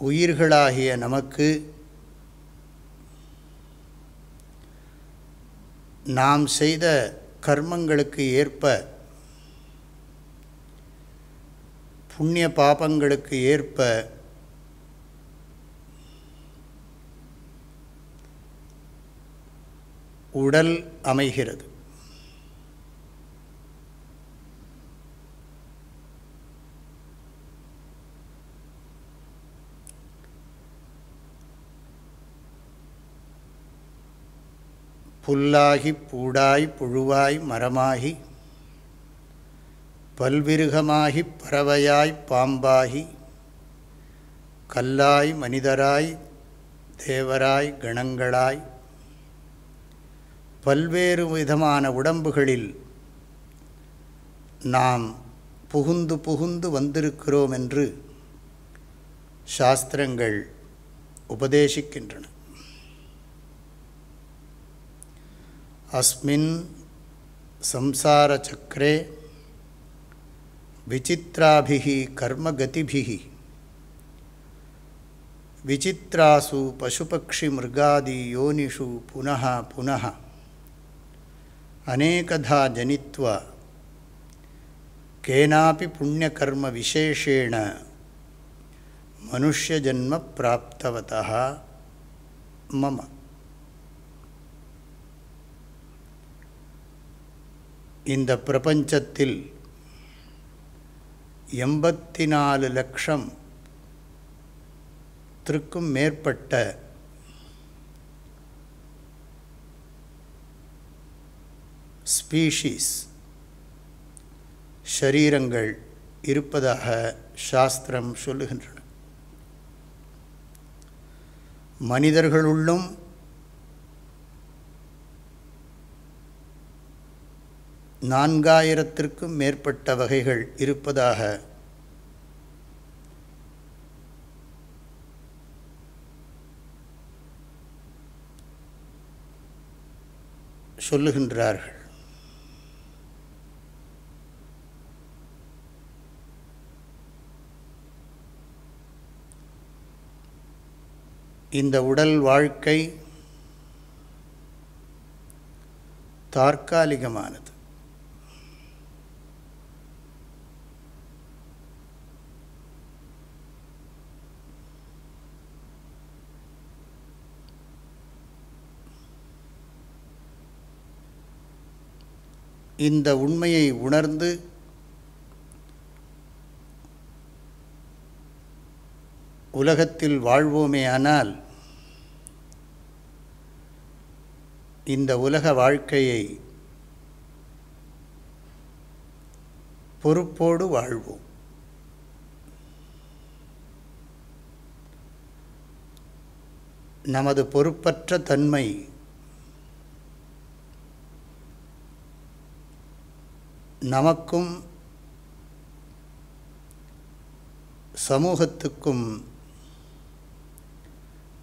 உயிர்களாகிய நமக்கு நாம் செய்த கர்மங்களுக்கு ஏற்ப புண்ணிய பாபங்களுக்கு ஏற்ப உடல் அமைகிறது. புல்லாகி பூடாய் புழுவாய் மரமாகி பல்விருகமாகி பறவையாய் பாம்பாகி கல்லாய் மனிதராய் தேவராய் கணங்களாய். பல்வேறு விதமான உடம்புகளில் நாம் புகுந்து புகுந்து வந்திருக்கிறோம் என்று சாஸ்திரங்கள் உபதேசிக்கின்றன. अस्मिन् संसारचक्रे विचित्राभिः कर्मगतिभिः। विचित्रासु पशुपक्षिमृगादियोनिषु पुनः पुनः अनेकधा जनित्वा केनापि पुण्यकर्मविशेषेण मनुष्यजन्म प्राप्तवतः मम। இந்த பிரபஞ்சத்தில் எண்பத்தி நாலு லட்சம் திற்கும் மேற்பட்ட ஸ்பீஷீஸ் ஷரீரங்கள் இருப்பதாக சாஸ்திரம் சொல்லுகின்றன. மனிதர்களுள்ளும் நான்காயிரத்திற்கும் மேற்பட்ட வகைகள் இருப்பதாக சொல்லுகின்றார்கள். இந்த உடல் வாழ்க்கை தற்காலிகமானது இந்த உண்மையை உணர்ந்து உலகத்தில் வாழ்வோமேயானால் இந்த உலக வாழ்க்கையை பொறுப்போடு வாழ்வோம். நமது பொறுப்பற்ற தன்மை நமக்கும் சமூகத்துக்கும்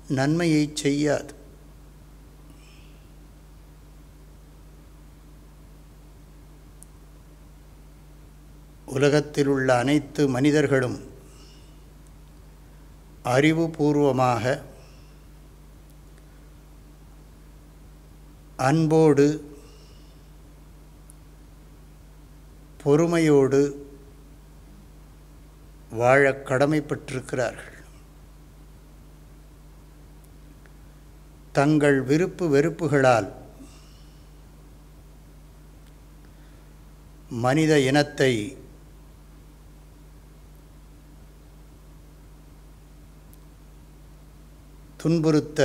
நன்மையை செய்யாது. உலகத்தில் உள்ள அனைத்து மனிதர்களும் அறிவுபூர்வமாக அன்போடு பொறுமையோடு வாழ கடமைப்பட்டிருக்கிறார்கள். தங்கள் விருப்பு வெறுப்புகளால் மனித இனத்தை துன்புறுத்த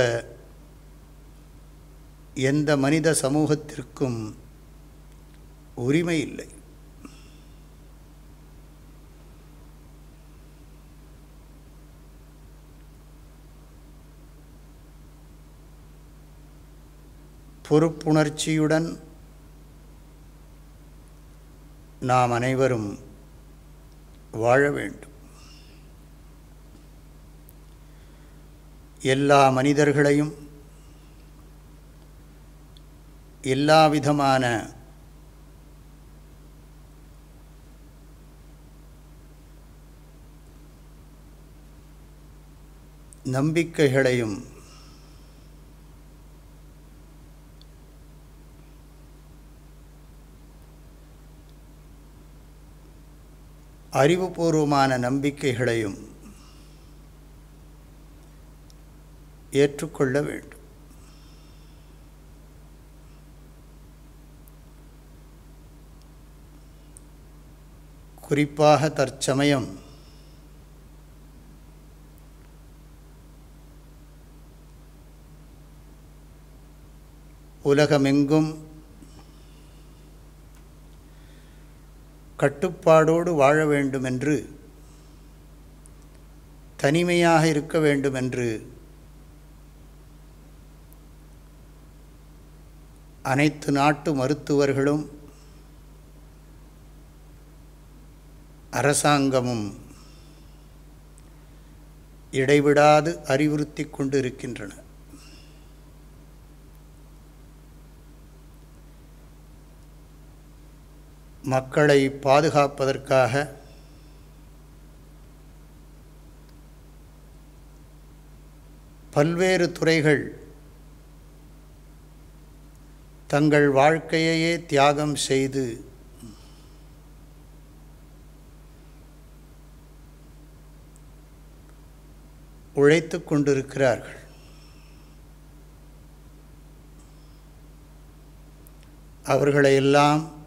எந்த மனித சமூகத்திற்கும் உரிமை இல்லை. பொறுப்புணர்ச்சியுடன் நாம் அனைவரும் வாழ வேண்டும். எல்லா மனிதர்களையும் எல்லா விதமான நம்பிக்கைகளையும் அறிவுபூர்வமான நம்பிக்கைகளையும் ஏற்றுக்கொள்ள வேண்டும். குறிப்பாக தற்சமயம் உலகமெங்கும் கட்டுப்பாடோடு வாழ வேண்டுமென்று தனிமையாக இருக்க வேண்டுமென்று அனைத்து நாட்டு மருத்துவர்களும் அரசாங்கமும் இடைவிடாது அறிவுறுத்தி கொண்டு இருக்கின்றன மக்களை பாதுகாப்பதற்காக பல்வேறு துறைகள் தங்கள் வாழ்க்கையையே தியாகம் செய்து உழைத்து கொண்டிருக்கிறார்கள். அவர்களையெல்லாம்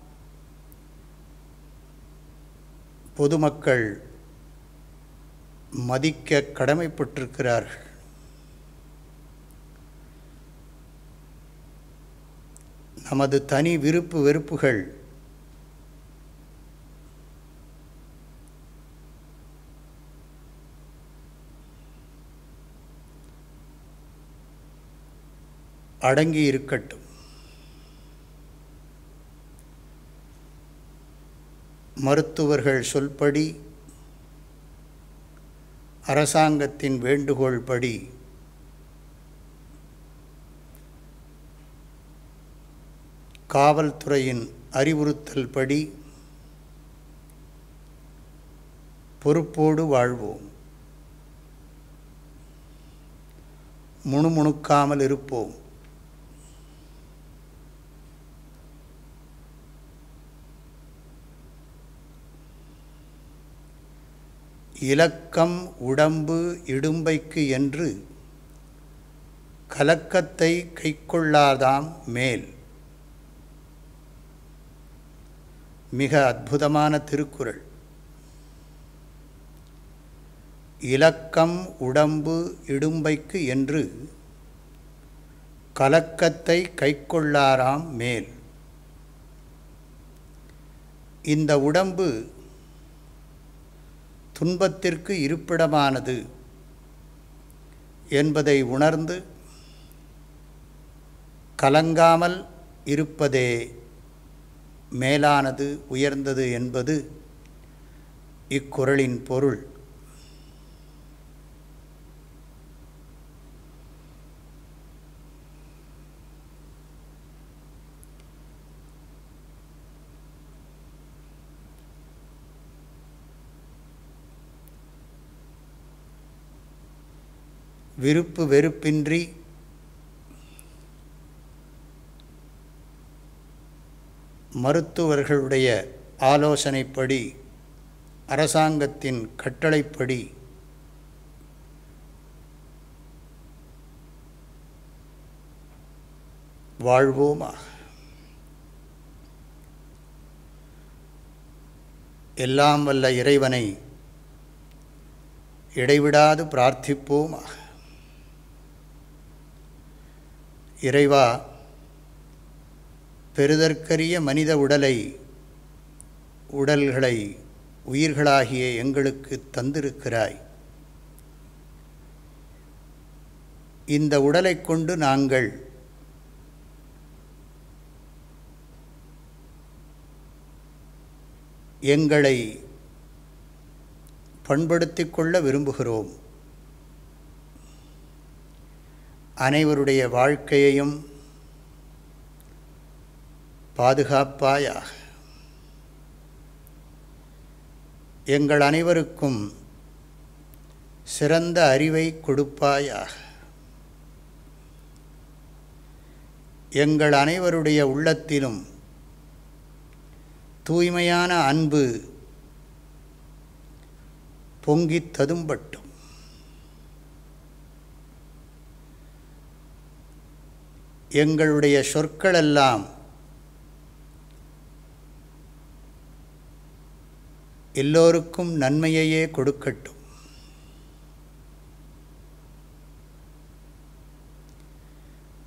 பொதுமக்கள் மதிக்க கடமைப்பட்டிருக்கிறார்கள். நமது தனி விருப்பு வெறுப்புகள் அடங்கி இருக்கட்டும். மருத்துவர்கள் சொல்படி அரசாங்கத்தின் வேண்டுகோள் படி காவல்துறையின் அறிவுறுத்தல் படி பொறுப்போடு வாழ்வோம். முணுமுணுக்காமல் இருப்போம். இலக்கம் உடம்பு இடும்பைக்கு என்று கலக்கத்தை கைக்கொள்ளாதாம் மேல். மிக அற்புதமான திருக்குறள். இலக்கம் உடம்பு இடும்பைக்கு என்று கலக்கத்தை கைக்கொள்ளாராம் மேல். இந்த உடம்பு துன்பத்திற்கு இருப்பிடமானது என்பதை உணர்ந்து கலங்காமல் இருப்பதே மேலானது உயர்ந்தது என்பது இக்குறளின் பொருள். விருப்பு வெறுப்பின்றி மருத்துவர்களுடைய ஆலோசனைப்படி அரசாங்கத்தின் கட்டளைப்படி வாழ்வோமாக எல்லாம் வல்ல இறைவனை இடைவிடாது பிரார்த்திப்போமாக இறைவா பெறுதற்கரிய மனித உடலை உடல்களை உயிர்களாகிய எங்களுக்கு தந்திருக்கிறாய். இந்த உடலை கொண்டு நாங்கள் எங்களை பண்படுத்திக் கொள்ள விரும்புகிறோம். அனைவருடைய வாழ்க்கையையும் பாதுகாப்பாயாக. எங்கள் அனைவருக்கும் சிறந்த அறிவை கொடுப்பாயாக. எங்கள் அனைவருடைய உள்ளத்திலும் தூய்மையான அன்பு பொங்கித் ததும்பட்டும். எங்களுடைய சொற்களெல்லாம் எல்லோருக்கும் நன்மையையே கொடுக்கட்டும்.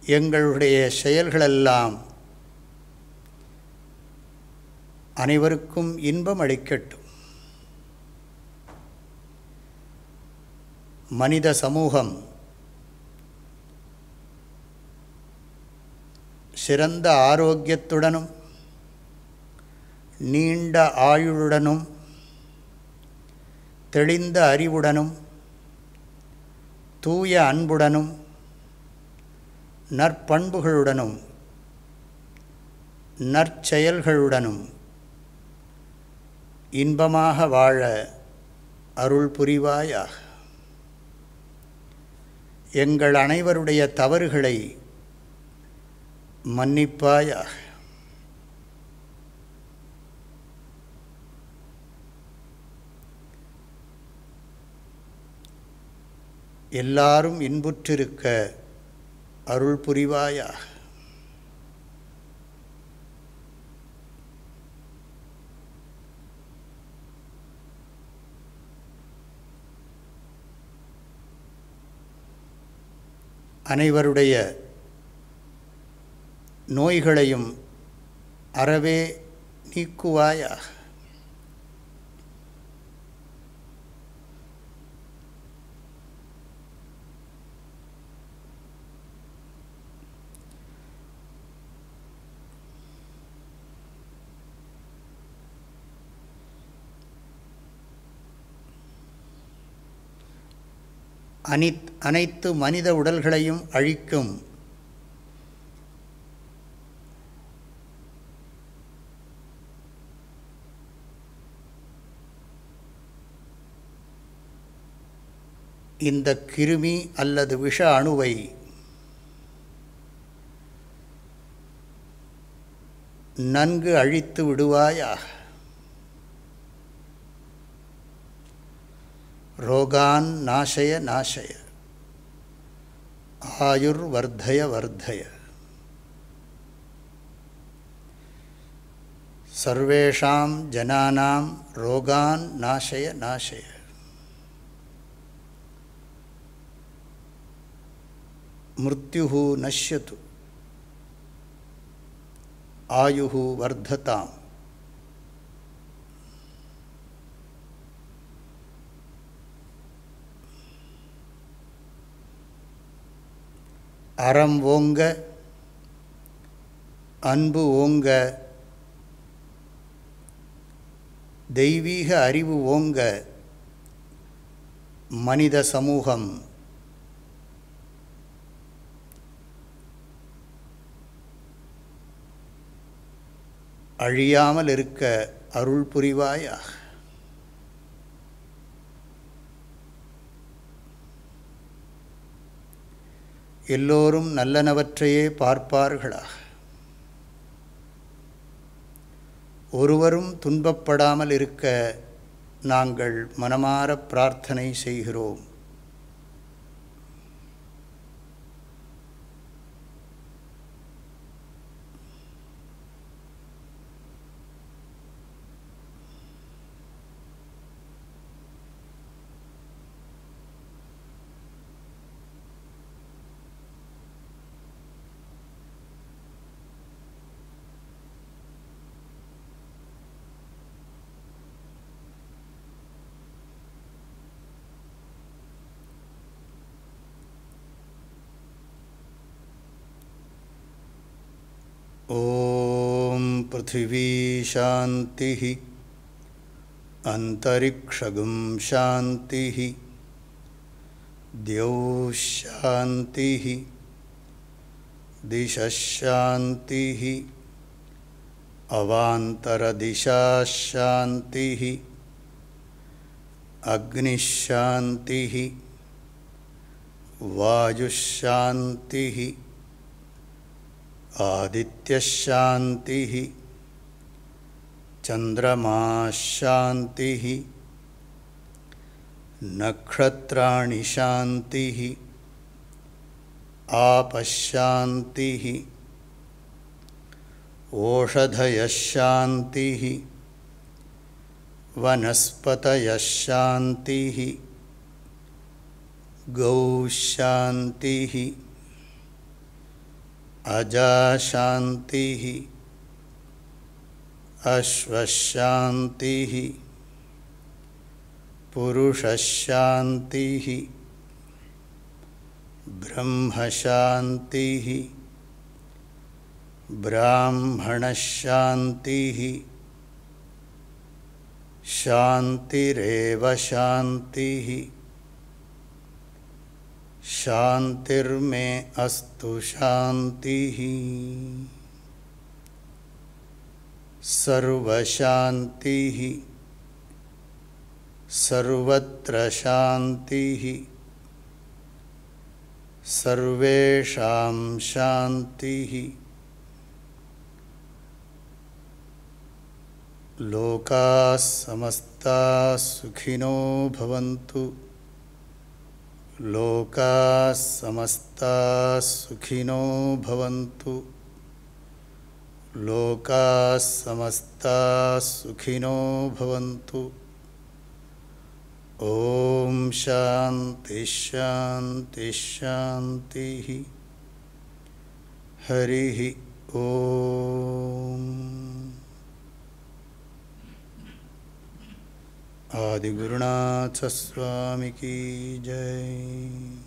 எங்களுடைய செயல்களெல்லாம் அனைவருக்கும் இன்பம் அளிக்கட்டும். மனித சமூகம் சிறந்த ஆரோக்கியத்துடனும் நீண்ட ஆயுளுடனும் தெளிந்த அறிவுடனும் தூய அன்புடனும் நற்பண்புகளுடனும் நற்செயல்களுடனும் இன்பமாக வாழ அருள் புரிவாயாக. எங்கள் அனைவருடைய தவறுகளை மன்னிப்பாயாக. எல்லாரும் இன்புற்றிருக்க அருள் புரிவாயாக. அனைவருடைய நோய்களையும் அறவே நீக்குவாயாக. அனித் அனைத்து மனித உடல்களையும் அழிக்கும் இந்த கிருமி அல்லது விஷ அணுவை நன்கு அழித்து விடுவாயாக. ரோகான் நாசய நாசய. ஆயுர் வர்தய வர்தய சர்வேஷாம் ஜனானாம் ரோகான் நாசய நாசய. மிருத்யு நஷ்யத்து ஆயு வர்ததாம் அறம் ஓங்க அன்பு ஓங்க தெய்வீக அறிவு ஓங்க மனித சமூகம் அழியாமல் இருக்க அருள் புரிவாயாக. எல்லோரும் நல்லனவற்றையே பார்ப்பார்களாக. ஒருவரும் துன்பப்படாமல் இருக்க நாங்கள் மனமாற பிரார்த்தனை செய்கிறோம். पृथिवी शांति अंतरिक्षगुम शांति द्यौ शांति दिशाशांति अवान्तरदिशाशान्तिः। अग्निशान्तिः। वायुशान्तिः। चन्द्रमाशान्तिः नक्षत्राणि शान्तिः आपशान्तिः ओषधयशान्तिः वनस्पतयशान्तिः गौशान्तिः अजाशान्तिः अश्वशान्तिः। पुरुषशान्तिः। ब्रह्मशान्तिः। ब्राह्मणशान्तिः। शान्तिरेव शान्तिः। शान्तिर्मे अस्तु शान्तिः। सर्वशांति ही सर्वत्र शांति ही सर्वेशा शांति ही लोका समस्ता सुखिनो भवन्तु। लोका समस्ता सुखिनो भवन्तु। लोकाः समस्ताः सुखिनो भवन्तु। शान्तिश्शान्तिश्शान्तिः हरिः ॐ आदिगुरुनाथस्वामिकी जय।